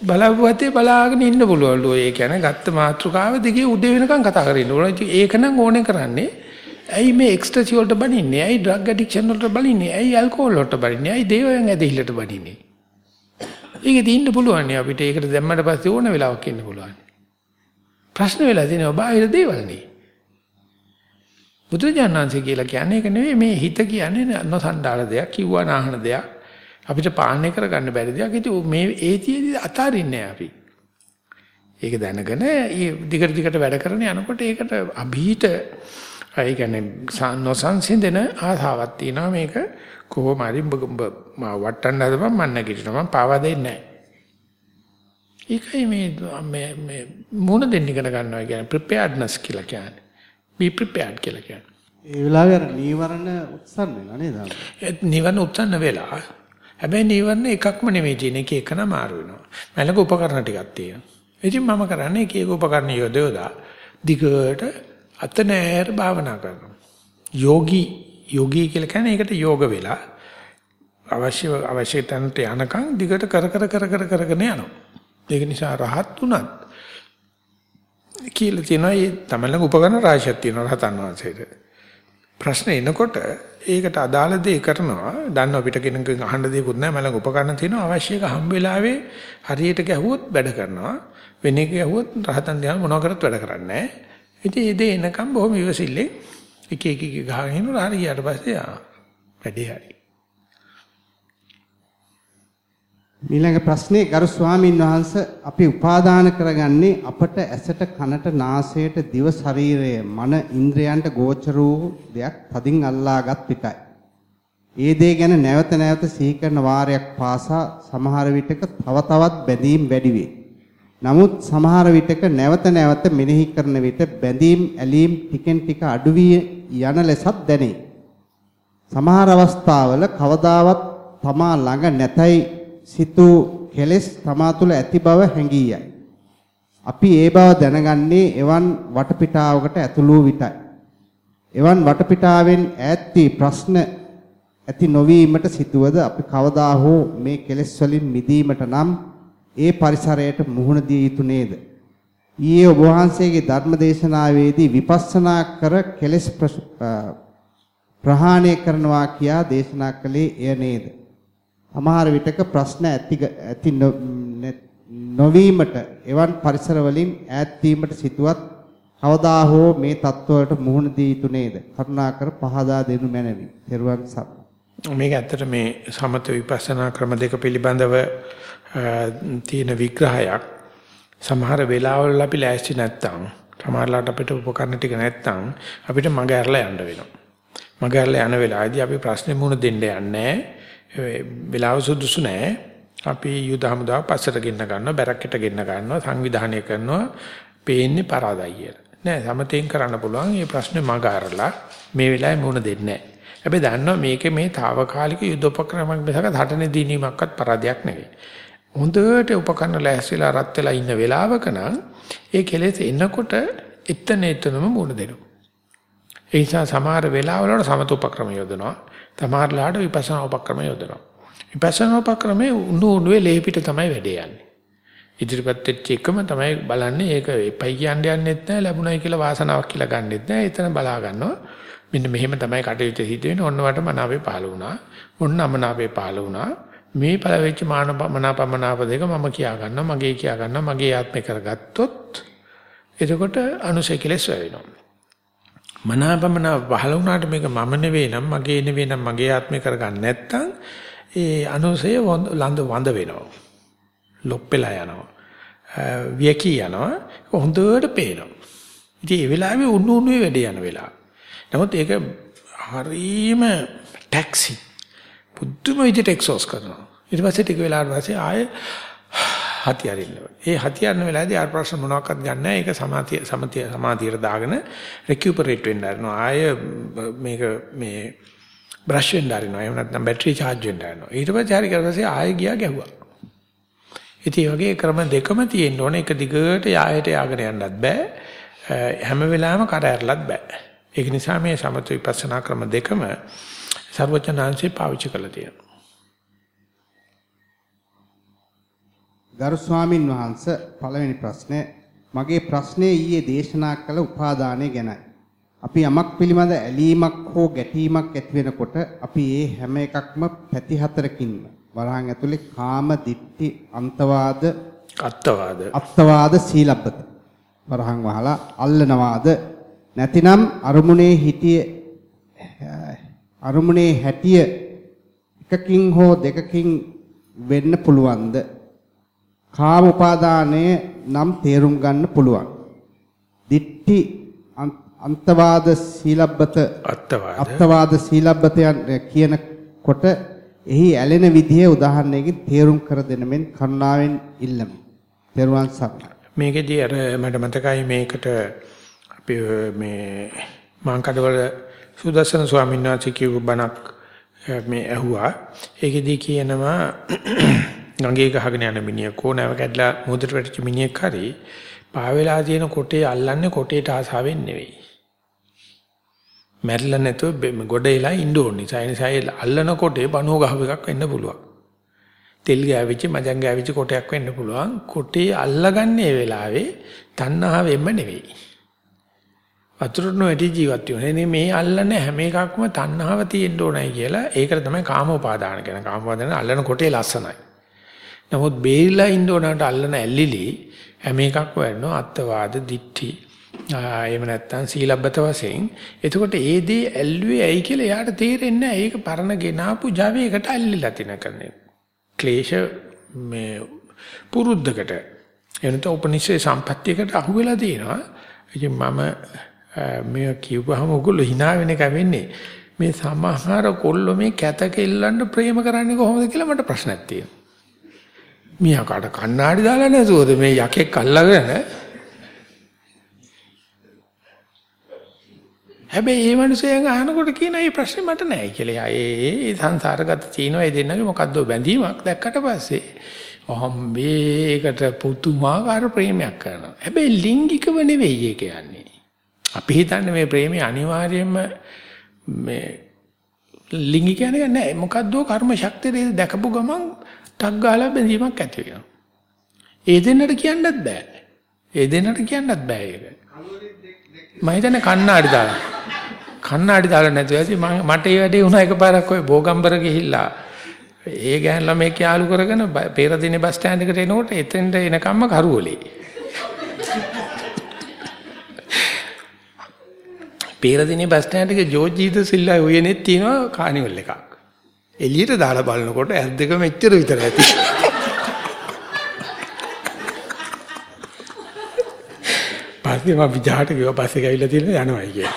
බලවුවතේ බලාගෙන ඉන්න පුළුවන්ලු. ඒ කියන්නේ ගත්ත මාත්‍රකාව දිගේ උදේ වෙනකන් කතා කරගෙන ඉන්න ඕන. ඒක නම් ඕනේ කරන්නේ. ඇයි මේ එක්ස්ට්‍රසි වලට බනින්නේ? ඇයි ඩ්‍රග් ඇඩික්ෂන් වලට බනින්නේ? ඇයි ඇල්කොහොල් වලට බනින්නේ? ඇයි දේවයන් ඇදහිල්ලට බනින්නේ? ඒක දින්න පුළුවන් නේ අපිට. ඒකට දැම්මට පස්සේ ඕන වෙලාවක් ඉන්න පුළුවන්. ප්‍රශ්න වෙලා තියෙනවා බාහිර දේවල් නේ. බුදුජානනාංශය කියලා කියන්නේ ඒක නෙවෙයි මේ හිත කියන්නේ නොසන්ඩාල දෙයක්, කිව්වා නාහන දෙයක්. අපිට පාලනය කරගන්න බැරි දෙයක්. ඉතින් මේ ඒතියේදී අතාරින්නේ අපි. ඒක දැනගෙන දිගට දිගට වැඩ කරන යනකොට ඒකට අභීත ඒ කියන්නේ නොසන්සින්දෙන ආසාවක් තියෙනවා මේක කොහොම හරි උඹ වටන්න හදපන් මම නැගිටිනවා මම පාවා දෙන්නේ නැහැ. ඒකයි මේ මේ මේ මොන දෙන්න ඉගෙන ගන්නවා කියන්නේ preparedness කියලා කියන්නේ. be prepared කියලා කියන්නේ. ඒ වෙලාවේ අර නීවරණ උත්සන්න වෙලා නේද? ඒ නීවරණ උත්සන්න වෙලා. හැබැයි නීවරණ එකක්ම නෙවෙයි තියෙන එක එකන මාරු වෙනවා. මලක උපකරණ ටිකක් තියෙනවා. ඉතින් මම කරන්නේ එක එක උපකරණ යොදවලා දිගට අත නෑර භාවනා කරනවා. යෝගී යෝගී කියලා කියන්නේ ඒකට යෝග වෙලා අවශ්‍ය අවශ්‍ය තැනට යනකම් දිගට කර කර කර කර කරගෙන යනවා. ඒක නිසා රහත් උනත් කියලා තියෙනවා මේ තමලඟ උපකරණ රාශියක් තියෙනවා රහතන් වහන්සේට. ප්‍රශ්න එනකොට ඒකට අදාළ දේ කරනවා. දන්නව පිට කෙනෙකුගෙන් අහන්න දෙයක්වත් නැහැ. මලඟ උපකරණ තියෙනවා. අවශ්‍ය එක හම් වෙලාවේ හරියට ගැහුවොත් වැඩ කරනවා. වෙන එක ගැහුවොත් රහතන් ධ්‍යාන මොනව කරත් වැඩ කරන්නේ නැහැ. ඉතින් ඒ දේ එනකම් බොහොම ඉවසිල්ලෙන් එක එක එක ගහගෙන ඉන්නවා. හරි ගියාට පස්සේ ආ වැඩේ හරි. ඊළඟ ප්‍රශ්නේ ගරු ස්වාමින් වහන්සේ අපි උපාදාන කරගන්නේ අපට ඇසට කනට නාසයට දිව ශරීරය මන ඉන්ද්‍රයන්ට ගෝචර වූ දෙයක් තදින් අල්ලාගත් පිටයි. ඒ දේ ගැන නැවත නැවත සිහි කරන වාරයක් පාසා සමහර විටක තව තවත් බැඳීම් වැඩි වේ. නමුත් සමහර විටක නැවත නැවත මෙනෙහි කරන විට බැඳීම් ඇලීම් ටිකෙන් ටික අඩු වී යන ලෙසත් දැනේ. සමහර අවස්ථාවල කවදාවත් තමා ළඟ නැතයි සිතූ කෙලෙස් තමා තුළ ඇති බව හැඟී යයි. අපි ඒ බව දැනගන්නේ එවන් වටපිටාවකට ඇතුළු විටයි. එවන් වටපිටාවෙන් ඈත් වී ප්‍රශ්න ඇති නොවීමට සිටුවද අපි කවදා හෝ මේ කෙලෙස් වලින් මිදීමට නම් ඒ පරිසරයට මුහුණ දිය යුතු නේද? ඊයේ ඔබ වහන්සේගේ ධර්ම දේශනාවේදී විපස්සනා කර කෙලෙස් ප්‍රහාණය කරනවා කියා දේශනා කළේ එය නේද? සමහර විටක ප්‍රශ්න ඇති ඇති නොවීමට එවන් පරිසර වලින් ඈත් වීමට සිටුවත් කවදා හෝ මේ தත්වවලට මුහුණ දී යුතු නේද? කරුණාකර පහදා දෙනු මැනවි. ත්වන් සර්. මේක ඇත්තට මේ සමත විපස්සනා ක්‍රම දෙක පිළිබඳව තියෙන විග්‍රහයක් සමහර වෙලාවල අපි ලෑස්ති නැත්තම් සමහරලාට අපිට උපකරණ ටික නැත්තම් අපිට මග ඇරලා යන්න වෙනවා. මග ඇරලා යන වෙලාවේදී අපි ප්‍රශ්නේ මුහුණ දෙන්න යන්නේ වෙලාව සුදුසු නැහැ. අපි යුද හමුදාව පස්සට ගෙන්න ගන්නවා, බැරක්කට ගෙන්න ගන්නවා, සංවිධානය කරනවා, පේන්නේ පරාදයි කියලා. නෑ සමතෙන් කරන්න පුළුවන්. මේ ප්‍රශ්නේ මග අරලා මේ වෙලාවේ මුහුණ දෙන්නේ නැහැ. හැබැයි දන්නවා මේකේ මේ తాවකාලික යුද්ධෝපක්‍රමයක් මිසක ධටනේ දීනීමක්වත් පරාදයක් නෙවෙයි. හොඳට උපකරණ ලෑස්තිලා රත් වෙලා ඉන්න වෙලාවක නම් ඒ කෙලෙස් එනකොට එතන එතනම මුණ දෙනවා. ඒ නිසා සමහර වෙලාවල සමත උපක්‍රම යොදනවා. සමහර ලාට විපස්සනා උපක්‍රම යොදනවා. විපස්සනා උපක්‍රමයේ උණු උණුවේ ලේපිට තමයි වැඩේ යන්නේ. ඉදිරිපත් වෙච්ච එකම තමයි බලන්නේ ඒක එපයි කියන්නේ යන්නෙත් නැහැ ලැබුණයි කියලා වාසනාවක් කියලා ගන්නෙත් නැහැ. එතන බලා ගන්නවා. මෙන්න මෙහෙම තමයි කටයුතු සිදු වෙන්නේ. ඔන්න වට මනාවේ පහළ වුණා. ඔන්න අමනාවේ පහළ වුණා. මේ පළවෙච්ච මානපමනාපමනාප දෙක මම කියා ගන්නවා මගේ කියා ගන්නවා මගේ ආත්මේ කරගත්තොත් එතකොට අනුසය කෙලස් වෙනවා මනාපමනාප පහළ වුණාට මේක මම නෙවෙයි නම් මගේ නෙවෙයි නම් මගේ ආත්මේ කරගන්න නැත්තම් ඒ අනුසය ලඳ වඳ වෙනවා. ලොප්පෙලා යනවා. වියකී යනවා. හොඳට පේනවා. ඉතින් ඒ වෙලාවේ උණු උණුවේ වැඩ යන වෙලාව. නමුත් ඒක හරීම ටැක්සි පුදුම විදිහට එක්සෝස් කරනවා. ඊට පස්සේ ටික වෙලාවක් පස්සේ ආයෙ හති අරින්න ඒ හති අරින වෙලාවේදී ආර ප්‍රශ්න මොනවාක්වත් ගන්න නැහැ. ඒක සමාධිය සමතිය සමාධියට දාගෙන රිකියුපරේට් වෙන්න ආරනවා. ආයෙ මේක මේ බ්‍රෂ් වෙන්න ආරනවා. එහෙම නැත්නම් බැටරි charge වෙන්න ආරනවා. ඊට පස්සේ හරි කරලා පස්සේ ආයෙ ගියා ගැහුවා. ඉතින් මේ වගේ ක්‍රම දෙකම තියෙන්න ඕනේ. එක දිගට යායට ය아가න යන්නත් බෑ. හැම වෙලාවෙම කර ඇරලත් බෑ. ඒක නිසා මේ සමත විපස්සනා ක්‍රම දෙකම සර්වඥාන්සේ පාවිච්චි කළා තියෙනවා. ගරු ස්වාමින් වහන්සේ පළවෙනි ප්‍රශ්නය මගේ ප්‍රශ්නය ඊයේ දේශනා කළ උපාදානය ගැනයි. අපි යමක් පිළිබඳ ඇලීමක් හෝ ගැටීමක් ඇති වෙනකොට අපි ඒ හැම එකක්ම පැති හතරකින් වරහන් ඇතුලේ කාම, ditthi, අන්තවාද, අත්වාද අත්වාද සීලබ්බත. වරහන් වහලා අල්ලනවාද? නැතිනම් අරමුණේ හිටිය අරමුණේ හැටිය එකකින් හෝ දෙකකින් වෙන්න පුළුවන්ද කාම උපාදානය නම් තේරුම් ගන්න පුළුවන්. දිට්ටි අන්තවාද සීලබ්බත අත්වාද අත්වාද සීලබ්බතයන් කියනකොට එහි ඇලෙන විදිය උදාහරණයකින් තේරුම් කර දෙන මෙන් කරුණාවෙන් ඉල්ලමි. තෙරුවන් සරණයි. මේකෙදී අර මට මතකයි මේකට අපි මේ මාංකඩවල සුදස්සන ස්වාමීන් වහන්සේ කියපු බණක් මේ ඇහුවා. ඒකෙදී කියනවා ගඟේ ගහගෙන යන මිනිහෙක් ඕ නැව කැඩලා මුහුදට වැටිච්ච මිනිහෙක් හරි පාවෙලා තියෙන කොටේ අල්ලන්නේ කොටේට ආසාවෙන් නෙවෙයි. මැරිලා නැතුව ගොඩේලා ඉන්න ඕනේ. ඒ නිසා අල්ලන කොටේ බණෝ ගහව එකක් වෙන්න පුළුවන්. තෙල් ගෑවිච්ච මජන් ගෑවිච්ච කොටයක් වෙන්න පුළුවන්. කොටේ අල්ලගන්නේ වෙලාවේ තණ්හාවෙන්ම නෙවෙයි. වතුරට නොඇටි ජීවත් වෙන්නේ මේ අල්ලන හැම එකක්ම තණ්හාව තියෙන්න ඕනයි කියලා ඒකට තමයි කාම උපාදාන කියන කාම උපාදාන අල්ලන කොටේ ලස්සනයි. නමුත් බේරිලා ඉන්න ඕනට අල්ලන ඇල්ලිලි හැම එකක් වෙනවා අත්වාද දිට්ඨි. එහෙම නැත්නම් සීලබ්බත වශයෙන්. එතකොට ඒ දේ ඇල්ලුවේ ඇයි කියලා එයාට තේරෙන්නේ නැහැ. ඒක පරණ ගෙනාපු Javaයකට ඇල්ලිලා තින කරන්නේ. ක්ලේශ මේ පුරුද්දකට එනත උපනිෂේ සම්පත්තියකට අහුවෙලා තියෙනවා. ඉතින් මම මේ කියවහම ඔයගොල්ලෝ hina වෙන එක වෙන්නේ. මේ සමහර කොල්ලෝ මේ කැත කෙල්ලන්ට ප්‍රේම කරන්නේ කොහොමද කියලා මට ප්‍රශ්නයක් තියෙනවා. මියාකට කණ්ණාඩි දාලා නැතුවද මේ යකෙක් අල්ලගෙන හැබැයි මේ මිනිස්සෙන් අහනකොට කියන මේ ප්‍රශ්නේ මට නෑ කියලා. ඒ සංසාරගත තියනවා ඒ දෙන්නගේ මොකද්ද බැඳීමක් දැක්කට පස්සේ අහම්බේකට පුතුමාකාර ප්‍රේමයක් කරනවා. හැබැයි ලිංගිකව නෙවෙයි ඒක යන්නේ. අපි හිතන්නේ මේ ප්‍රේමය අනිවාර්යයෙන්ම මේ ලිංගික යන්නේ නෑ. මොකද්ද කර්ම ශක්තිය දැකපු ගමන් ටක් ගාලා බැඳීමක් ඇති වෙනවා. ඒ දෙන්නට කියන්නත් බෑ. ඒ දෙන්නට කියන්නත් බෑ ඒක. මම හිතන්නේ කන්නාඩි දාලා. කන්නාඩි දාලා නැතුව ඇති මට ඒ වැඩේ වුණා එකපාරක් ඔය බෝගම්බර ගිහිල්ලා ඒ ගෑන් ළමෙක් යාළු කරගෙන පෙරදිනේ බස් ස්ටෑන්ඩ් එකට එනකොට එතෙන්ට එනකම්ම කරුවලේ. පෙරදිනේ බස් ස්ටෑන්ඩ් එකේ ජෝර්ජ් ජීද සිල්ලා උයනේත් තියෙනවා කානිවල් එකක්. එළියට දාලා බලනකොට ඇස් දෙක මෙච්චර විතර ඇති. පස්සේ මම විජාට ගියා පස්සේ ගිහිල්ලා තියෙන යනවා කිය.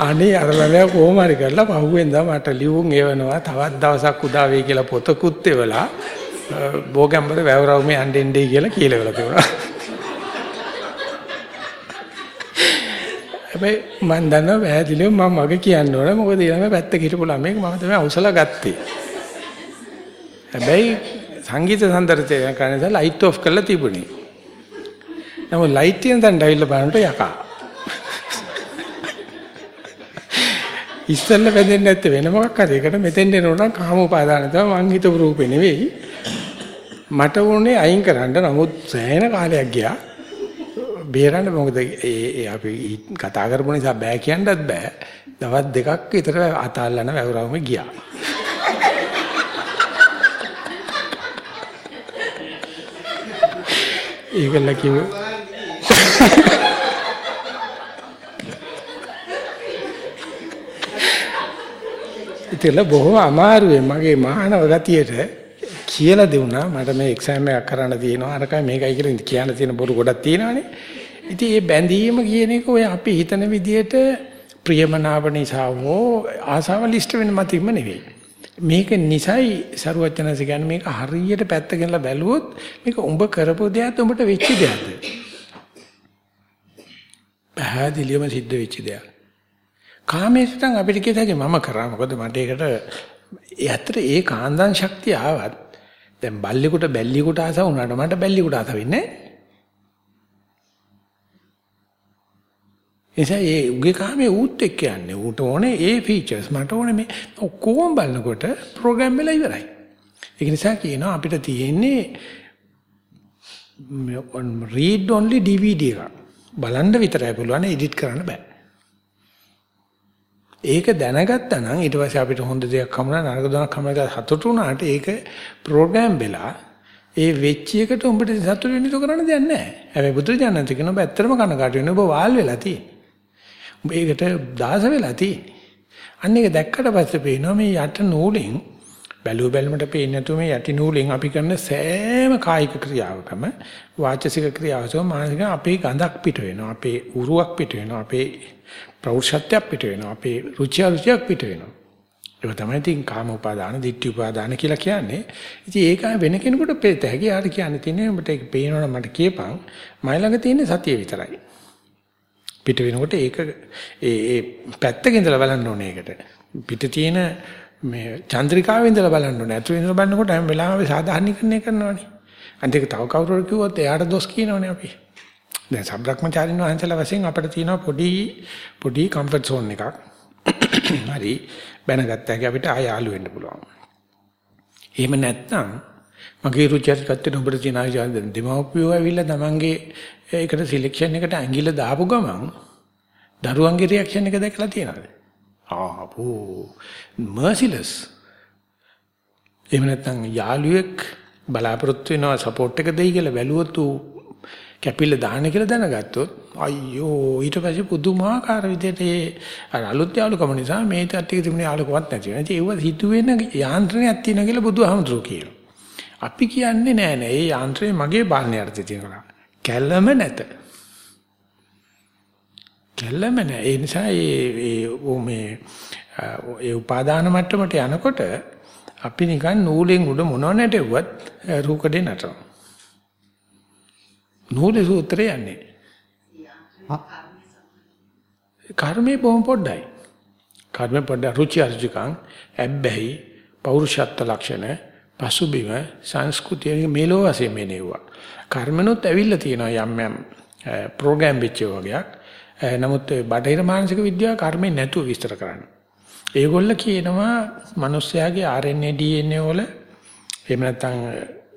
අනේ අර ළමයා කොහොම හරි කරලා පහුවෙන්දා මට ලියුම් එවනවා තවත් දවසක් උදා වෙයි කියලා පොතකුත් එවලා බෝගම්බර වැවරවුමේ යන්නෙන්නේ කියලා කියලා වෙලා තිබුණා. හැබැයි මම දන්නවා පැහැදිලිව මම වගේ කියන්න ඕන මොකද ඊළඟ පැත්ත හිටපු ළමෙක් මම තමයි අවසල ගත්තේ. හැබැයි සංගීත සම්දර්ශය කරන නිසා ලයිට් ඔෆ් කරලා තිබුණේ. නමුත් ලයිට් තියෙන තැනට ඇවිල්ලා බලනකොට යකා. ඉස්සෙල්ල වැදෙන්නේ නැත්තේ වෙන මොකක් හරි ඒකට මෙතෙන් එනකොට කාම උපාදාන තමයි මං හිතපු රූපේ නෙවෙයි. මට උනේ අයින් කරන්න නමුත් සෑහෙන කාලයක් ගියා. බේරන්න මොකද ඒ අපි කතා කරපු නිසා බෑ කියන්නත් බෑ. දවස් දෙකක් විතර අතාල්ලන වැවරවම ගියා. ඒකල කිව්ව ඉතින් බොහොම අමාරුවෙන් මගේ මානව ගතියට කියලා දෙුණා මට මේ එක්සෑම් එකක් කරන්න තියෙනවා අරකයි මේකයි කියලා කියන්න තියෙන බොරු ගොඩක් තියෙනවානේ ඉතින් මේ බැඳීම කියන එක ඔය අපි හිතන විදිහට ප්‍රියමනාප නිසා හෝ ආසාව ලිස්ට් වෙන මතින්ම නෙවෙයි. මේක නිසයි සරුවචනස කියන්නේ මේක හරියට පැත්තගෙනලා බැලුවොත් මේක උඹ කරපු දෙයක්ද උඹට වෙච්ච දෙයක්ද? පැහැදිලිවම සිද්ධ වෙච්ච දෙයක්. කාමයෙන් අපිට කියතගේ මම කරා මොකද මට ඒකට ඒ ඇත්තට ඒ කාන්දන් ශක්තිය ආවත් දැන් බල්ලෙකුට බැල්ලියෙකුට ආස වුණාට මට බැල්ලියෙකුට ආස වෙන්නේ නැහැ. එනිසා ඒ උගේ කාමයේ ඌත් එක්ක යන්නේ. ඌට ඕනේ ඒ ෆීචර්ස්. මට ඕනේ මේ ඔක්කොම බලනකොට ප්‍රෝග්‍රෑම් වෙලා ඉවරයි. ඒක නිසා කියනවා අපිට තියෙන්නේ read only DVD එක. බලන්න විතරයි පුළුවන් එඩිට් කරන්න බෑ. ඒක දැනගත්තා නම් ඊට පස්සේ අපිට හොඳ දෙයක් හමුනා නරක දෙයක් හමුනා හතුටු වුණාට ඒක ප්‍රෝග්‍රෑම් වෙලා ඒ වෙච්ච එකට උඹට සතුට වෙන්න ඉතු කරන්න දෙයක් නැහැ. හැබැයි බුදුරජාණන් කියන ඔබ ඇත්තටම කනකාට වෙන ඔබ වාල් වෙලා තියෙන්නේ. ඔබ ඒකට දාස වෙලා තියෙන්නේ. අන්න ඒක දැක්කට පස්සේ පේනවා මේ යට නූලෙන් බැලුව බැලමට පේන්නේ නැතුව මේ යටි නූලෙන් අපි කරන සෑම කායික ක්‍රියාවකම වාචසික ක්‍රියාවසම මානසික අපේ ගඳක් පිට වෙනවා අපේ උරුවක් පිට වෙනවා අපේ ප්‍රෞෂත්වයක් පිට වෙනවා. අපේ රුචි අරුචියක් පිට වෙනවා. ඒක තමයි තින් කාම උපාදාන ditthi උපාදාන කියලා කියන්නේ. ඉතින් ඒක වෙන කෙනෙකුට පෙත හැකි. යාට කියන්න තියෙන්නේ ඔබට ඒක පේනවනම් මට කියපන්. මයි ළඟ තියෙන සතිය විතරයි. පිට වෙනකොට ඒක ඒ ඒ පැත්තක ඉඳලා බලන්න ඕනේ ඒකට. පිට තියෙන මේ චන්ද්‍රිකාවේ ඉඳලා බලන්න ඕනේ. ඇතුළේ ඉඳලා බලනකොට හැම වෙලාවෙම සාධාරණීකරණය කරනවානේ. අන්තික තව කවුරු කිව්වොත් එයාට දොස් කියනවනේ අපි. දැන් සබ්‍රක්‍මචාරින් වහන්සේලා වශයෙන් අපිට තියෙනවා පොඩි පොඩි කම්ෆර්ට් සෝන් එකක්. හරි බැනගත්ත හැකි අපිට ආය යාළු වෙන්න පුළුවන්. එහෙම නැත්නම් මගේ රුචියකට ඔබට තියෙන ආයතන දෙමව්පියෝ ඇවිල්ලා තමන්ගේ ඒකට සිලෙක්ෂන් එකට ඇඟිල්ල දාපු ගමන් දරුවන්ගේ රියැක්ෂන් එක දැකලා තියෙනවද? ආපෝ merciless එහෙම නැත්නම් යාළුවෙක් බලාපොරොත්තු වෙනවා සපෝට් එක දෙයි කියලා බැලුවොත් ඌ කැපිල්ල දාන්න කියලා දැනගත්තොත් අයියෝ ඊට පස්සේ පුදුමාකාර විදිහට ඒ අර අලුත් යාළුකම නිසා මේ තාත්තික තිබුණේ යාළුකමක් නැති වෙනවා. ඉතින් ඒව හිතුවෙන යාන්ත්‍රණයක් තියෙනවා කියලා බුදුහාමුදුරුවෝ කියනවා. අපි කියන්නේ නෑ නෑ ඒ යාන්ත්‍රය මගේ බාන්නේ අර්ථය තියෙනවා. කැළම නැත. කෙල්ලම නෑ. ඒ නිසා ඒ මේ ඒ උපාදාන මට්ටමට යනකොට අපි නිකන් නූලෙන් උඩ මොනව නැටෙව්වත් රූකඩේ නටනවා. නූලේ සූත්‍රය යන්නේ. කර්මේ බොහොම පොඩ්ඩයි. කර්මේ පොඩ්ඩ රුචි අරුචිකං ඇබ්බැහි පෞරුෂත්ව ලක්ෂණ පසුබිම සංස්කෘතිය මේලෝ වශයෙන් මෙනෙව්වා. කර්මනොත් ඇවිල්ලා තියෙනවා යම් යම් ප්‍රෝග්‍රෑම් වෙච්ච වගේක්. නමුත් බටහිර මානසික විද්‍යාව කර්මෙන් නැතුව විස්තර කරන්නේ. ඒගොල්ල කියනවා මිනිස්යාගේ RNA DNA වල එහෙම නැත්නම්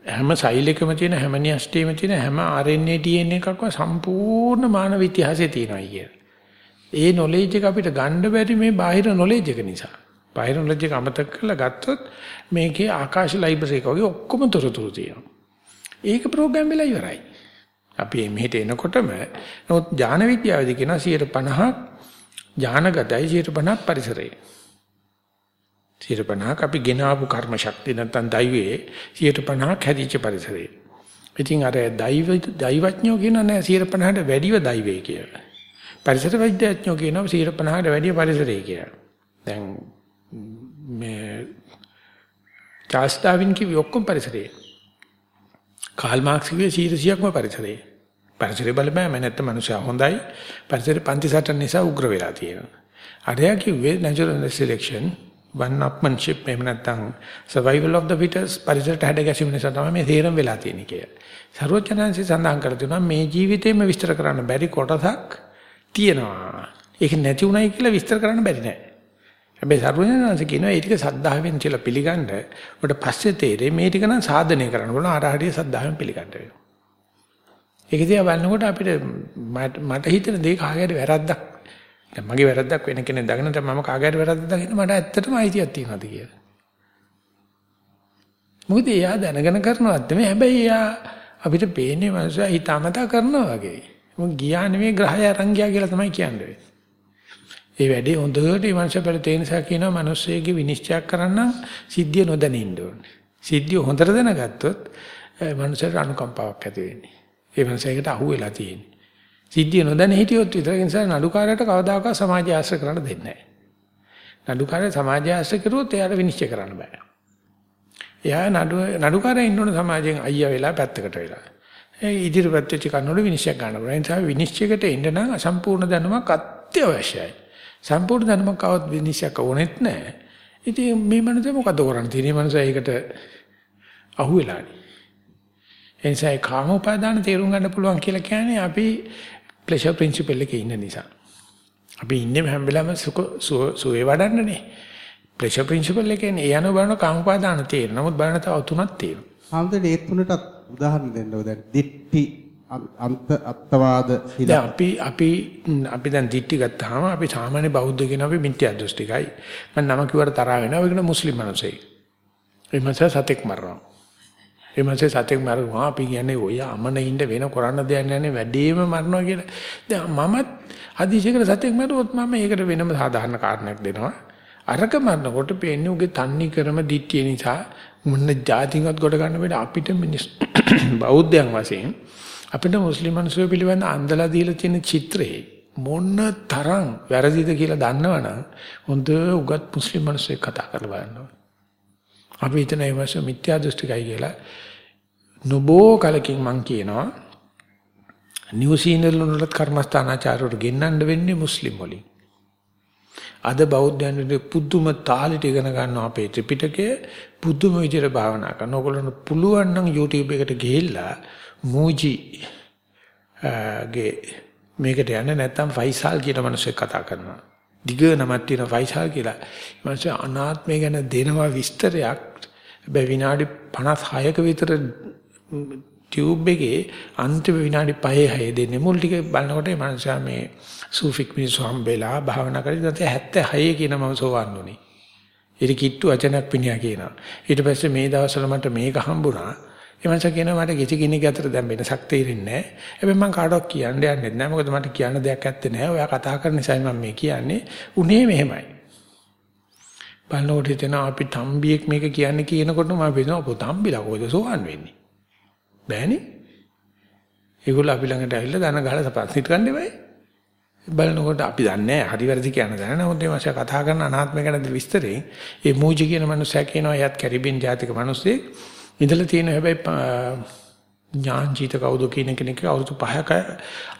හැම සෛලයකම තියෙන හැම නියස්ටේම තියෙන හැම RNA DNA එකක්ම සම්පූර්ණ මානව ඉතිහාසයේ තියෙනවා කිය. ඒ නොලෙජ් එක අපිට ගන්න බැරි මේ බාහිර නොලෙජ් එක නිසා. බාහිර නොලෙජ් එක අමතක කරලා ගත්තොත් මේකේ ආකාශ ලයිබ්‍රරි එක වගේ ඔක්කොම තොරතුරු තියෙනවා. ඒක ප්‍රෝග්‍රෑම් වෙලා ඉවරයි. අපි මෙහෙට එනකොටම නමුත් ඥාන විද්‍යාවේදී කියනවා 50ක් ඥානගතයි 50ක් පරිසරයේ. 50ක් අපි ගෙන ආපු කර්ම ශක්තිය නැත්නම් දෛවයේ 50ක් හැදිච්ච පරිසරයේ. ඉතින් අර දෛව දෛවඥයෝ කියන නෑ 50ට වැඩිව දෛවයේ කියලා. පරිසර විද්‍යාඥයෝ කියනවා 50ට වැඩිව පරිසරයේ කියලා. දැන් මේ චාල්ස් ඩාවින් කිව්ව ඔක්කොම පරිසරයේ. කාල් මාක්ස් කිව්වේ 100%ක්ම පරිසරයේ. පරිසරය බලපෑම නැත්නම් මනුස්සයා හොඳයි. පරිසරය පන්ති සටන් නිසා උග්‍ර වෙලා තියෙනවා. අරයා කිව්වේ natural selection one upmanship එහෙම නැත්නම් survival of the fittest පරිසරයට හැඩ ගැසීම නිසා තමයි මේ තේරම් වෙලා තියෙන්නේ කියලා. සර්වඥාන්සේ සඳහන් කර දෙනවා මේ ජීවිතේම විස්තර කරන්න බැරි කොටසක් තියෙනවා. ඒක නැති උනායි කියලා විස්තර කරන්න බැරි නෑ. හැබැයි සර්වඥාන්සේ කියනවා ඒ ටික සද්ධාවෙන් කියලා පිළිගන්න. ඔබට පස්සේ තේරෙයි මේ ටික නම් සාධනය කරන්න ඕන ආර හරිය සද්ධාවෙන් පිළිගන්න වෙනවා. ඒක දිහා බලනකොට අපිට මට හිතෙන දේ කාගේද වැරද්දක්. දැන් මගේ වැරද්දක් වෙන කෙනෙක් දකින්නට මම කාගේද වැරද්දක් දකින්න මට ඇත්තටම අයිතියක් තියෙනවද කියලා. මොකද එයා දැනගෙන කරනවත් නෙමෙයි හැබැයි එයා අපිට පේන්නේ මනුස්සයා හිතාමතා කරනවා වගේ. මොකද ගියා නෙමෙයි ග්‍රහය අරන් ගියා කියලා තමයි කියන්නේ. ඒ වැඩේ හොඳට මේ මනුස්සයා පෙළ තේනසා කියනවා මිනිස්සෙගේ විනිශ්චයක් කරන්න සිද්ධිය නොදැනින්න ඕනේ. සිද්ධිය හොඳට දැනගත්තොත් මනුස්සයාට අනුකම්පාවක් ඇති වෙන්නේ. ඒ මනසයකට අහු වෙලා තියෙන්නේ. සිද්ධිය නොදැන හිටියොත් විතර ඒ නිසා නඩුකාරයට කවදාකවත් සමාජය ආශ්‍රය කරන්න දෙන්නේ නැහැ. නඩුකාරය සමාජය ආශ්‍රය කරුවොත් එයාට විනිශ්චය කරන්න බෑ. එයා නඩු නඩුකාරය ඉන්න ඕන සමාජයෙන් අයියා වෙලා පැත්තකට වෙලා. ඒ ඉදිරිපත් වෙච්ච කන්නවල විනිශ්චය ගන්න බෑ. ඒ නිසා විනිශ්චයකට එන්න නම් අසම්පූර්ණ දැනුමක් අත්‍යවශ්‍යයි. සම්පූර්ණ දැනුමක් આવත් විනිශ්චයක ඕනෙත් නැහැ. ඉතින් මේ මනස මොකද කරන්නේ? තියෙන මනස ඒකට අහු වෙලානේ. එනිසා ඒ කාම උපාදාන තේරුම් ගන්න පුළුවන් කියලා කියන්නේ අපි ප්ලෙෂර් ප්‍රින්සිපල් එකේ ඉන්න නිසා. අපි ඉන්නේ හැම වෙලාවෙම සුඛ සුවේ වඩන්නනේ. ප්‍රෙෂර් ප්‍රින්සිපල් එකනේ ඒ යන බලන කාමපාදාන තියෙන. නමුත් බලන තව තුනක් තියෙනවා. ආම්දේ ඒ තුනටත් උදාහරණ දෙන්න ඕන. දැන් දිට්ටි අන්ත අත්වාද දැන් අපි අපි අපි දැන් දිට්ටි ගත්තාම අපි සාමාන්‍ය බෞද්ධ කියන අපි මිත්‍යා දෘෂ්ටිකයි. මම නම කිව්වට තරහ වෙනවා. ඒකන මුස්ලිම් මිනිස්සෙක්. ඒ මනස සතෙක් මරනවා. ඒ මනස සතෙක් මරනවා අපි කියන්නේ ඔය අමන ඉන්න වෙන කරන්න දෙයක් නැහැ වැඩිම මරනවා කියලා. දැන් මමත් අදිශයකට සතෙක් මරුවොත් මම ඒකට වෙනම සාධාරණ කාරණයක් දෙනවා. අරක මරනකොට පේන්නේ උගේ තන්නේ කරම දිට්ඨිය නිසා මොන જાතිකවත් ගොඩ ගන්න බෑ අපිට මිනිස් බෞද්ධයන් වශයෙන් අපිට මුස්ලිම් මිනිස්සු පිළිබඳ අන්දලා දීලා තියෙන චිත්‍රේ මොන තරම් වැරදිද කියලා දන්නවනම් හොඳ උගත් මුස්ලිම් මිනිස්සු කතා කරලා බලන්න අපි හිතන ඒ මාස මිත්‍යා දෘෂ්ටිකයි කියලා නොබෝ කලකින් මං කියනවා නිව්සීලන්ත වලත් කර්මස්ථානාචාර්යවරු ගෙන්නන්න වෙන්නේ මුස්ලිම් වලින්. අද බෞද්ධයන්ට පුදුම තාලෙට ඉගෙන ගන්නවා අපේ ත්‍රිපිටකය පුදුම විදිහට භාවනා කරන. ඕගොල්ලන්ට පුළුවන් නම් YouTube එකට ගිහිල්ලා මූජි ගේ මේකට යන්න නැත්නම් ෆයිසල් කියන මිනිස්සෙක් කතා කරනවා. දිග නමක් තියෙන ෆයිසල් කියලා. ඊමණසේ අනාත්මය ගැන දෙනවා විස්තරයක්. හැබැයි විනාඩි 56ක විතර ටියුබ් එකේ අන්තිම විනාඩි 5 6 දෙන්නේ මුල් ටික බලනකොට මේ මනුස්සයා මේ සූෆික් මිනිස්සු හම්බෙලා භාවනා කරලා ඉතින් 76 කියන මම සෝවන් උනේ. ඊට කිට්ටු වචනක් පිනියා කියනවා. ඊට පස්සේ මේ දවස්වල මට මේක හම්බුණා. ඒ මනුස්සයා කියනවා මට කිසි කෙනෙක් අතර දැන් වෙනසක් තේරෙන්නේ නැහැ. හැබැයි මම කාටවත් කියන්න යන්නේ නැහැ. මොකද මට කියන්න දෙයක් ඇත්තේ නැහැ. ඔයා කතා කරන නිසා මම මේ කියන්නේ. උනේ මෙහෙමයි. බලනකොට හිතෙනවා අපි තම්බියෙක් මේක කියන්නේ කියනකොට මම හිතනවා ඔබ තම්බිලා කොහෙද සෝවන් වෙන්නේ? බෑනේ. ඒගොල්ලෝ අපි ළඟට ඇවිල්ලා දන ගහලා සපස්නිට ගන්න එපා. බලනකොට අපි දන්නේ නැහැ හරි වැරදි කියන දන්නේ නැහැ. නමුත් මේ මාෂා කතා කරන අනාත්මය ගැන විස්තරේ ඒ මූජි කියන මනුස්සයා කියනවා එයත් කැරිබියන් ජාතික මිනිස්සෙක්. ඉඳලා තියෙන හැබැයි ඥාන්ජීත කවුද කියන කෙනෙක් අවුරුදු 5ක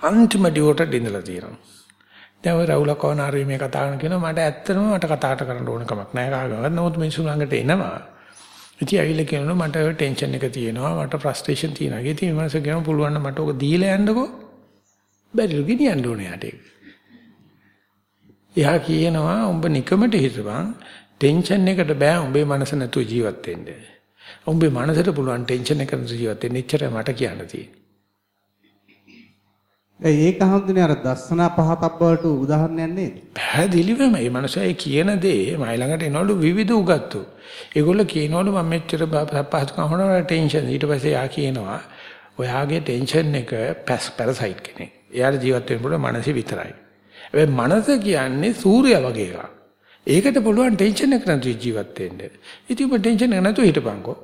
අන්තිම ඩිවෝට ඉඳලා තියෙනවා. දැන් ඔය රවුල කවනාරි මේ කතා කරන කෙනා මට ඇත්තටම මට කතාට කරන්න ඕන කමක් නැහැ කාගවත්. නමුත් මිනිස්සු ළඟට එනවා. ඉතින් ඇවිල්ලා කියනවා මට ඔය ටෙන්ෂන් එක තියෙනවා මට ෆ්‍රස්ට්‍රේෂන් තියෙනවා. ඉතින් මේ මාස කියනවා පුළුවන් නම් මට ඔක දීලා යන්නකෝ. බැරිලු ගෙනියන්න ඕනේ යාට ඒක. එයා කියනවා උඹ නිකමට හිතපන් ටෙන්ෂන් එකට බෑ උඹේ මනස නැතුව ජීවත් වෙන්න. උඹේ මනසට පුළුවන් ටෙන්ෂන් එකකට ජීවත් වෙන්න. එච්චරයි මට කියන්න තියෙන්නේ. ඒක හඳුනේ අර දස්සනා පහතක් වලට උදාහරණයක් නේද? පැහැදිලිවම මේ මනුස්සයා කියන දේ මයි ළඟට එනවලු විවිධ උගත්තු. ඒගොල්ලෝ කියනවලු මම මෙච්චර පහසුකම් හොනවල ටෙන්ෂන් ඊට පස්සේ යා කියනවා ඔයාගේ ටෙන්ෂන් එක පැස් පැරසයිට් කෙනෙක්. එයාට ජීවත් වෙන්න පුළුවන් මනස විතරයි. හැබැයි මනස කියන්නේ සූර්යයා වගේ එකක්. ඒකට පුළුවන් ටෙන්ෂන් එක නැතුව ජීවත් වෙන්න. ඉතින් ඔබ ටෙන්ෂන් එක නැතුව හිටපන්කෝ.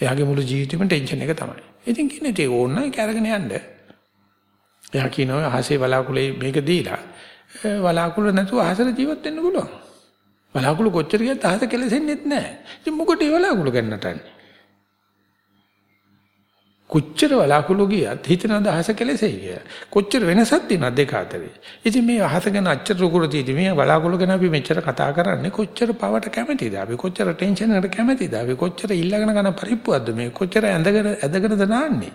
බෑ. එයාගේ මුළු ජීවිතේම ටෙන්ෂන් එක තමයි. ඉතින් කියන්නේ ඒක ඕන නම් ඒක අරගෙන යන්න. එයා කියනවා අහසේ වලාකුලේ මේක දීලා වලාකුල නැතුව අහසට ජීවත් වෙන්න පුළුවන්. වලාකුළු කොච්චර ගියත් අහස කෙලෙසෙන්නේත් නැහැ. ඉතින් මොකටද ඒ වලාකුළු ගන්නටන්නේ? කොච්චර වලාකුළු ගියත් හිතනද අහස කෙලෙසෙයි කියලා. කොච්චර වෙනසක් තියෙනවද දෙක අතරේ. ඉතින් මේ අහස ගැන අච්චර රුකුර තියෙදි මේ වලාකුළු ගැන අපි මෙච්චර කතා කරන්නේ කොච්චර පවට කැමතිද? අපි කොච්චර ටෙන්ෂන් එකට කැමතිද? අපි කොච්චර ඊළඟන ගන්න පරිප්පුවක්ද මේ? කොච්චර ඇඳගෙන ඇදගෙනද නාන්නේ?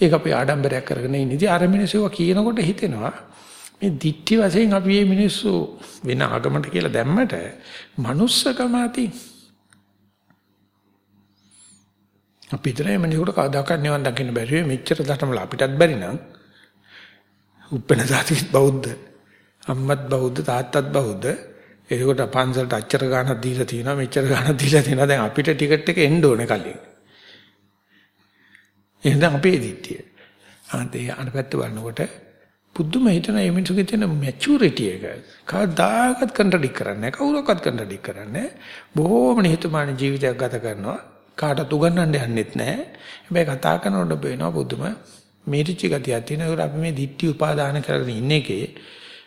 ඒක අපි ආඩම්බරයක් කරගෙන ඉන්නේ. ඉතින් අර මිනිස්සුව කියනකොට හිතෙනවා මේ දික්ටි වශයෙන් අපි මේ මිනිස්සු වෙන ආගමකට කියලා දැම්මට manussකම ඇති අපි ඉතරේ මිනිහුට කවදාකවත් නිවන් දකින්න බැරි වෙයි. මෙච්චර දඩමල අපිටත් බැරි නම් උපෙන සාතිත් බෞද්ධ අම්මත් බෞද්ධ තාත්තත් බෞද්ධ. ඒකට පන්සලට අච්චර ගාණක් දීලා තියෙනවා මෙච්චර ගාණක් දීලා තියෙනවා. දැන් අපිට ටිකට් එක එන්න ඕනේ කලින්. එහෙනම් අපේ දිට්ඨිය. අන්තේ අනපැත්ත බලනකොට පුදුම හිතන මේ මිනිස්සුගේ තියෙන මැචුරිටි එක කවදාකවත් කන්ට්‍රඩික් කරන්නේ නැහැ. කවුරක්වත් කන්ට්‍රඩික් කරන්නේ නැහැ. බොහෝම නිහතමානී ජීවිතයක් ගත කරනවා. කාටවත් උගන්වන්න යන්නෙත් නැහැ. හැබැයි කතා කරනකොට බේනවා පුදුම මේටිච්ච ගතියක් තියෙනවා. අපි මේ දිට්ටි උපාදාන කරගෙන ඉන්න එකේ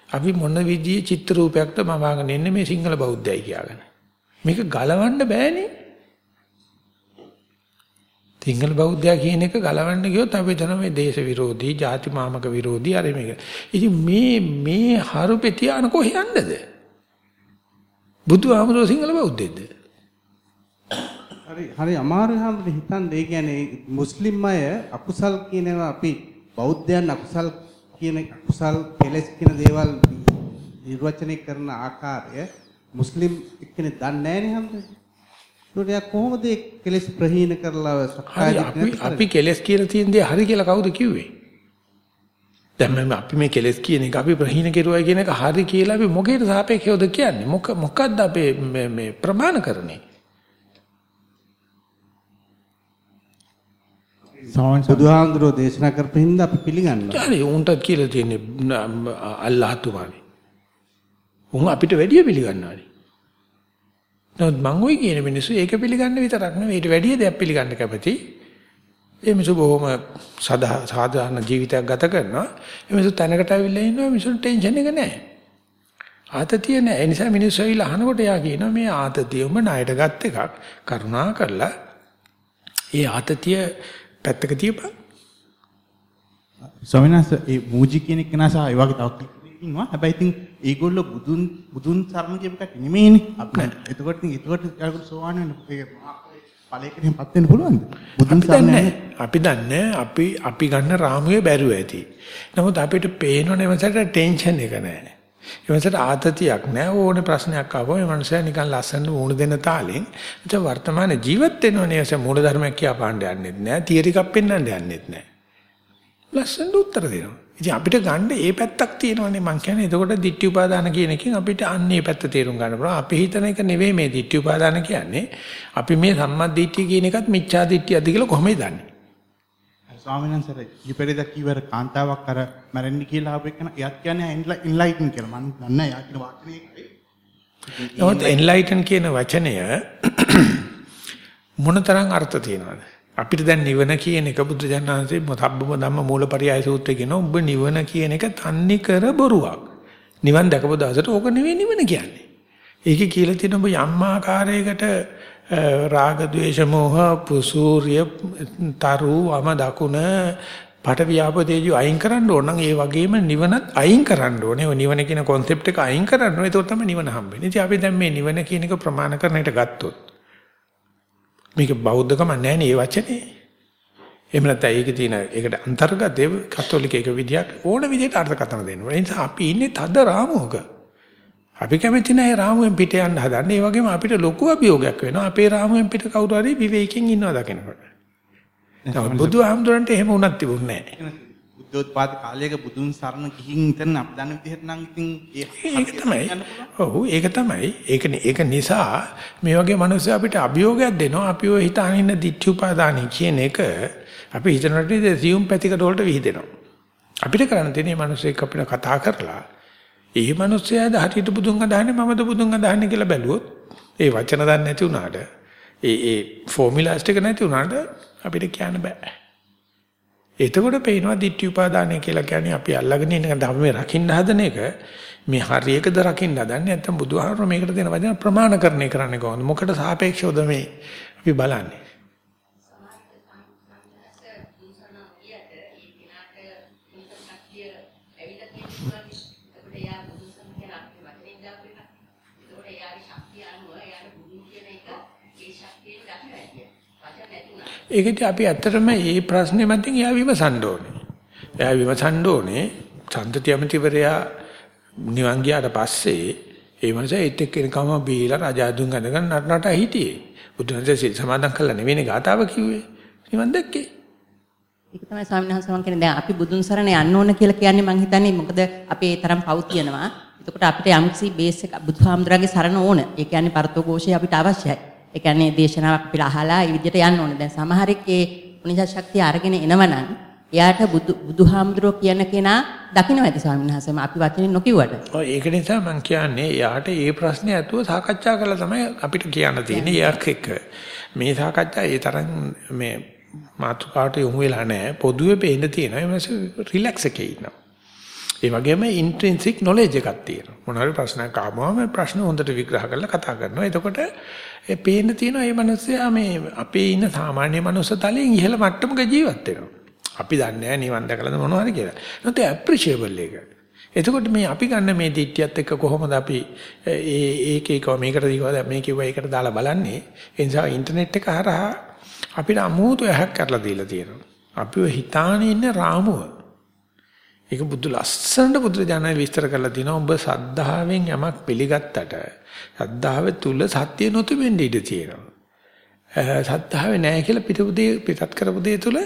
අපි මොන විදිහේ චිත්‍ර රූපයක්ද මවාගෙන ඉන්නේ මේ සිංහල බෞද්ධයයි කියාගෙන. මේක ගලවන්න බෑනේ. සිංහල බෞද්ධයා කියන එක ගලවන්න ගියොත් අපි හිතන මේ දේශ විරෝධී, ಜಾති මාමක විරෝධී අර මේක. ඉතින් මේ මේ හරුපේ තියාන කොහෙ යන්නද? බුදුහාමුදුරුවෝ සිංහල බෞද්ධයේද? හරි හරි අමාරු හැමෝට හිතන්නේ ඒ කියන්නේ මුස්ලිම් අය අකුසල් කියනවා අපි බෞද්ධයන් අකුසල් කියන කුසල් කෙලස් කියන දේවල් නිර්වචනය කරන ආකාරය මුස්ලිම් එක්කෙනෙක් දන්නේ නැහැ නේ හැමෝටම. ඒකට කොහොමද කෙලස් ප්‍රහීන කරලා හරි අපි අපි කෙලස් කියලා තියෙන දේ හරි කියලා කවුද කිව්වේ? දැන් මම අපි මේ කෙලස් කියන එක අපි ප්‍රහීන කෙරුවයි කියන එක හරි කියලා අපි මොකේද සාපේක්ෂවද කියන්නේ? මොක මොකක්ද අපේ මේ මේ ප්‍රමාණ කරන්නේ? බුදුහාමුදුරෝ දේශනා කරපු හින්දා අපි පිළිගන්නවා. හරි උන්ටත් කියලා තියෙන්නේ අල්ලාහ් තුමානේ. උන් අපිට වැඩිය පිළිගන්නවානේ. නමුත් මං ওই කියන මිනිස්සු ඒක පිළිගන්න විතරක් නෙවෙයි ඊට වැඩිය දෙයක් පිළිගන්න කැමති. ඒ මිනිස්සු බොහොම සදා සාධාරණ ජීවිතයක් ගත කරනවා. ඒ මිනිස්සු තැනකට අවිල්ලා ඉන්නවා මිනිස්සුන්ට ටෙන්ෂන් එක නැහැ. ආතතිය නැහැ. ඒ නිසා මිනිස්සු ඇවිල්ලා අහනකොට යා කියනවා මේ ආතතිය උඹ ණයට ගත් එකක්. කරුණා කරලා ඒ ආතතිය පැත්තක තියපන්. ස්වාමීන් වහන්සේ ඒ මූජි කියන එක නාසා ඒ වගේ තවත් ඉන්නවා. හැබැයි ඉතින් ඒගොල්ලෝ බුදුන් බුදුන් සරණ කියපු කට නෙමෙයිනේ. අපි එතකොට ඉතින් එතකොට ඒගොල්ලෝ සෝවාන් වෙන ඒ ඵලයකටපත් වෙන්න පුළුවන්ද? බුදුන් සරණ අපි දන්නේ අපි අපි ගන්න රාමුවේ බැරුව ඇති. නමුත් අපිට පේනවනේ මසට ටෙන්ෂන් එක නැහැ. එවසට ආතතියක් නැහැ ඕනේ ප්‍රශ්නයක් ආවම මේ මනුස්සයා නිකන් ලස්සන මූණ දෙන තාලෙන් එතන වර්තමාන ජීවත් වෙනවනේ එස මූල ධර්මයක් කියා පාණ්ඩ යන්නෙත් නැහැ තියරි එකක් පෙන්වන්න යන්නෙත් නැහැ ලස්සන උත්තර දෙනවා. ඉතින් අපිට ගන්න ඒ පැත්තක් තියෙනවනේ මං කියන්නේ. එතකොට ditthi upadana කියන එකෙන් අපිට අන්නේ පැත්ත තේරුම් ගන්න පුළුවන්. අපි හිතන එක නෙවෙයි මේ ditthi upadana කියන්නේ. අපි මේ සම්මා කියන එකත් මිච්ඡා දිට්ඨියද කියලා කොහොමද දන්නේ? ස්වාමීන් වහන්සේ ඊපෙරේද කිව්වර කාන්තාවක් අර මැරෙන්න කියලා ආපු එකන එයාත් කියන්නේ එන්ලයිටන් කියලා. මම දන්නේ එයා කියන වාක්‍යනේ නමුත් එන්ලයිටන් කියන වචනය මොනතරම් අර්ථ තියෙනවද? අපිට දැන් නිවන කියන එක බුද්ධ ජානහන්සේ මොතබ්බම ධම්ම මූලපරියය සූත්‍රයේ කියන ඔබ නිවන කියන එක තන්නේ කර බොරුවක්. නිවන් දැකපු දවසට ඕක නෙවෙයි නිවන කියන්නේ. ඒකේ කියලා තියෙන ඔබ යම් ආකාරයකට රාග ద్వේෂ මෝහ පුසූර්ය තරු වම දකුණ පට ව්‍යාපදේජු අයින් කරන්න ඕන නම් ඒ වගේම නිවනත් අයින් කරන්න ඕනේ. ඔය නිවන කියන concept එක අයින් කරන්න ඕනේ. ඒක තමයි නිවන හම්බෙන්නේ. ඉතින් අපි දැන් මේ නිවන කියන එක ප්‍රමාණ කරන එකට ගත්තොත් මේක බෞද්ධකම නැහැ නේ මේ වචනේ. එහෙම නැත්නම් ඒකේ තියෙන ඒකට අන්තර්ගත ඒ කතෝලික එක විදියක් ඕන විදිහට අර්ථකථන දෙන්න ඕනේ. ඒ නිසා අපි ඉන්නේ තද රාමුවක. අපි කැමති නැහැ රාමුවෙන් පිට යන්න හදන්නේ. ඒ වගේම අපිට ලොකු අභියෝගයක් වෙනවා. අපේ රාමුවෙන් පිට කවුරු හරි විවේකයෙන් ඉන්නවා දකිනකොට. නමුත් බුදුහාමුදුරන්ට එහෙම වුණත් තිබුණේ නැහැ. බුද්ධෝත්පාද කාලයක බුදුන් සරණ ගිහින් ඉතින් අපි දන්න විදිහට නම් ඉතින් ඒක තමයි. ඔව් ඒක තමයි. ඒක ඒක නිසා මේ වගේ මිනිස්සු අපිට අභියෝගයක් දෙනවා. අපි ඔය හිතාන ඉන්න ditthi upadani කියන එක අපි හිතනට සියුම් පැතිකඩ වලට විහිදෙනවා. අපිට කරන්න තියෙන්නේ මිනිස්සු එක්ක අපිට කතා කරලා ඒ මිනිස්සයාද හරියට බුදුන් අදහන්නේ මමද බුදුන් අදහන්නේ කියලා බැලුවොත් ඒ වචන දන්නේ නැති වුණාට ඒ ඒ ෆෝමියුලාස් ටික නැති වුණාට අපිට කියන්න බෑ. එතකොට පේනවා ditthi upadane කියලා කියන්නේ අපි අල්ලගෙන ඉන්න ධර්මයේ රකින්න හදන එක මේ හරියකද රකින්න හදන්නේ නැත්නම් බුදුහාමර මේකට දෙන වචන ප්‍රමාණකරණය කරන්නේ කොහොමද? මොකට සාපේක්ෂවද මේ අපි බලන්නේ? ඒකදී අපි ඇත්තටම මේ ප්‍රශ්නේ මතින් එයා විමසන්න ඕනේ. එයා විමසන්න ඕනේ සම්තති අමතිවරයා නිවන් ගියාට පස්සේ ඒ මනස ඒත් එක්කෙනකම බීලා රජාදුන් ගඳගෙන නටනට හිටියේ. බුදුන්සේ සිල් සමාදන් කළා නෙවෙයිනේ ගාතාව කිව්වේ. නිවන් දැක්කේ. ඒක තමයි ස්වාමීන් වහන්සේ මම කියන්නේ දැන් අපි බුදුන් සරණ යන්න ඕන කියලා කියන්නේ මම හිතන්නේ මොකද අපේ තරම් පව් තියනවා. එතකොට අපිට යම්කිසි බේස් එක බුදුහාමුදුරන්ගේ සරණ ඕන. ඒ කියන්නේ පරතෝഘോഷය අපිට අවශ්‍යයි. ඒ කියන්නේ දේශනාවක් අපිට අහලා ඒ විදිහට යන්න ඕනේ. දැන් සමහරෙක් ඒ උනිජ ශක්තිය අරගෙන එනවනම් එයාට බුදු බුදුහාමුදුරුවෝ කියන කෙනා දකින්න ඇති ස්වාමීන් වහන්සේම අපි වචනේ නොකියුවට. ඔය ඒක නිසා මම කියන්නේ එයාට ඒ ප්‍රශ්නේ ඇතුව සාකච්ඡා කරලා තමයි අපිට කියන්න තියෙන්නේ එයාක් එක්ක. මේ සාකච්ඡා ඒ තරම් මේ මාතෘකාවට යොමු වෙලා නැහැ. පොදුවේ පේන්න තියෙනවා. ඒ මාස රිලැක්ස් එකේ ඉන්නවා. ඒ වගේම ඉන්ට්‍රින්සික් නොලෙජ් එකක් තියෙනවා. මොන හරි ප්‍රශ්නයක් ආවම ප්‍රශ්න හොඳට විග්‍රහ කරලා කතා කරනවා. එතකොට ඒ පේන්න තියෙනවා මේ මිනිස්සයා මේ අපේ ඉන්න සාමාන්‍ය මනුස්ස තලයෙන් ඉහළ මට්ටමක ජීවත් වෙනවා. අපි දන්නේ නැහැ නිවන් දැකලාද මොනවද කියලා. නැත්නම් ඇප්‍රීෂියබල් එක. එතකොට මේ අපි ගන්න මේ දිට්ඨියත් එක්ක කොහොමද අපි ඒ ඒක එක මේකට දීවා මේ කිව්වා ඒකට දාලා බලන්නේ. ඒ නිසා ඉන්ටර්නෙට් එක හරහා අපිට අමුතු ඇහක් කරලා දීලා තියෙනවා. අපිව හිතානේ ඉන්න රාමුව. ඒක බුදු ලස්සනට බුදුරජාණන් විස්තර කරලා තිනවා ඔබ සද්ධාවෙන් යමක් පිළිගත්තට සද්ධාව තුල සත්‍ය නොතිබෙන්න ඉඩ තියෙනවා. සද්ධාවේ නැහැ කියලා පිටු දේ පිටත් කරපු දේ තුල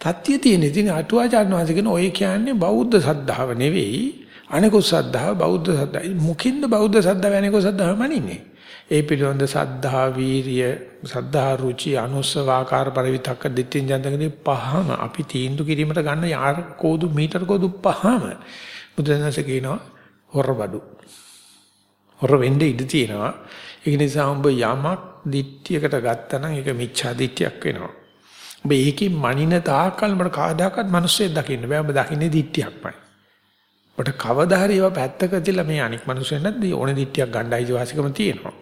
සත්‍ය තියෙන. ඉතින් අටුවාචාර්ය වහන්සේ කියන ඔය කියන්නේ බෞද්ධ සද්ධාව නෙවෙයි අනිකුත් සද්ධාව බෞද්ධ සද්ධාව. මුකින්ද බෞද්ධ සද්ධාව අනිකුත් සද්ධාව මනින්නේ. ඒ පිළිබඳ සද්ධා වීරිය සද්ධා රුචි අනුස්සව ආකාර පරිවිතක්ක දෙත්තින් ජන්තකදී පහම අපි තීන්දුව කිරීමට ගන්න යාර කෝදු මීටර කෝදු පහම බුදුදහමස කියනවා හොරබඩු. හොර වෙන්න ඉඩ තියෙනවා. ඒක නිසා උඹ යමක් දිට්ඨියකට ගත්තා නම් ඒක මිච්ඡා දිට්ඨියක් වෙනවා. උඹ ඒකේ මනින තාකල් මට කවදාකවත් මිනිස්සෙක් දකින්න බෑ. උඹ දකින්නේ දිට්ඨියක්මයි. ඔබට කවදා හරි ඒවා පැත්තක තියලා මේ අනික් මිනිස්සුන් නැද්ද ඕනේ දිට්ටියක් ගන්න අයිතිවාසිකම තියෙනවා.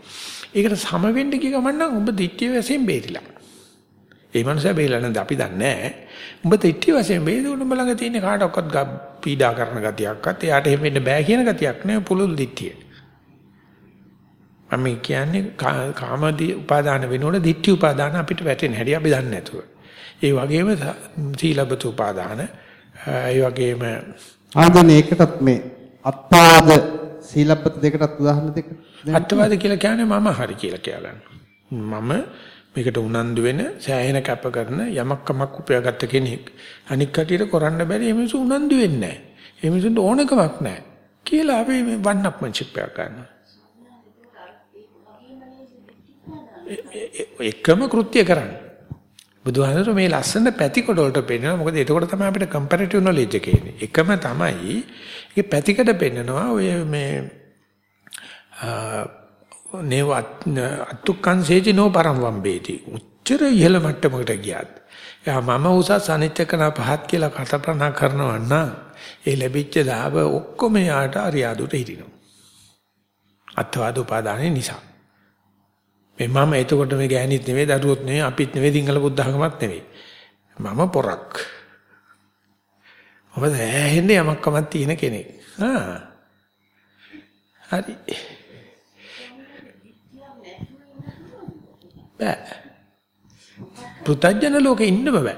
ඒකට සම වෙන්න කිය ගමන් නම් ඔබ දිට්ටිය වශයෙන් බේරිලා. ඒ මනුස්සයා බේරිලා නැද්ද අපි දන්නේ නැහැ. ඔබ දිට්ටිය වශයෙන් බේරුණ උඹ ළඟ තියෙන කාටවත් පීඩා කරන ගතියක්වත් එයාට එහෙම වෙන්න බෑ කියන ගතියක් නෙවෙයි පුළුල් දිට්ටිය. මම කියන්නේ කාමදී උපාදාන වෙනකොට දිට්ටි උපාදාන අපිට වැටෙන හැටි අපි දන්නේ නැතුව. ඒ වගේම සීලබත උපාදාන ඒ වගේම ආදන ඒකටත් මේ අත්පාද සීලපත දෙකටත් උදාහරණ දෙක අත්වාද කියලා කියන්නේ මම හරි කියලා කියලාගන්න. මම මේකට උනන්දු වෙන සෑහෙන කැප කරන යමක් කමක් උපයාගත්ත කෙනෙක්. අනික් කටියට කරන්න බැරි ඒ මිනිස්සු උනන්දු වෙන්නේ නැහැ. ඒ මිනිස්සුන්ට ඕනකමක් නැහැ. කියලා අපි මේ වන්නක්මන්ෂිප් එකක් ගන්නවා. එකම කෘත්‍ය කරන්නේ. බුදුහාමර මේ ලස්සන පැති කොට වලට පෙන්නනවා. මොකද එතකොට තමයි අපිට කම්පැරටිව් නොලෙජ් එක එන්නේ. එකම තමයි ඒකේ පැතිකඩ පෙන්නනවා. ඔය මේ නේව අත්තුක්කංසේජි නෝ පරම් වම්බේති. උච්චර ඉහළ මට්ටමකට ගියත්. එයා මම උසස් අනිත්‍යකන පහත් කියලා කටප්‍රණ කරනවා නම් ඒ ලැබිච්ච ලාභ ඔක්කොම යාට අරියාදුට හිටිනවා. අත්වාද උපාදානයේ නිසා. මේ මම එතකොට මේ ගෑණිත් නෙවෙයි දරුවොත් නෙවෙයි අපිත් නෙවෙයි සිංහල බුද්ධ ධර්මවත් නෙවෙයි. මම පොරක්. ඔබ ඇහෙන්නේ යමක් කමක් තියෙන කෙනෙක්. ආ. හරි. බෑ. පුතඥන ලෝකේ ඉන්න බෑ.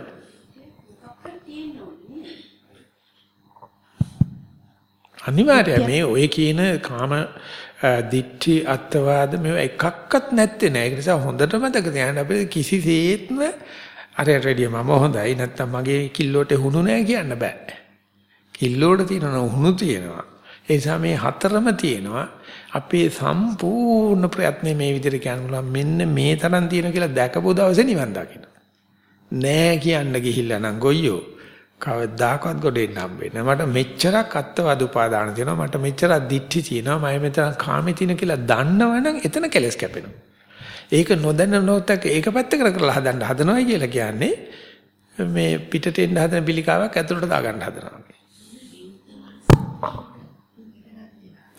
අනිවාර්යයෙන් මේ ඔය කියන කාම දිට්ඨි අත්වාද මේව එකක්වත් නැත්තේ නෑ. ඒ නිසා හොඳට මතක තියාගන්න අපිට කිසිසේත්ම අරයට වැඩිය මම හොඳයි නැත්තම් මගේ කිල්ලෝට හුණු නෑ කියන්න බෑ. කිල්ලෝට තියෙනවා හුණු තියෙනවා. ඒ නිසා මේ හතරම තියෙනවා. අපේ සම්පූර්ණ ප්‍රයත්නේ මේ විදිහට කියන්න පුළුවන් මෙන්න මේ තරම් තියෙන කියලා දැකපු දවසේ නිවන් දකින්න. නෑ කියන්න ගිහිල්ලා නම් ගොයියෝ කවදාකවත් ගොඩෙන්න හම්බෙන්නේ මට මෙච්චරක් අත්වාද උපාදාන තියෙනවා. මට මෙච්චරක් දික්ටි තියෙනවා. මම මෙතන කාමේ තියෙන කියලා දන්නවනම් එතන කෙලස් කැපෙනවා. ඒක නොදැන නොතක ඒක පැත්තකට කරලා හදන්න හදනවා කියලා කියන්නේ මේ පිටට එන්න හදන පිළිකාවක් ඇතුළට දාගන්න හදනවා.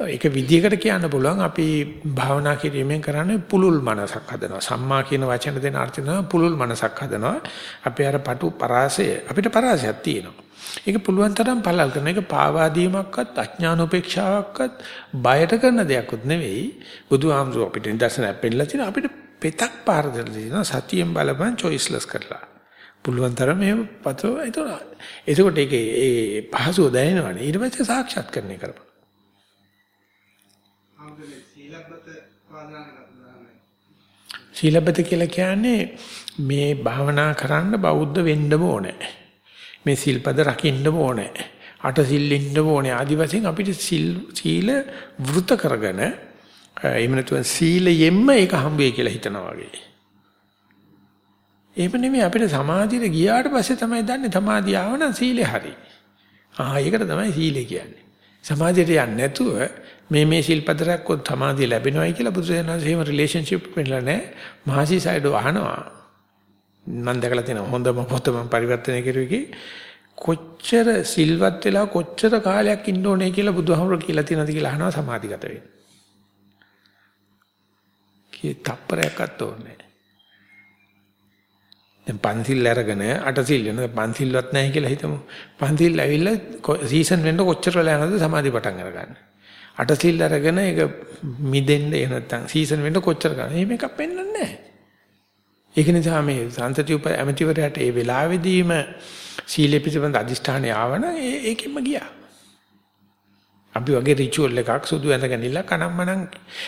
ඒක විදියකට කියන්න පුළුවන් අපි භාවනා කිරීමෙන් කරන්නේ පුලුල් මනසක් හදනවා. සම්මා කියන වචන දෙන අර්ථය තමයි පුලුල් මනසක් හදනවා. අපේ අර පටු පරාසය අපිට පරාසයක් තියෙනවා. ඒක පුළුවන් තරම් පළල් කරන එක පාවා දීමක්වත් අඥාන උපේක්ෂාවක්වත් බයට කරන දෙයක්වත් නෙවෙයි. බුදුහාමුදුරුවෝ අපිට නිදර්ශනයක් පෙන්නලා තියෙනවා. අපිට පෙතක් පාර දෙලා තියෙනවා. සතියෙන් බලපන් choiceless කරලා. පුළුවන් තරම් මේ පතෝ එතකොට ඒකේ ඒ පහසුව දැනෙනවනේ. ඊට පස්සේ සාක්ෂාත් කරන්නේ කරපන්. සීලබ්බත කියලා කියන්නේ මේ භාවනා කරන්න බෞද්ධ වෙන්න ඕනේ. මේ සිල්පද රකින්න ඕනේ. අට සිල් ඉන්න ඕනේ. ආදි වශයෙන් අපිට සිල් සීල වෘත කරගෙන එහෙම නැතුව සීලයෙන්ම ඒක හම්බුවේ කියලා හිතනවා වගේ. එහෙම නෙමෙයි අපිට සමාධියට ගියාට පස්සේ තමයි දන්නේ සමාධිය ආව නම් සීලේ හරි. ආ ඒකට තමයි සීලය කියන්නේ. සමාධියට යන්නේ නැතුව මේ මේ ශිල්පද රැක්කොත් සමාධිය ලැබෙනවයි කියලා බුදුසෙනාගේ එහෙම රිලේෂන්ෂිප් වෙන්නලා නැහැ. මහසි සයිඩෝ අහනවා. මම දැකලා තියෙනවා හොඳම පොත මම පරිවර්තනය කරුවේ කොච්චර සිල්වත් වෙලා කොච්චර කාලයක් ඉන්න ඕනේ කියලා බුදුහාමුදුරුවෝ කියලා තියෙනවද කියලා අහනවා සමාධිගත වෙන්න. කී තප්පරයක්වත් ඕනේ දැන් පන්සිල් අරගෙන අටසිල් වෙන පන්සිල්වත් නැහැ කියලා හිතමු. පන්සිල් ඇවිල්ලා සීසන් වෙන්න කොච්චර වෙලා යනවද සමාධි පටන් අරගන්න. අටසිල් අරගෙන ඒක මිදෙන්න එහෙ නැත්නම් සීසන් වෙන්න කොච්චර ගන්න. එහෙම එකක් පෙන්වන්නේ නැහැ. ඒක නිසා මේ සම්තති උප ඇමතිවරයාට ඒ වෙලාවේදීම සීලෙ පිටපන්ද අදිෂ්ඨානය ආවන ඒකෙම ගියා. අපි වගේ රිචුවල් එකක් සුදු ඇඳගෙන ඉල්ල කනම්මනම්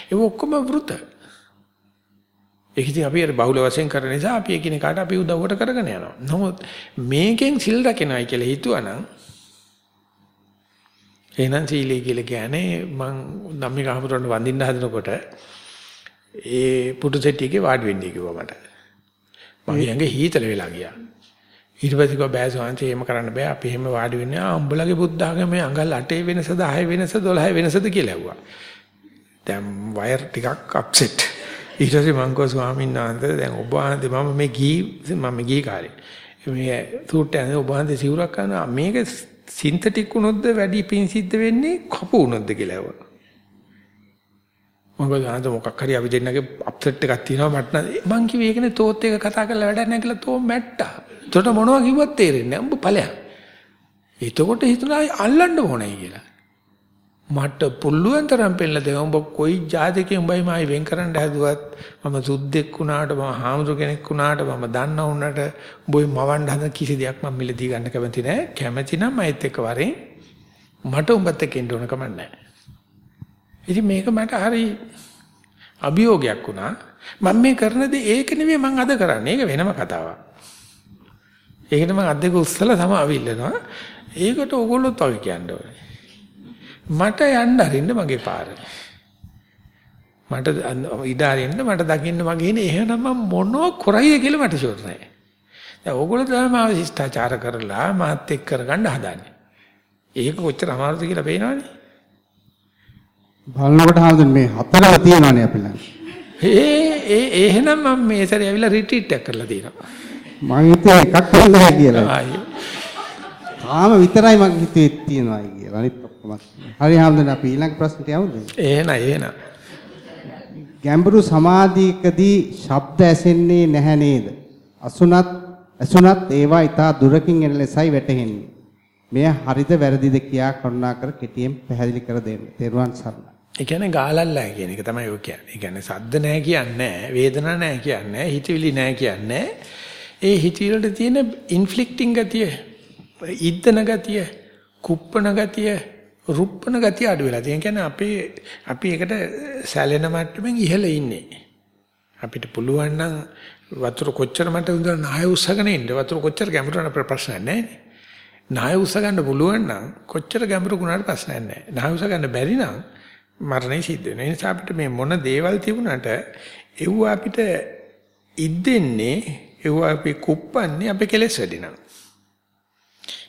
ඒක ඔක්කොම වෘත. ඒක ඉතින් අපි අර බහුල වශයෙන් කරන නිසා අපි එකිනෙකාට අපි උදව්වට කරගෙන යනවා. නමුත් මේකෙන් සිල් රැකෙනවයි කියලා හිතුවනම් එහෙනම් සීලය කියලා කියන්නේ මං ධම්මික අහමුරන්න වඳින්න හදනකොට ඒ පුටු සෙට්ටියකේ වාඩි වෙන්නේ කිව්වා මට. මගේ ඇඟ හීතල වෙලා ගියා. ඊට පස්සේ කිව්වා බෑ සෝන්සේ එහෙම කරන්න බෑ. අපි එහෙම වාඩි වෙන්නේ ආ උඹලගේ බුද්ධ ආගමේ අඟල් 8 වෙනස 10 වෙනස 12 වෙනසද කියලා ඇහුවා. දැන් වයර් ටිකක් අප්සෙට්. ඊට පස්සේ මං කිව්වා ස්වාමීන් වහන්සේ දැන් ඔබ වහන්සේ මම මේ ගී මම ගී කාලේ. මේ සූට් යන ඔබ වහන්සේ සිවුරක් කරනවා මේක සින්තටික් වුණොත්ද වැඩි පින් සිද්ධ වෙන්නේ කපු වුණොත්ද කියලා ඇහුවා. මොකද අද මොකක් හරි අපි දෙන්නගේ අප්සෙට් එකක් තියෙනවා මට මං කිව්වේ ඒකනේ තෝත් එක කතා කරලා වැඩක් නැහැ කියලා තෝ මැට්ටා. එතකොට මොනවා කිව්වත් තේරෙන්නේ නැහැ. උඹ ඵලයක්. එතකොට හිතුණා අල්ලන්න ඕනේ කියලා. මට පුළුවන් තරම් පෙන්නලා දෙන්න උඹ කොයි જાතිකේ උඹයි මායි වෙන් කරන්න හැදුවත් මම සුද්දෙක් වුණාට මම හාමුදුර කෙනෙක් වුණාට මම දන්න වුණාට උඹයි මවන්න හදන කිසි දෙයක් මම මිලදී ගන්න කැමති නැහැ. කැමති නම් මයිත් එක්ක වරෙන් මට උඹත් එක්ක ඉන්න ඕන කමක් නැහැ. ඉතින් මේක මට හරි අභියෝගයක් වුණා. මම මේ කරන දේ ඒක නෙවෙයි මම අද කරන්නේ. ඒක වෙනම කතාවක්. ඒකට මම අද්දක උස්සලා තම අවිල්ලනවා. ඒකට ඕගොල්ලොත් වගේ කියන්න ඕනේ. මට යන්න අරින්න මගේ පාර. මට ඉඩ අරින්න මට දකින්න මගේ ඉන්නේ එහෙනම් මම මොනව කරයිද කියලා මට ෂුවර් නැහැ. දැන් ඕගොල්ලෝ තමයි මාව ශිෂ්ටාචාර කරලා මාත් එක්ක කරගන්න හදන්නේ. ඒක කොච්චර අමාරුද කියලා පේනවනේ. බලනකොට හවුද මේ හතරම තියෙනවානේ අපි ළඟ. ඒ ඒ එහෙනම් මම මේ සැරේ ඇවිල්ලා රිට්‍රීට් එකක් කරලා තියෙනවා. මං හිතුවේ එකක් නැහැ කියලා. ආයේ. තාම විතරයි මං හිතුවේ තියෙනවා කියලා. අනිත් ඔක්කොම. හරි හවුද අපි ඊළඟ ප්‍රශ්නට යමුද? එහෙනම් එහෙනම්. ගැඹුරු සමාධියකදී ශබ්ද ඇසෙන්නේ නැහැ නේද? අසුනත් අසුනත් ඒවා ඊටා දුරකින් එන ලෙසයි වැටහෙන්නේ. මෙය හරිද වැරදිද කියා කරුණාකර කෙටියෙන් පැහැදිලි කර දෙන්න. තෙරුවන් සරණයි. ඒ කියන්නේ ගාලල්ලා කියන එක තමයි ඔය කියන්නේ. ඒ කියන්නේ සද්ද නැහැ කියන්නේ වේදනා නැහැ කියන්නේ හිතවිලි නැහැ කියන්නේ ඒ හිතවිලි වල තියෙන ඉන්ෆ්ලික්ටිං ගතිය, ඉද්දන ගතිය, කුප්පන ගතිය, රුප්පන ගතිය අඩු වෙලා. ඒ කියන්නේ අපි අපි ඒකට සැලෙන මට්ටමින් ඉහළ ඉන්නේ. අපිට පුළුවන් නම් වතුර කොච්චර මට උදේ නාය උස්සගෙන ඉන්න වතුර කොච්චර ගැඹුරට ප්‍රශ්න නැහැ නේ. නාය උස්ස ගන්න පුළුවන් නම් කොච්චර ගැඹුරු වුණාට ප්‍රශ්නයක් නැහැ. නාය උස්ස ගන්න බැරි නම් මරණය සිද්ධ වෙනවා. ඒ නිසා අපිට මේ මොන දේවල් තිබුණාට ඒව අපිට ඉද්දෙන්නේ ඒව අපි කුප්පන්නේ අපේ කෙලෙස් වැඩි නම්.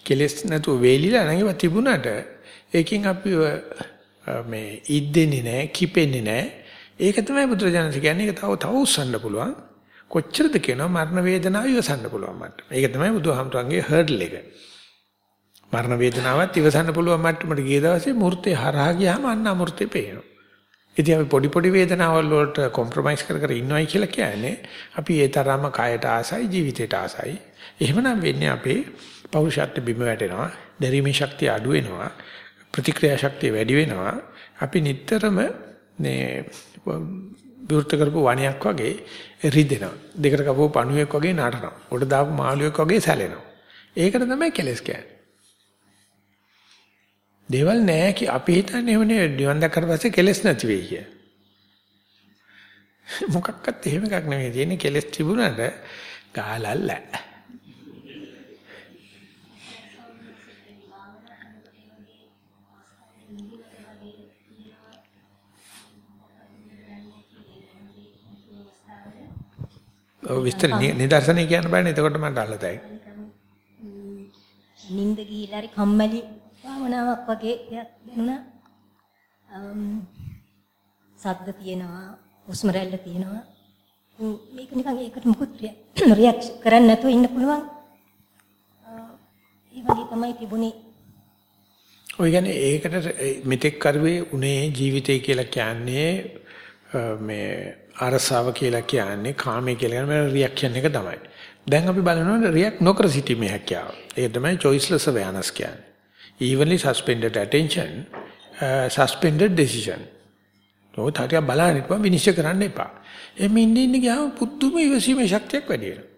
කෙලෙස් නැතුව වේලිලා නම් ඒව තිබුණාට ඒකෙන් අපි මේ ඉද්දෙන්නේ නැහැ, කිපෙන්නේ නැහැ. ඒක තමයි බුදුරජාණන් කියන්නේ. ඒක තව තව උස්සන්න පුළුවන්. කොච්චරද කියනවා මරණ වේදනාව ඉවසන්න පුළුවන් මට. මේක තමයි බුදුහාමුදුරන්ගේ හර්ඩල් එක. මරණ වේදනාවත් ඉවසන්න පුළුවන් මට්ටමට ගිය දවසේ මූර්තේ හරහා ගියාම අන්න අමූර්තේ පේනවා. ඉතින් අපි පොඩි පොඩි වේදනාවල් වලට කොම්ප්‍රොමයිස් කර කර ඉන්නවයි කියලා කියන්නේ අපි ඒ තරම්ම කයට ආසයි ජීවිතයට ආසයි. එහෙමනම් වෙන්නේ අපේ පෞරුෂත්ව බිම වැටෙනවා, දැරීමේ ශක්තිය අඩු වෙනවා, ප්‍රතික්‍රියා ශක්තිය වැඩි වෙනවා. අපි නිටතරම මේ විවෘත කරපු වණයක් වගේ රිදෙනවා. දෙකට කපපු පණුවෙක් වගේ නටනවා. උඩ දාපු මාළුවෙක් වගේ සැලෙනවා. ඒකට තමයි කෙලස් කියන්නේ. දේවල් නැහැ කි අපි හිතන්නේ එහෙම නෙවෙයි නිවන් දැක්කට පස්සේ කෙලස් නැති වෙයි කිය. මොකක්වත් එහෙම එකක් නෙවෙයි තියෙන්නේ කෙලස් තිබුණාට ගාලල්ල. ඔව් විස්තර නිදර්ශනය කියන්න බෑනේ එතකොට මට අල්ලතයි. නිින්ද ගිහිල්ලා හරි කම්මැලි භාවනාවක් වගේ දෙයක් දැනුණා. සද්ද තියෙනවා, හුස්ම රැල්ල තියෙනවා. මේක නිකන් ඒකට මුකුත් රියැක්ට් කරන්න නැතුව ඉන්න පුළුවන්. ඒ වගේ තමයි තිබුණේ. ඔය කියන්නේ ඒකට මෙතෙක් කරුවේ උනේ ජීවිතය කියලා කියන්නේ මේ අරසාව කියලා කියන්නේ කාමයේ කියලා කියන්නේ රියැක්ෂන් එක තමයි. දැන් අපි බලනවා රියැක්ට් නොකර සිටීමේ හැකියාව. ඒක තමයි choiceless awareness කියන්නේ. evenly suspended attention uh, suspended decision ඔය තාටිය බලන්න ඉපා විනිශ්චය කරන්න එපා එමෙ ඉන්න ඉන්න ගියාම පුදුම ඉවසීමේ ශක්තියක් වැඩි වෙනවා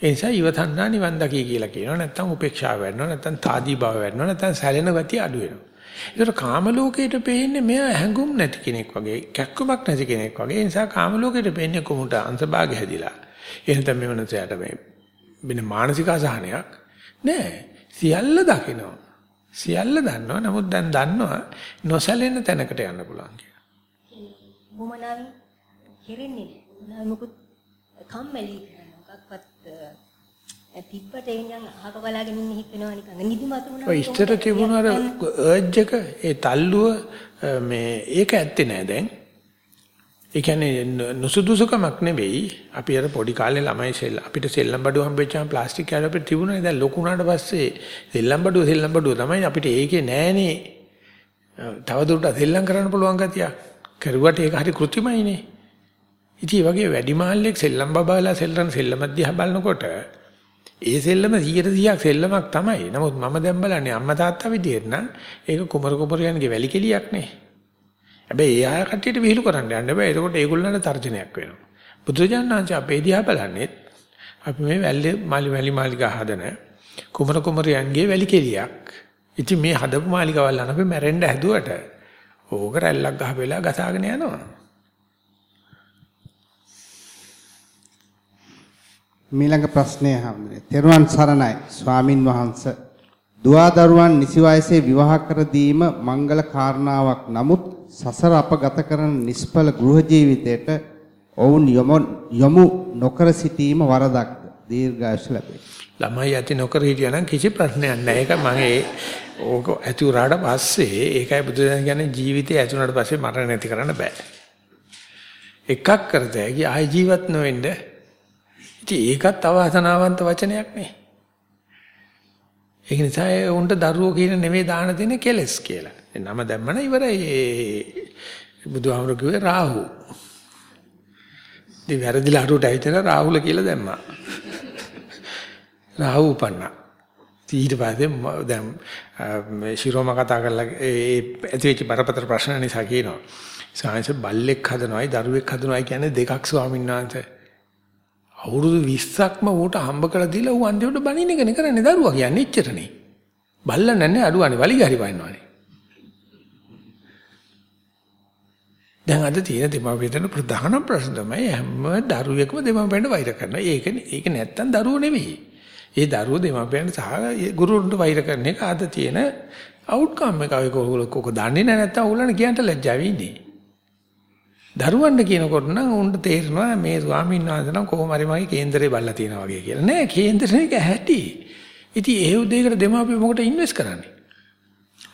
ඒ නිසා ඉවතන්නා නිවන් දකි කියලා කියනවා. නැත්තම් උපේක්ෂාව වෙන්නවා. නැත්තම් తాදී බව වෙන්නවා. නැත්තම් සැලෙන ගතිය අඩු වෙනවා. ඒතර කාම ලෝකයට පේන්නේ මෙයා හැඟුම් නැති කෙනෙක් වගේ, කැක්කමක් නැති කෙනෙක් වගේ. ඒ නිසා කාම ලෝකයට පේන්නේ කොමුට අංශභාගය හැදිලා. එහෙනම් මේ වෙනසයට මේ වෙන මානසික අසහනයක් නෑ. සියල්ල දකිනවා. සියල්ල දන්නවා. නමුත් දැන් දන්නවා නොසැලෙන තැනකට යන්න පුළුවන් කියලා. මොමනාවි කෙරෙන්නේ නෑ. මොකද කම්මැලි මොකක්වත් තිබ්බට එනියන් අහක බලාගෙන ඉන්න හිතෙනවා නිකන් නිදිමත වුණා. ඔය ඉස්තර තිබුණ අර අර්ජ් එක ඒ තල්ලුව මේ ඒක ඇත්තේ නෑ දැන්. ඒ කියන්නේ නුසුදුසුකමක් නෙවෙයි. අපි අර පොඩි කාලේ ළමයි සෙල් අපිට සෙල්ලම් බඩුව හම්බෙච්චාම ප්ලාස්ටික් කෑල්ල අපිට තිබුණානේ. දැන් ලොකු වුණාට පස්සේ සෙල්ලම් බඩුව සෙල්ලම් බඩුව තමයි අපිට ඒකේ නෑනේ. තවදුරටත් සෙල්ලම් කරන්න පුළුවන් ගතිය. කරුවට ඒක හරි કૃතිමයිනේ. ඉතින් මේ වගේ වැඩිමාල්ලෙක් සෙල්ලම් බබාලා සෙල්ලම් සෙල්ලම දිහා බලනකොට ඒ සෙල්ලම 100%ක් සෙල්ලමක් තමයි. නමුත් මම දැන් බලන්නේ අම්මා තාත්තා විදියට නම් ඒක කුමරු කුමරියන්ගේ වැලි කෙලියක් නේ. හැබැයි ඒ ආය කට්ටියට විහිළු කරන්න යන්න බෑ. එතකොට ඒගොල්ලන්ට තර්ජනයක් වෙනවා. බුදුජානනාංශ අපේ දිහා බලන්නේ අපි මේ වැල්ලේ මාලි වැලි මාලිගා හදන කුමරු කුමරියන්ගේ වැලි කෙලියක්. ඉතින් මේ හදපු මාලිගාවල් අන අපි මැරෙන්න හැදුවට ඕක රැල්ලක් ගහපෙලා ගසාගෙන යනවා. මීළඟ ප්‍රශ්නය හැමදේ. තෙරුවන් සරණයි ස්වාමින් වහන්සේ. දුවදරුවන් නිසි වයසේ විවාහ කර දීම මංගල කාරණාවක්. නමුත් සසර අපගත කරන නිෂ්ඵල ගෘහ ජීවිතයට ඔවුන් යොමු නොකර සිටීම වරදක්ද? දීර්ඝායුෂ ලැබේ. ළමයි ඇති නොකර හිටියා නම් කිසි ප්‍රශ්නයක් නැහැ. ඒක මගේ ඕක ඇති උරාට පස්සේ ඒකයි බුදුදහම කියන්නේ ජීවිතය ඇති උනාට පස්සේ මරණ නැති කරන්න බෑ. එකක් කරතයි ආයි ජීවත් නොවෙන්න ඉතින් ඒකත් අවාසනාවන්ත වචනයක් නේ. ඒක නිසා ඒ උන්ට දරුවෝ කියන නෙමෙයි දාන දෙන්නේ කෙලස් කියලා. නම දැම්මම ඉවරයි. බුදුහාමුදුරු කිව්වේ රාහු. ඉතින් වැරදිලා අරුවට ඇවිත් රාහුල කියලා දැම්මා. රාහු උපන්නා. ඊට පස්සේ දැන් මේ ශිරෝම කතා කරලා ඒ ඇතිවෙච්ච බරපතල ප්‍රශ්න නිසා කියනවා. සාංශ බල්ලෙක් හදනවයි දරුවෙක් හදනවයි කියන්නේ දෙකක් ස්වාමීන් වහන්සේ. අවුරුදු 20ක්ම ඌට හම්බ කරලා දීලා ඌ අන්තිමට බණින එකනේ කරන්නේ දරුවා කියන්නේ එච්චරනේ. බල්ලා නැන්නේ අඩුවනේ වලිග හරි වයින්නවනේ. දැන් අද තියෙන දෙමාපියන් ප්‍රධාන ප්‍රශ්න තමයි හැම දරුවෙක්ම දෙමාපියන්ට වෛර කරනවා. ඒක ඒක නැත්තම් දරුවෝ නෙවෙයි. ඒ දරුවෝ දෙමාපියන්ට සහ ගුරුවරුන්ට වෛර කරන එක අද තියෙන අවුට්කම් එක ඒක ඔයගොල්ලෝ දන්නේ නැත්නම් ඕගොල්ලන්ට කියන්න ලැජ්ජාවෙ ඉන්නේ. දරුවන්ට කියනකොට නම් උන්ට තේරෙනවා මේ ස්වාමීන් වහන්සේ නම් කොහොම හරි මගේ කේන්දරේ බල්ලා තියෙනවා වගේ කියලා. නෑ කේන්දරේ එක ඇහැටි. ඉතින් ඒ උදේකට දෙමාපිය මොකට ඉන්වෙස්ට් කරන්නේ?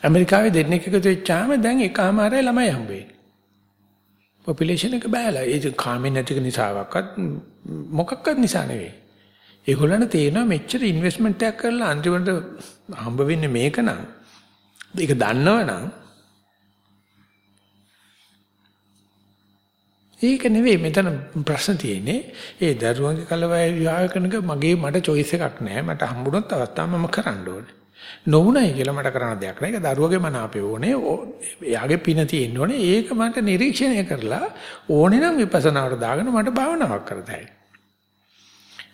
ඇමරිකාවේ දෙන්නෙක් එකතු වෙච්චාම දැන් එකමාරයි ළමයි හම්බෙන්නේ. පොපියුලේෂන් එක බෑලා. ඒක කාමෙන් නැතික නිසාවක්වත් මොකක්වත් නිසා නෙවෙයි. ඒගොල්ලන්ට තේරෙනවා මෙච්චර ඉන්වෙස්ට්මන්ට් එකක් කරලා අන්තිමට හම්බ වෙන්නේ මේක නම් ඒක දන්නවනම් ඒක නෙවෙයි මෙතන ප්‍රශ්න තියෙන්නේ. ඒ දරුවන්ගේ කලවය විවාහ කරනක මගේ මට choice එකක් නැහැ. මට හම්බුනොත් අවස්ථාව මම කරන්න ඕනේ. නොවුණයි කියලා මට කරන්න දෙයක් නැහැ. ඒක දරුවගේ මන අපේ ඕනේ. එයාගේ පින තියෙන්න ඕනේ. ඒක මට නිරීක්ෂණය කරලා ඕනේ නම් විපස්සනාවට දාගෙන මට භාවනාවක් කරතයි.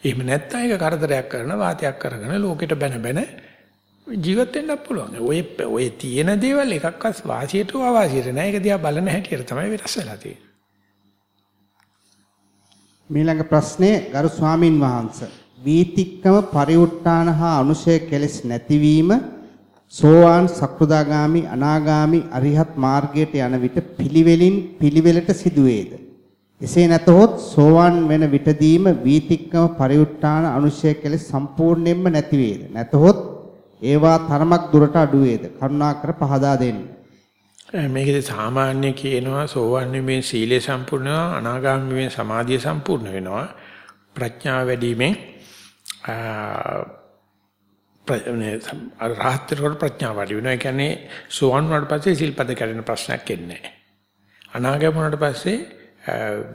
එහෙම නැත්නම් ඒක කරදරයක් කරන වාතයක් කරගෙන ලෝකෙට බැන බැන ජීවත් වෙන්න පුළුවන්. ඔය ඔය තියෙන දේවල් එකක්වත් වාසියට අවාසියට නෑ. ඒක දිහා බලන හැටියට තමයි වෙනස් වෙලා තියෙන්නේ. මීළඟ ප්‍රශ්නේ ගරු ස්වාමින් වහන්සේ. වීතික්කම පරිඋත්තාන හා අනුශය කෙලෙස් නැතිවීම සෝවාන් සක්‍රුදාගාමි අනාගාමි අරිහත් මාර්ගයට යන විට පිළිවෙලින් පිළිවෙලට සිදුවේද? එසේ නැතහොත් සෝවාන් වෙන විටදීම වීතික්කම පරිඋත්තාන අනුශය කෙලෙස් සම්පූර්ණයෙන්ම නැතිවේද? නැතහොත් ඒවා තරමක් දුරට අඩු වේද කරුණාකර පහදා දෙන්න. මේකේ සාමාන්‍ය කියනවා සෝවන් වීමෙන් සීලය සම්පූර්ණ වෙනවා අනාගාමී වීමෙන් සමාධිය සම්පූර්ණ වෙනවා. ප්‍රඥාව වැඩිමෙන් රහතර ප්‍රඥාව වැඩි වෙනවා. ඒ කියන්නේ සෝවන් වුණාට පස්සේ සිල්පද කැඩෙන ප්‍රශ්නයක් එන්නේ නැහැ. අනාගාමී වුණාට පස්සේ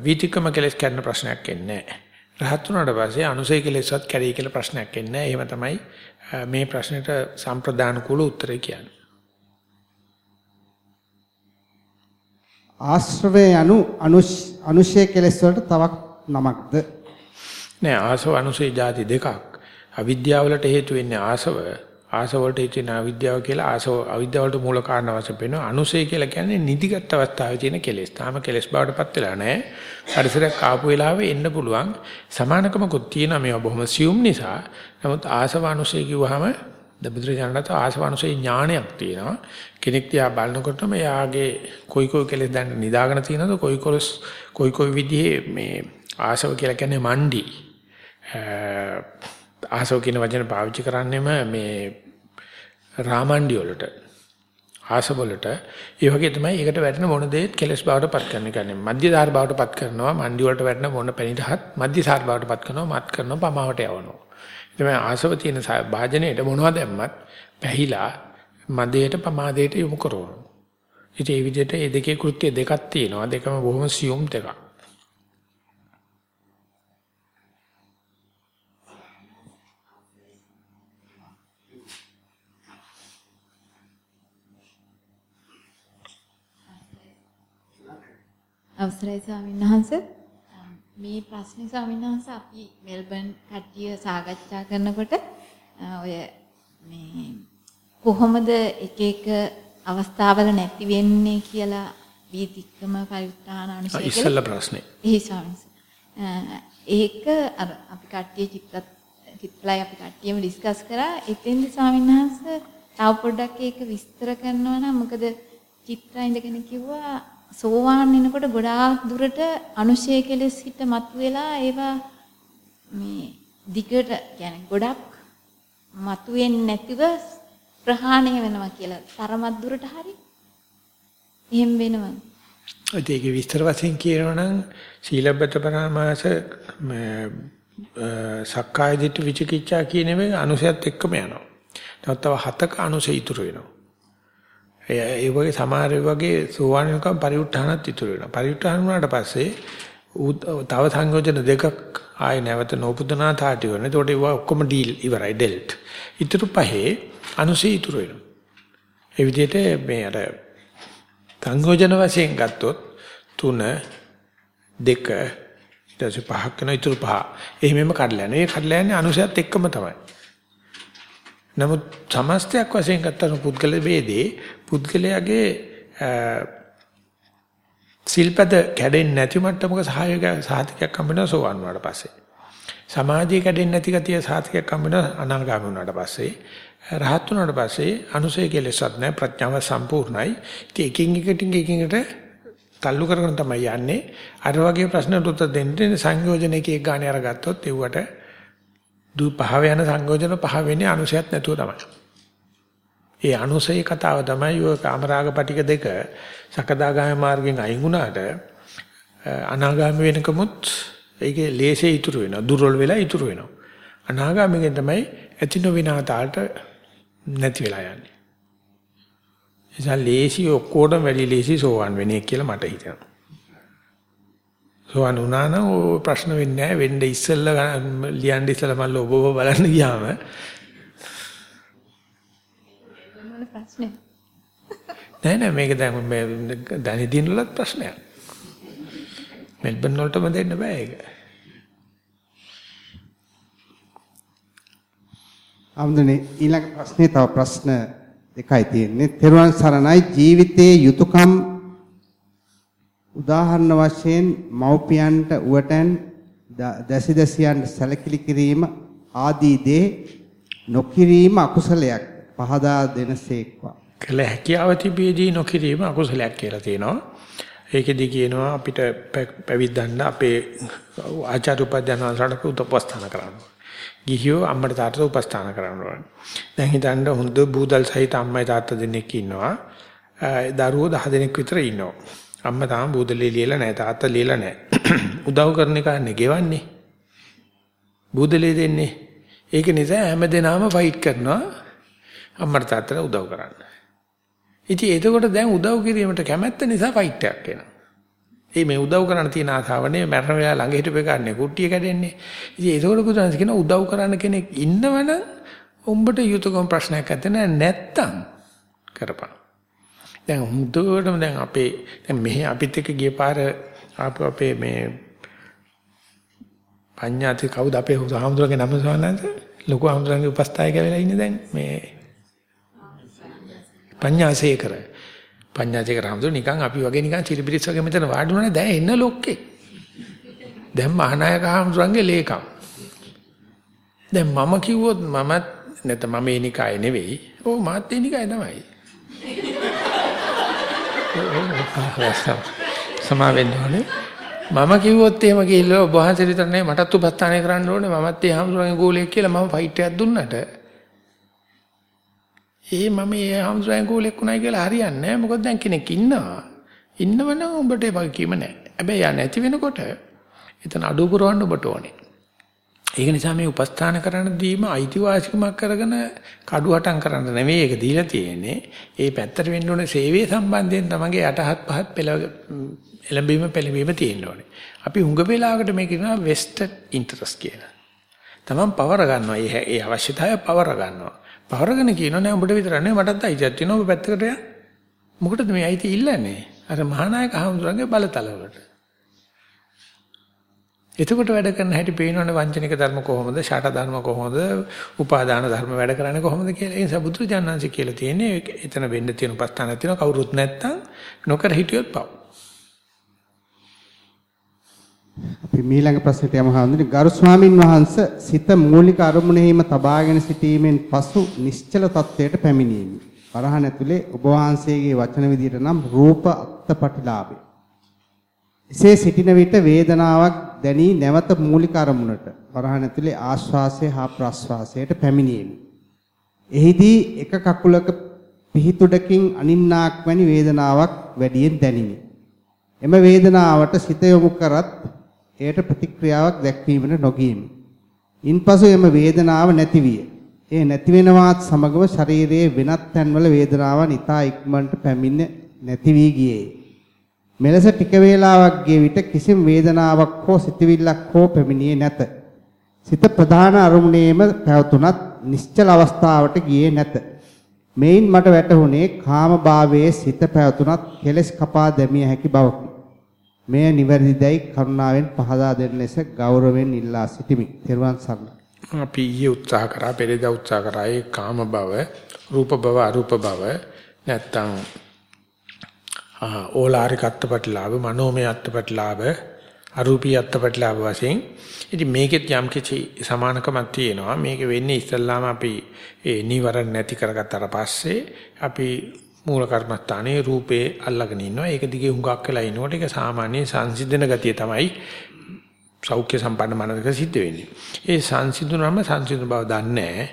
වීතිකම කෙලස් කැඩෙන ප්‍රශ්නයක් එන්නේ නැහැ. රහත් වුණාට පස්සේ අනුසය කෙලෙසවත් කැඩේ කියලා ප්‍රශ්නයක් එන්නේ නැහැ. එහෙම තමයි මේ ප්‍රශ්නෙට සම්ප්‍රදාන කුල උත්තරය කියන්නේ. ආශ්‍රවය යනු අනුශය කෙලෙස් වලට තවක් නමක්ද? නෑ ආසව අනුසය ಜಾති දෙකක්. අවිද්‍යාවලට හේතු වෙන්නේ ආසව. ආසව වලට හේතු වෙන අවිද්‍යාව කියලා ආසව අවිද්‍යාව වලට මූල කාරණා වශයෙන් පෙන්වනවා. අනුසය කියලා කියන්නේ නිදිගත් අවස්ථාවේ තියෙන කෙලෙස්. තාම කෙලෙස් බවටපත් වෙලා නෑ. පරිසරයක් ආපු වෙලාවෙ එන්න පුළුවන්. සමානකමකුත් තියෙනවා මේවා බොහොම සියුම් නිසා. නමුත් ආසව අනුසය කිව්වහම බුදුරජාණන්ට ආසවනුසේ ඥානයක් තියෙනවා. කෙනෙක් දිහා බලනකොටම එයාගේ කොයි කොයි කෙලෙස් දැන් නිදාගෙන තියෙනවද කොයි කොලස් කොයි කොයි විදිහේ මේ ආසව කියලා කියන්නේ මණ්ඩි. ආසව කියන වචන පාවිච්චි කරන්නේම මේ රාමණ්ඩි වලට ආසව වලට ඒ වගේ තමයි ඒකට වැටෙන මොන දේත් කෙලස් බවට පත් කරන කියන්නේ මධ්‍යධාර බවට පත් කරනවා මණ්ඩි වලට වැටෙන මොන පැණිටහත් මධ්‍යසාර බවට පත් කරනවා මත් කරනවා පමාවට යවනවා තමයි ආසව තියෙන භාජනයේට මොනවද දැම්මත් පැහිලා මදේට පමාදයට යොමු කරනවා. ඉතින් ඒ විදිහට මේ දෙකේ කෘත්‍ය දෙකක් තියෙනවා. දෙකම බොහොම සියුම් දෙකක්. අවසරයි ස්වාමීන් වහන්සේ මේ ප්‍රශ්නේ ස්වාමීන් වහන්සේ අපි මෙල්බන් කට්ටිය සාකච්ඡා කරනකොට ඔය මේ කොහොමද එක එක අවස්ථාවල නැති වෙන්නේ කියලා වීතික්කම පරිඋත්ථාන අනුසය කියලා ඉස්සෙල්ලා ප්‍රශ්නේ. එහි ස්වාමීන් ඒක අර අපි කට්ටිය චිත්‍රත් චිත්‍රලයි අපි කට්ටියම ඩිස්කස් කරා. එතෙන්ද ස්වාමීන් වහන්සේ තව පොඩ්ඩක් ඒක විස්තර කරනවා නම් මොකද චිත්‍රා ඉඳගෙන කිව්වා සෝවාන් වෙනකොට ගොඩාක් දුරට අනුශය කෙලෙස් හිට මතුවෙලා ඒවා මේ දිගට කියන්නේ ගොඩක් මතුවෙන්නේ නැතිව ප්‍රහාණය වෙනවා කියලා තරමක් දුරට හරි එහෙම වෙනවා. ඒක විස්තර වශයෙන් කියනවා නම් සීලබ්බත පරමාස සක්කාය දිට්ඨි විචිකිච්ඡා කියන මේ අනුසයත් එක්කම යනවා. තවත් තව හතක අනුසය ඉතුරු වෙනවා. ඒ වගේ සමහර වගේ සෝවාන්කම් පරිඋත්ථානත් ඉතුරු වෙනවා. පරිඋත්ථාන වුණාට පස්සේ තව සංයෝජන දෙකක් ආයේ නැවත නෝපුදනා තාටි වෙනවා. ඒතකොට ඒවා ඔක්කොම ඩීල් ඉවරයි ඩෙල්ට්. ඉතුරු පහේ අනුසී ඉතුරු වෙනවා. ඒ විදිහට මේ අර සංයෝජන වශයෙන් ගත්තොත් 3 2 ඊටසේ පහක් වෙනවා ඉතුරු පහ. එහෙමම කඩලා යනවා. ඒ කඩලා යන්නේ අනුසයත් එක්කම තමයි. නමුත් සමස්තයක් වශයෙන් ගත්තම පුද්ගල ભેදේ පුද්ගලයාගේ සිල්පද කැඩෙන්නේ නැති මට්ටමක සහායක සාතිකයක් හම්බෙනවා සෝවන් වුණාට පස්සේ. සමාජයේ කැඩෙන්නේ නැති ගතිය සාතිකයක් හම්බෙනවා අනාගාමී වුණාට පස්සේ. රහත් වුණාට පස්සේ අනුසය කෙලෙසත් නැහැ ප්‍රඥාව සම්පූර්ණයි. ඉතින් එකින් එකට එකින් එකට තල්ලු කරගෙන තමයි යන්නේ. අර වගේ ප්‍රශ්නට උත්තර දෙන්න සංයෝජන එක එක ගානේ අරගත්තොත් ඒවට දු පහව යන සංයෝජන පහ වෙන්නේ අනුසයත් නැතුව තමයි. ඒ අනුසය කතාව තමයි ඔය කාමරාග පිටික දෙක සකදාගාම මාර්ගෙන් අයින් වුණාට අනාගාමී වෙනකමුත් ඒකේ ලේසේ ඉතුරු වෙනවා. දුර්වල වෙලා ඉතුරු වෙනවා. අනාගාමීගෙන් තමයි ඇති නොවිනාතාලට නැති වෙලා යන්නේ. එසා ලේසි ඔක්කොටම වැඩි ලේසි සෝවන් වෙන්නේ කියලා මට හිතෙනවා. සෝවන් වුණා නම් ඔය ප්‍රශ්න වෙන්නේ නැහැ. වෙන්න ඉස්සෙල්ලා ලියන්න ඉස්සෙල්ලා මල්ල ඔබ ඔබ බලන්න ගියාම ප්‍රශ්නේ. නෑ නෑ මේක දැන් මේ දැනදීන වලත් ප්‍රශ්නයක්. මෙල්බන් වලටම දෙන්න බෑ ඒක. අම්දුනේ ඊළඟ ප්‍රශ්නේ තව ප්‍රශ්න දෙකයි තියෙන්නේ. තෙරුවන් සරණයි ජීවිතයේ යුතුයකම් උදාහරණ වශයෙන් මව්පියන්ට උවටන් දැසි දැසියන්ට සැලකිලි කිරීම ආදී දේ නොකිරීම අකුසලයක් පහදා දෙනසේක්වා. කළ හැකියාව තිබියදී නොකිරීම අකුසලයක් කියලා තියෙනවා. ඒකෙදි කියනවා අපිට පැවිද්දන්න අපේ ආචාර්ය උපධ්‍යාන වහන්සේට උපස්ථාන කරන්න. ගිහියෝ අම්මට තාත්තට උපස්ථාන කරන්න ඕනේ. දැන් හිතන්න හොඳ බූදල් සහිත අම්මයි තාත්තා දෙන්නෙක් ඉන්නවා. දරුවෝ 10 දෙනෙක් විතර ඉන්නවා. අම්මා තාම බූදලේ ලියලා නැහැ තාත්තා ලියලා නැහැ. උදව් කරන එක නේ ගෙවන්නේ. බූදලේ දෙන්නේ. ඒක නිසා හැමදේනම ෆයිට් කරනවා. අම්මට තාත්තට උදව් කරන්න. ඉතින් එතකොට දැන් උදව් කිරීමට කැමැත්ත නිසා ෆයිට් එකක් එනවා. ඒ මේ උදව් කරන්න තියෙන ආසාවනේ මරණ වෙලාව ළඟ හිටපෙ ගන්න කුට්ටිය කැඩෙන්නේ. ඉතින් ඒකෝට බුදුන්ස් කියන උදව් කරන්න කෙනෙක් ඉන්නවනම් උඹට යුතුයකම් ප්‍රශ්නයක් නැත්නම් නැත්තම් කරපන්. දැන් හුදුවටම දැන් අපේ දැන් මෙහි අපිත් එක්ක ගිය පාර ආපු අපේ මේ පඤ්ඤාති කවුද අපේ හාමුදුරගේ නම සවන්නද? ලොකු හාමුදුරන්ගේ උපස්ථායක වෙලා ඉන්නේ දැන් මේ පඤ්ඤාසේකර. පඤ්ඤාසේකර හාමුදුර නිකන් අපි වගේ නිකන් චිලිපිරිස් වගේ මෙතන වාඩි වුණානේ දැන් එන්න ලොක්කේ. දැන් මහානායක හාමුදුරන්ගේ ලේකම්. දැන් මම කිව්වොත් මමත් නැත්නම් මම එනිකාය නෙවෙයි. ඕ මාත් එනිකාය තමයි. සමා වෙන්න ඕනේ. මම කිව්වොත් එහෙම ගිහිල්ලා ඔබ වහන්සේ විතර නෙවෙයි මටත් උපස්ථානය කරන්න ඕනේ මමත් ඒ හාමුදුරන්ගේ ගෝලයක් කියලා මම ෆයිට් එකක් දුන්නට ඒ මම ඒ හාමුදුරන්ගේ ගෝලයක් උනායි කියලා හරියන්නේ නැහැ මොකද දැන් කෙනෙක් ඉන්නවා ඉන්නවනම් උඹට ඒ වගකීම නැහැ හැබැයි යා නැති වෙනකොට එතන අඩු පුරවන්න ඔබට ඕනේ ඒක නිසා මේ උපස්ථාන කරන්න දීම අයිතිවාසිකමක් කරගෙන කඩුවටම් කරන්න නෙවෙයි ඒක දීලා තියෙන්නේ. ඒ පැත්තට වෙන්න ඕනේ සේවයේ සම්බන්ධයෙන් තමගේ යටහත් පහත් පෙළ එළඹීම පෙළඹීම තියෙන්න ඕනේ. අපි හුඟ වෙලාවකට මේක කියනවා vested interest කියලා. තමන් පවර ගන්නවා. ඒ ඒ අවශ්‍යතාවය පවර ගන්නවා. පවරගෙන කියනවා නෑ උඹට විතර නෙවෙයි මටත් අයිතියක් තියෙනවා. ඔබ පැත්තකට යන්න. මොකටද මේ අයිතිය ඉල්ලන්නේ? අර මහානායක හඳුරන්නේ බලතල වලට. එතකොට වැඩ කරන හැටි පේනවනේ වංචනික ධර්ම කොහොමද, ෂාට ධර්ම කොහොමද, උපාදාන ධර්ම වැඩ කරන්නේ කොහොමද කියලා. ඒ නිසා බුදුරජාණන්සේ කියලා තියෙන්නේ එතන වෙන්න තියෙන උපස්ථානක් තියෙනවා කවුරුත් නැත්තම් නොකර හිටියොත් පව්. අපි මීළඟ ප්‍රශ්නට යමු හඳුනි ගරු ස්වාමින් වහන්සේ සිත මූලික අරමුණෙහිම තබාගෙන සිටීමෙන් පසු නිශ්චල තත්වයට පැමිණීමි. වරහන් ඇතුලේ ඔබ වහන්සේගේ වචන විදිහට නම් රූප අත්පටිලාභය. එසේ සිටින විට වේදනාවක් දැනී නැවත මූලික අරමුණට වරහන් ඇතුලේ ආශ්වාසය හා ප්‍රශ්වාසයට පැමිණීමි. එහිදී එක කකුලක පිහිතුඩකින් අනින්නාක් වැනි වේදනාවක් වැඩියෙන් දැනිනි. එම වේදනාවට සිත යොමු කරත් එයට ප්‍රතික්‍රියාවක් දැක්වීමට නොගියමි. ඉන්පසු එම වේදනාව නැති විය. ඒ නැති වෙනවත් සමගම ශරීරයේ වෙනත් තැන්වල වේදනාවන් ඊතා ඉක්මනට පැමිණ නැති වී ගියේ. මෙලෙස ටික වේලාවක් ගිය විට කිසිම වේදනාවක් හෝ සිතවිල්ලක් හෝ පැමිණියේ නැත. සිත ප්‍රධාන අරමුණේම පැවතුනත් නිශ්චල අවස්ථාවට ගියේ නැත. මෙයින් මට වැටහුණේ කාම භාවයේ සිත පැවතුනත් කෙලස් කපා දැමිය හැකි බවකි. මෙය නිවැරදිදයි කරුණාවෙන් පහදා දෙන්න ලෙස ගෞරවයෙන් ඉල්ලා සිටිමි. තෙරුවන් සරණයි. අපි ඊයේ උත්සාහ කරා පෙරේද උත්සාහ කරා ඒ කාම භව, රූප භව, අරූප භව නැත්තම් ඕලාරික අත්පත්ලාභ, මනෝමය අත්පත්ලාභ, අරූපී අත්පත්ලාභ වශයෙන් ඉතින් මේකෙත් යම් කිසි සමානකමක් තියෙනවා. මේක වෙන්නේ ඉස්සල්ලාම අපි ඒ නිවරණ නැති කරගත්තාට පස්සේ අපි මූල කර්මස්ථානයේ රූපේ අල්ලගෙන ඉන්නවා. ඒක දිගේ හුඟක් වෙලා ඉනකොට ඒක සාමාන්‍ය සංසිඳන ගතිය තමයි සෞඛ්‍ය සම්පන්න මනසක සිද්ධ වෙන්නේ. ඒ සංසිඳුනම සංසිඳන බව දන්නේ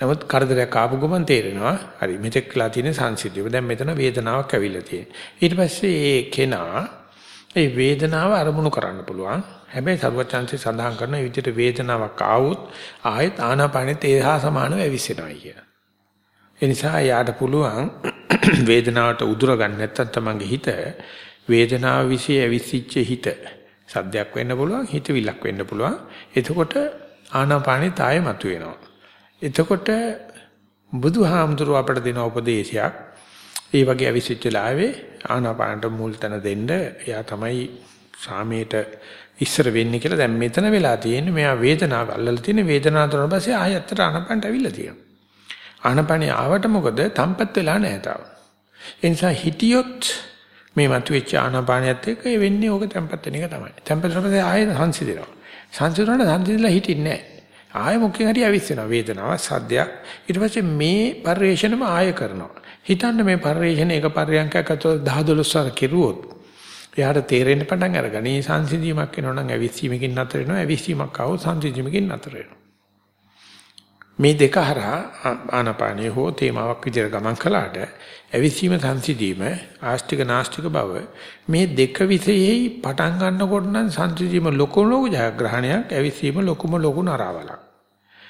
නමුත් කරදරයක් ආපු ගමන් තේරෙනවා. හරි මෙතෙක් වෙලා තියෙන සංසිද්ධිය. දැන් මෙතන වේදනාවක් ඇවිල්ලා තියෙනවා. ඊට පස්සේ ඒ කෙනා ඒ වේදනාව අරමුණු කරන්න පුළුවන්. හැබැයි සර්වචන්සේ සඳහන් කරන විදිහට වේදනාවක් ආවොත් ආයෙත් ආනාපානෙත් ඒ හා සමානව ඇවිස්සෙනවා කියලා. ඒ නිසා යාට පුළුවන් වේදනාවට උදුර ගන්න නැත්තම් තමන්ගේ හිත වේදනාව વિશે ඇවිස්සිච්ච හිත සද්දයක් වෙන්න පුළුවන් හිතවිල්ලක් වෙන්න පුළුවන්. එතකොට ආනාපානෙ තාය මතුවෙනවා. එතකොට බුදුහාමුදුරුව අපට දෙන උපදේශයක් ඒ වගේ ඇවිස්සිච්ච ලාවේ ආනාපානට මුල් තැන දෙන්න එයා තමයි සාමේට ඉස්සර වෙන්නේ කියලා දැන් මෙතන වෙලා තියෙන්නේ. මෙයා වේදනාව අල්ලලා තියෙන වේදනාව තුන පස්සේ ආයත්තට ආනාපානට ඇවිල්ලා තියෙනවා. ආනපනිය ආවට මොකද තම්පත් වෙලා නැහැ තාම. ඒ නිසා හිටියොත් මේ මතුවෙච්ච ආනපානියත් එක්ක ඒ වෙන්නේ ඕක තම්පත් වෙන එක තමයි. තම්පත් වෙනකොට ආයෙ සංසිඳනවා. සංසිඳුණාට සංසිඳලා හිටින්නේ නැහැ. ආයෙ මොකෙන් හරි ඇවිස්සෙනවා වේදනාව සද්දයක්. ඊට පස්සේ මේ පරිේශනම ආයෙ කරනවා. හිතන්න මේ පරිේශන එක පරියන්කයක් අතව 10 12 වර කෙරුවොත් එයාට තේරෙන්න පටන් අරගනී සංසිඳීමක් වෙනවා නම් ඇවිස්සීමකින් නතර වෙනවා. ඇවිස්සීමක් ආවොත් සංසිඳීමකින් නතර වෙනවා. මේ දෙක හරහා ආනාපානිය හෝ තේමාවක් විදිහට ගමන් කළාට ඇවිස්සීම සංසිඳීම ආස්තික නාස්තික බව මේ දෙක විසෙහි පටන් ගන්නකොට නම් සංසිඳීම ලොකු ලොකු ජයග්‍රහණයක් ඇවිස්සීම ලොකුම ලොකු නරාවලක්.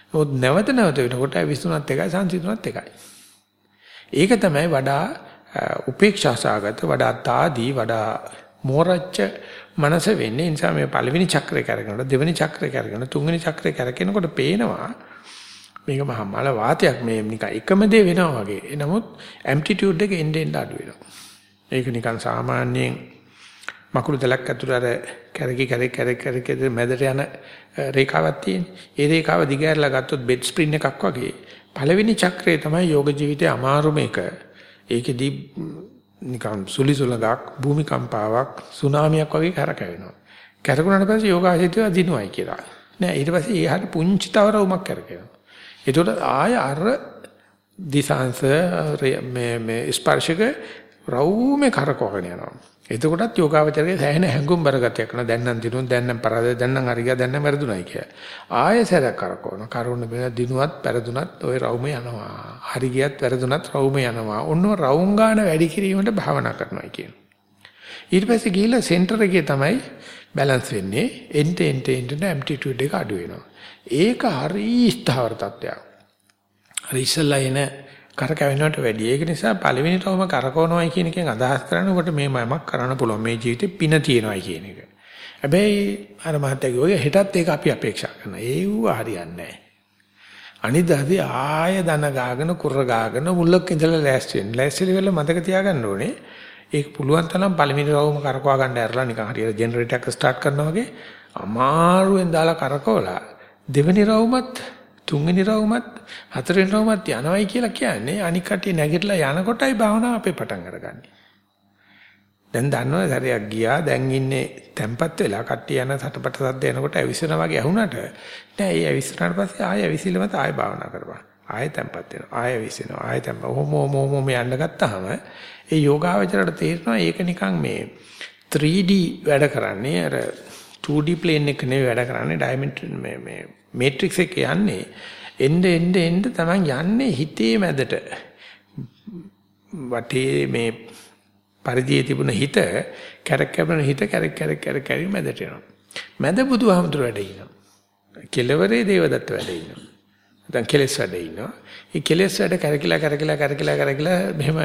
නමුත් නැවත නැවත වෙනකොට ඇවිස්සුනත් එකයි සංසිඳුනත් එකයි. ඒක තමයි වඩා උපේක්ෂාසගත වඩා තාදී වඩා මෝරච්ච මනස වෙන්නේ. ඒ නිසා මේ පළවෙනි චක්‍රය කරගෙනකොට දෙවෙනි චක්‍රය කරගෙන තුන්වෙනි චක්‍රය කරගෙනකොට පේනවා මේක මහා මල වාතයක් මේ නිකන් එකම දේ වෙනවා වගේ. නමුත් ඇම්ප්ලිටියුඩ් එක එන්න එන්න අඩු වෙනවා. ඒක නිකන් සාමාන්‍යයෙන් මකුළු දලක් ඇතුළේ අර කැරකි කැරකි කැරකි කැරකි මැදට යන රේඛාවක් තියෙන්නේ. ඒ රේඛාව දිගහැරලා ගත්තොත් බෙඩ් ස්ප්‍රින් එකක් වගේ. පළවෙනි චක්‍රය තමයි යෝග ජීවිතයේ අමාරුම එක. ඒකෙදි නිකන් සුලිසුලගක් භූමිකම්පාවක් සුනාමියක් වගේ කරකැවෙනවා. කරකුණාට පස්සේ යෝගාසිතිය දිනුවයි කියලා. නෑ ඊට පස්සේ ඒහට පුංචි තවරවුමක් කරකැවෙනවා. ඒතකොට ආය අර දිසාංශ මේ මේ ස්පර්ශක රවුමේ කරකවගෙන යනවා. එතකොටත් යෝගාවචරයේ සෑහෙන හැඟුම් බරගතියක් කරනවා. දැන් නම් දිනුන දැන් නම් පරාදයි දැන් නම් හරි ගියා දැන් නම් වැරදුණයි කියලා. ආයෙ සැරයක් කරකවන. කරුණ බෙන දිනුවත් වැරදුනත් ওই රවුම යනවා. හරි ගියත් වැරදුනත් රවුම යනවා. ඔන්න රවුම් ගන්න වැඩි කිරීමට භාවනා කරනවා කියන. ඊට පස්සේ ගිහිල්ලා සෙන්ටර් එකේ තමයි බැලන්ස් වෙන්නේ. එන්ට එන්ට එන්ට ඇම්ප්ලිටියුඩ් එක අඩු වෙනවා. ඒක හරි ස්ථාවර තත්ත්වයක්. හරි ඉස්සල්ලා එන කරකැවෙනවට වැඩි. ඒක නිසා පළවෙනිටම කරකවනවයි කියන එකෙන් අදහස් කරන්නේ ඔබට මේ මමක් කරන්න පුළුවන්. මේ ජීවිතේ පින තියෙනවයි කියන එක. හැබැයි අර මහත්තයාගේ ඔය හෙටත් ඒක අපි අපේක්ෂා කරනවා. ඒව හරියන්නේ නැහැ. අනිදාදී ආය දන ගාගෙන කුර ගාගෙන මුල්ලක් ඉඳලා ලෑස්ති වෙන්න. ලෑස්තිලි වෙලා මතක තියාගන්න ඕනේ. ඒක පුළුවන් තරම් පළවෙනි රවුම කරකවා ගන්න ඇරලා නිකන් හරියට ජෙනරේටර් එක ස්ටාර්ට් කරනවා වගේ අමාරුවෙන් දාලා කරකවලා දෙවෙනි රවුමත් තුන්වෙනි රවුමත් හතරවෙනි රවුමත් යනවයි කියලා කියන්නේ අනික් කටිය නැගිටලා යනකොටයි භාවනාව අපේ පටන් අරගන්නේ. දැන් දන්නවද සැරයක් ගියා දැන් ඉන්නේ තැම්පත් වෙලා කට්ටිය යන සටපට සද්ද එනකොට ඇවිස්සන වගේ ඇහුණට නෑ ඒ ඇවිස්සනාට පස්සේ ආයෙ ඇවිසිල්ලමත් ආයෙ භාවනා කරපන්. ආයෙ තැම්පත් වෙනවා. ආයෙ ඇවිස්සෙනවා. ආයෙ තැම්ප. ඔහොම ඔහොම ඔහොම යන්න ගත්තාම ඒ යෝගාවචරයට තේරෙනවා ඒක නිකන් මේ 3D වැඩ කරන්නේ අර 2D plane එක නෙවෙයි වැඩ කරන්නේ dimension මේ මේ matrix එක යන්නේ. එන්න එන්න එන්න තමයි යන්නේ හිතේ මැදට. වටේ මේ පරිදියේ තිබුණ හිත කැරක් කැපෙන හිත කැරක් කැරක් කැරක් කැරි මැදට යනවා මැද බුදුහාමුදුර වැඩ ඉන්නවා. කෙලවරේ දේවදත්ත වැඩ ඉන්නවා. දැන් කෙලස් වැඩ ඉන්නවා. ඒ කෙලස් වැඩ කරකිලා කරකිලා කරකිලා කරකිලා මෙහෙම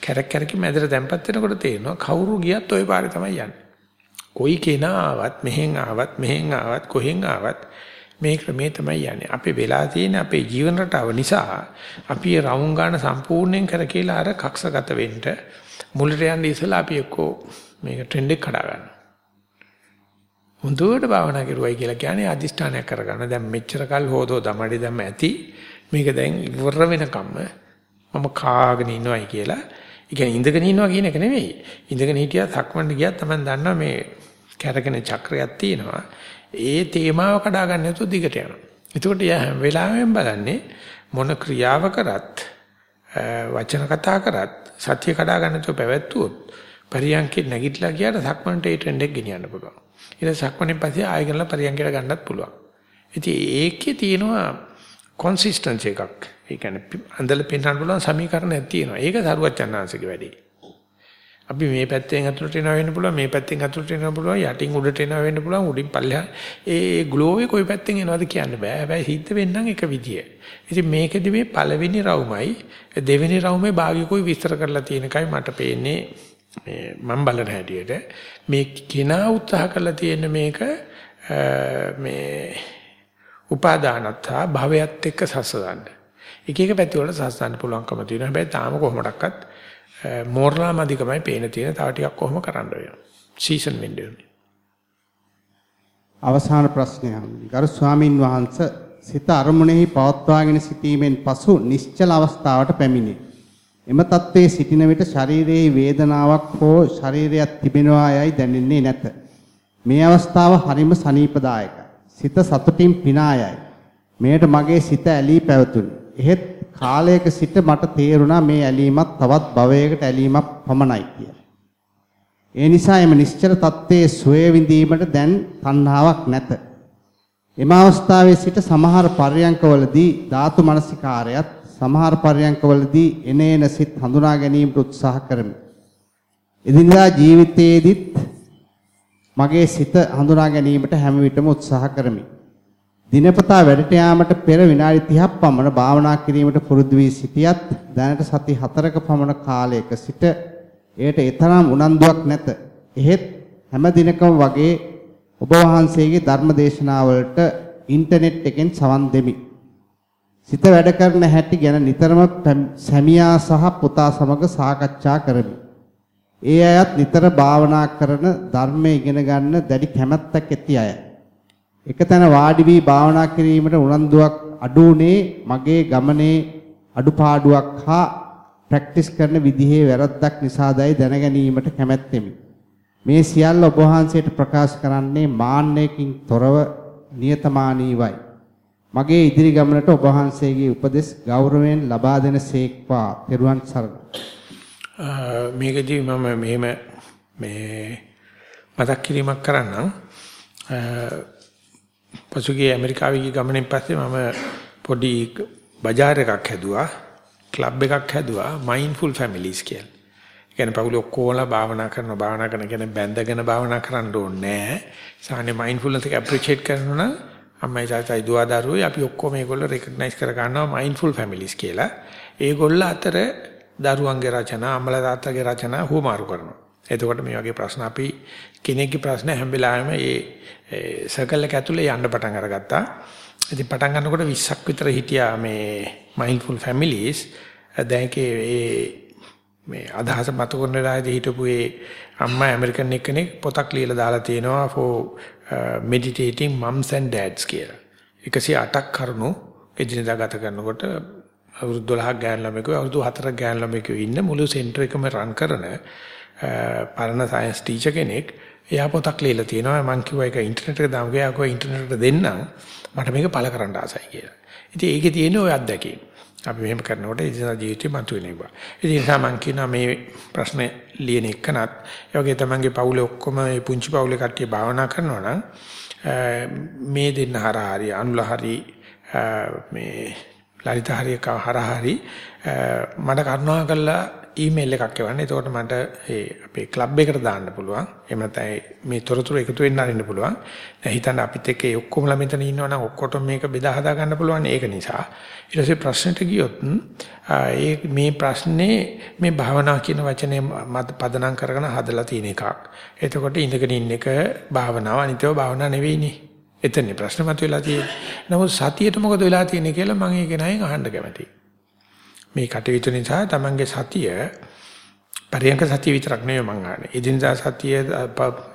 කැරක් කැරකි මැදට දැම්පත් වෙනකොට තේරෙනවා කවුරු ගියත් ওই පාරේ තමයි යන්නේ. කොයි කෙනා ආවත් මෙහෙන් ආවත් මෙහෙන් ආවත් කොහෙන් ආවත් මේ ක්‍රමේ තමයි යන්නේ. අපේ වෙලා තියෙන අපේ ජීවන රටාව නිසා අපි රවුම් ගන්න සම්පූර්ණයෙන් කර කියලා අර කක්ෂගත වෙන්න මුලට යන්න ඉස්සලා අපි එක්කෝ මේක ට්‍රෙන්ඩ් එක කඩා ගන්නවා. හොඳට භාවනා කරුවයි කියලා කියන්නේ අදිෂ්ඨානයක් කරගන්න. දැන් මෙච්චර කල් හොදෝ දමඩි දැම්ම ඇති. මේක දැන් ඉවර වෙනකම්ම මම කාගෙන ඉනවයි කියලා. ඒ කියන්නේ ඉඳගෙන ඉන්නවා කියන එක නෙවෙයි. ඉඳගෙන හිටියත් සක්මන්ට ගියත් තමයි දන්නවා මේ කැරගෙන චක්‍රයක් තියෙනවා. ඒ තේමාව කඩා ගන්න නැතුව දිගට යනවා. එතකොට යා හැම වෙලාවෙම බලන්නේ මොන ක්‍රියාව කරත් වචන කතා කරත් සත්‍ය කඩා ගන්න නැතුව පැවැත්වුවොත් පරියන්කේ නැගිටලා ගියාට සක්මන්ට ඒ ට්‍රෙන්ඩ් එක ගෙනියන්න පුළුවන්. ඊට සක්මනේ පස්සේ ආයෙ ගන්නලා පරියන්කයට ගන්නත් පුළුවන්. ඉතින් ඒකේ තියෙනවා කොන්සිස්ටන්සි එකක්. ඒ කියන්නේ අන්දල පෙන්වන්න පුළුවන් සමීකරණයක් තියෙනවා. ඒක සරුවත් චන්නාංශගේ වැඩේ. අපි මේ පැත්තෙන් අතුරට එනවා වෙන්න පුළුවන් මේ පැත්තෙන් අතුරට එනවා පුළුවන් යටින් උඩට එනවා වෙන්න පුළුවන් උඩින් පල්ලෙහා ඒ ග්ලෝවේ කොයි පැත්තෙන් එනවද කියන්න බෑ හැබැයි හිත වෙන්නම් එක විදිය. ඉතින් මේකෙදි මේ පළවෙනි රවුමයි දෙවෙනි රවුමේ භාගිකුයි විස්තර කරලා තියෙන එකයි මට පේන්නේ මේ මම බලන හැටියට මේ කෙනා උත්සාහ කරලා තියෙන මේක මේ උපාදානත්තා භවයත් එක්ක සසඳන්න. එක එක පැති වල සසඳන්න පුළුවන්කම තියෙනවා. හැබැයි තාම කොහොමඩක්වත් මෝරණාම අධිකමයි පේන තියෙන. තව ටිකක් කොහොම කරන්න වෙනවා. සීසන් වෙන්න ඕනේ. අවසාන ප්‍රශ්නය. ගරු ස්වාමින් වහන්සේ සිත අරමුණෙහි පවත්වාගෙන සිටීමෙන් පසු නිශ්චල අවස්ථාවට පැමිණේ. එම தત્ත්වයේ සිටින විට ශරීරයේ වේදනාවක් හෝ ශරීරයක් තිබෙනවා යයි දැනෙන්නේ නැත. මේ අවස්ථාව හරිම සනීපදායකයි. සිත සතුටින් පිනා යයි. මෙයට මගේ සිත ඇලී පැවතුණි. එහෙත් කාලයක සිට මට තේරුණා මේ ඇලීමත් තවත් භවයකට ඇලීමක් පමණයි කියලා. ඒ නිසා එම නිශ්චල தත්ත්වයේ සොය විඳීමට දැන් තණ්හාවක් නැත. එම අවස්ථාවේ සිට සමහර පර්යංකවලදී ධාතු මනසිකාරයත් සමහර පර්යංකවලදී එනේන සිත් හඳුනා ගැනීමට උත්සාහ කරමි. එදිනදා ජීවිතයේදීත් මගේ සිත හඳුනා ගැනීමට හැම විටම උත්සාහ කරමි. දිනපතා වැඩට යාමට පෙර විනාඩි 30ක් පමණ භාවනා කිරීමට පුරුදු වී සිටියත් දැනට සති 4ක පමණ කාලයක සිට එයට එතරම් උනන්දුවක් නැත. එහෙත් හැම දිනකම වගේ ඔබ වහන්සේගේ ධර්ම දේශනාවලට ඉන්ටර්නෙට් එකෙන් සවන් දෙමි. සිත වැඩ කරන හැටි ගැන නිතරම සැමියා සහ පුතා සමග සාකච්ඡා කරමි. ඒ අයත් නිතර භාවනා කරන ධර්මයේ ඉගෙන ගන්න දැඩි කැමැත්තක් ඇති අය. එකතැන වාඩි වී භාවනා කිරීමට උනන්දුවක් අඩු උනේ මගේ ගමනේ අඩුපාඩුවක් හා ප්‍රැක්ටිස් කරන විදිහේ වැරද්දක් නිසාදයි දැනගැනීමට කැමැත්තෙමි. මේ සියල්ල ඔබ වහන්සේට ප්‍රකාශ කරන්නේ මාන්නයකින් තොරව නියතමානීවයි. මගේ ඉදිරි ගමනට ඔබ වහන්සේගේ උපදෙස් ගෞරවයෙන් ලබා දෙන සේක්වා. පෙරුවන් සරණයි. මේකදී මම මෙහෙම මේ මතක් කිරීමක් කරන්නම්. පසුගිය ඇමරිකාවේ ගිය ගමනෙන් පස්සේ මම පොඩි බජාර් එකක් හැදුවා. ක්ලබ් එකක් හැදුවා mindful families කියලා. ඒ කියන්නේ පවුල ඔක්කොලා භාවනා කරනවා භාවනා කරන කියන්නේ බැඳගෙන භාවනා කරන්න ඕනේ නැහැ. සාමාන්‍ය mindfulness එක appreciate කරනවා නම් අම්මයි තාත්තයි දුව දරුවෝයි අපි ඔක්කොම මේගොල්ලෝ recognize කර ගන්නවා mindful families කියලා. ඒගොල්ල අතර දරුවන්ගේ රචනා අම්මලා තාත්තගේ රචනා හුවමාරු කරනවා. එතකොට මේ වගේ ප්‍රශ්න අපි කෙනෙක්ගේ ප්‍රශ්න හැම වෙලාවෙම ඒ සර්කල් එක ඇතුලේ යන්න පටන් අරගත්තා. ඉතින් පටන් ගන්නකොට 20ක් විතර හිටියා මේ mindful families. දැන් ඒ මේ අදහස මත කරන වෙලාවේදී හිටපු ඒ අම්මා ඇමරිකන් එක්කෙනෙක් පොතක් ලියලා දාලා තියෙනවා for uh, meditating moms and dads කියලා. 108ක් කරුණු එදිනදා ගත කරනකොට අවුරුදු 12ක් ගෑන ළමයෙකු අවුරුදු 4ක් ගෑන ළමයෙකු ඉන්න මුළු සෙන්ටර් එකම රන් කරන පරණ සයන්ස් ටීචර් කෙනෙක් එයා පොතක් ලියලා තියෙනවා මම කිව්වා ඒක ඉන්ටර්නෙට් එකට දාමු කියලා කිව්වා ඉන්ටර්නෙට් එකට දෙන්නම් මට මේක පළ කරන්න ආසයි කියලා. ඉතින් ඒකේ තියෙන ওই අත්දැකීම. අපි මෙහෙම කරනකොට ඉදිරියට ජීවිතේ මතුවෙන එක. ඉතින් ඒ නිසා මම කියනවා මේ ප්‍රශ්න ලියන එකනත් ඒ වගේ තමන්ගේ පවුලේ ඔක්කොම මේ පුංචි පවුලේ කට්ටිය භාවනා කරනවා නම් මේ දෙන්න හරහා හරි අනුලා හරි මේ ලලිත හරියක හරහා හරි මට කරුණා කළා ඊමේල් එකක් එවන්න. එතකොට මට ඒ අපේ ක්ලබ් එකට දාන්න පුළුවන්. එහෙම නැත්නම් මේ තොරතුරු එකතු වෙන්න අරින්න පුළුවන්. දැන් හිතන්න අපිත් එක්ක ඒ ඔක්කොමලා මෙතන ඉන්නවනම් ඔක්කොටම මේක බෙදා හදා ගන්න පුළුවන්. ඒක නිසා ඊට පස්සේ ප්‍රශ්නෙට ගියොත් ඒ මේ ප්‍රශ්නේ මේ භාවනා කියන වචනේ පදනම් කරගෙන හදලා තියෙන එකක්. එතකොට ඉඳගෙන ඉන්න එක භාවනාව අනිතව භාවනා නෙවෙයිනේ. එතනනේ ප්‍රශ්න මතුවලා තියෙන්නේ. නමුත් සතියට මොකද වෙලා තියෙන්නේ කියලා මම ඒක නයින් අහන්න කැමතියි. මේ කටයුතු නිසා තමන්ගේ සතිය පරියන්ක සතිය විතරක් නෙවෙයි මං අහන්නේ. එදිනදා සතිය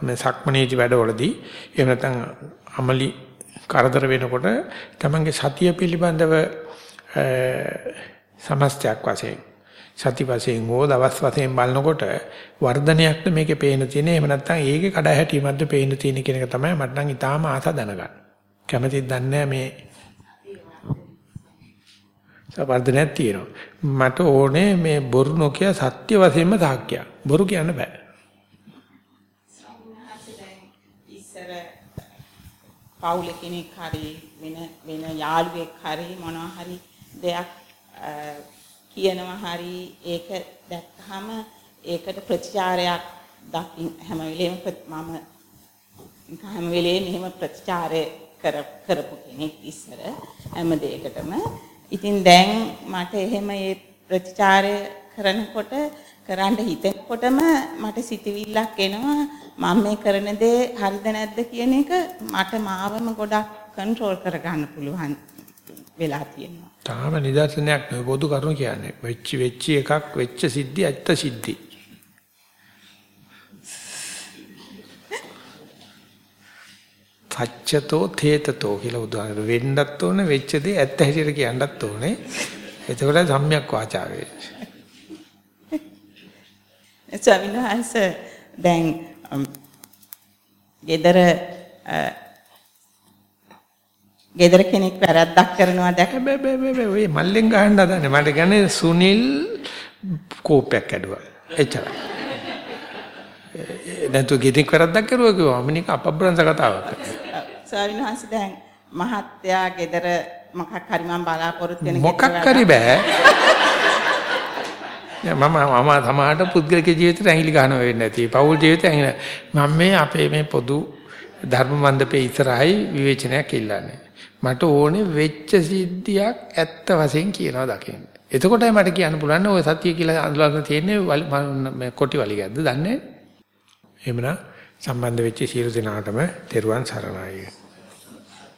මේ සක්මනේජි වැඩවලදී එහෙම නැත්නම් අමලි කරදර වෙනකොට තමන්ගේ සතිය පිළිබඳව සමස්තයක් වශයෙන් සති වශයෙන් හෝ දවස් වශයෙන් බලනකොට වර්ධනයක්ද මේකේ පේන තියෙන්නේ එහෙම නැත්නම් ඒකේ කඩ හැටීමක්ද පේන තියෙන කියන එක තමයි මට නම් ඊටාම ආස දැනගන්න. කැමතිද දන්නේ මේ වර්ධනයක් තියෙනවා. මට ඕනේ මේ බොරු නොකිය සත්‍ය වශයෙන්ම සාක්කිය. බොරු කියන්න බෑ. ඉස්සර පවුල කෙනෙක් හරි වෙන වෙන යාළුවෙක් හරි මොනවා හරි දෙයක් කියනවා හරි ඒක දැක්කහම ඒකට ප්‍රතිචාරයක් දකින් හැම වෙලේම මම හැම වෙලේම එහෙම ප්‍රතිචාරය කරපු කෙනෙක් ඉස්සර හැම දෙයකටම ඉතින් දැන් මට එහෙම ඒ ප්‍රතිචාරය කරනකොට කරන්න හිතෙනකොටම මට සිතවිල්ලක් එනවා මම මේ කරන දේ හරිද නැද්ද කියන එක මට මාවම ගොඩක් කන්ට්‍රෝල් කරගන්න පුළුවන් වෙලා තියෙනවා. තාම නිදර්ශනයක් නෙවෙයි පොදු කරුණු කියන්නේ. වෙච්ච වෙච්ච එකක් වෙච්ච සිද්ධි ඇත්ත සිද්ධි. සච්චතෝ තේතතෝ කියලා උදාහරණ. වෙන්නත් ඕනේ වෙච්ච දේ ඇත්ත හැටියට කියන්නත් ඕනේ. එතකොට සම්‍යක් වාචා වේ. ස්වාමිනාංශ දැන් ගෙදර ගෙදර කෙනෙක් වැරද්දක් කරනවා දැක බෑ බෑ බෑ ඔය මල්ලෙන් ගහන්න හදන්නේ. මට කියන්නේ සුනිල් කෝපයක් ඇදුවා එච්චරයි. නැතු ගෙදෙක් වැරද්දක් කරුවා කිව්වා මිනික අපබ්‍රංශ කතාවක් ස්වාමීන් වහන්සේ දැන් මහත්තයා ගෙදර මොකක් හරි මම බලාපොරොත්තු වෙන මොකක් හරි බෑ මම මම සමහරට පුද්ගලික ජීවිතේට ඇඟිලි ගන්නවා වෙන්නේ නැති. පෞල් ජීවිතේ ඇඟිලි. මම මේ අපේ මේ පොදු ධර්ම මණ්ඩපේ ඉස්සරහයි විවේචනයක් ඉල්ලන්නේ. මට ඕනේ වෙච්ච සිද්ධියක් ඇත්ත වශයෙන් කියනවා දකින්න. එතකොටයි මට කියන්න පුළුවන් ඔය සත්‍ය කියලා අඳුරගෙන තියෙන්නේ මේ කොටි වලිගයක්ද දන්නේ. එහෙමනම් සම්බන්ධ වෙච්ච සියලු දෙනාටම තෙරුවන් සරණයි.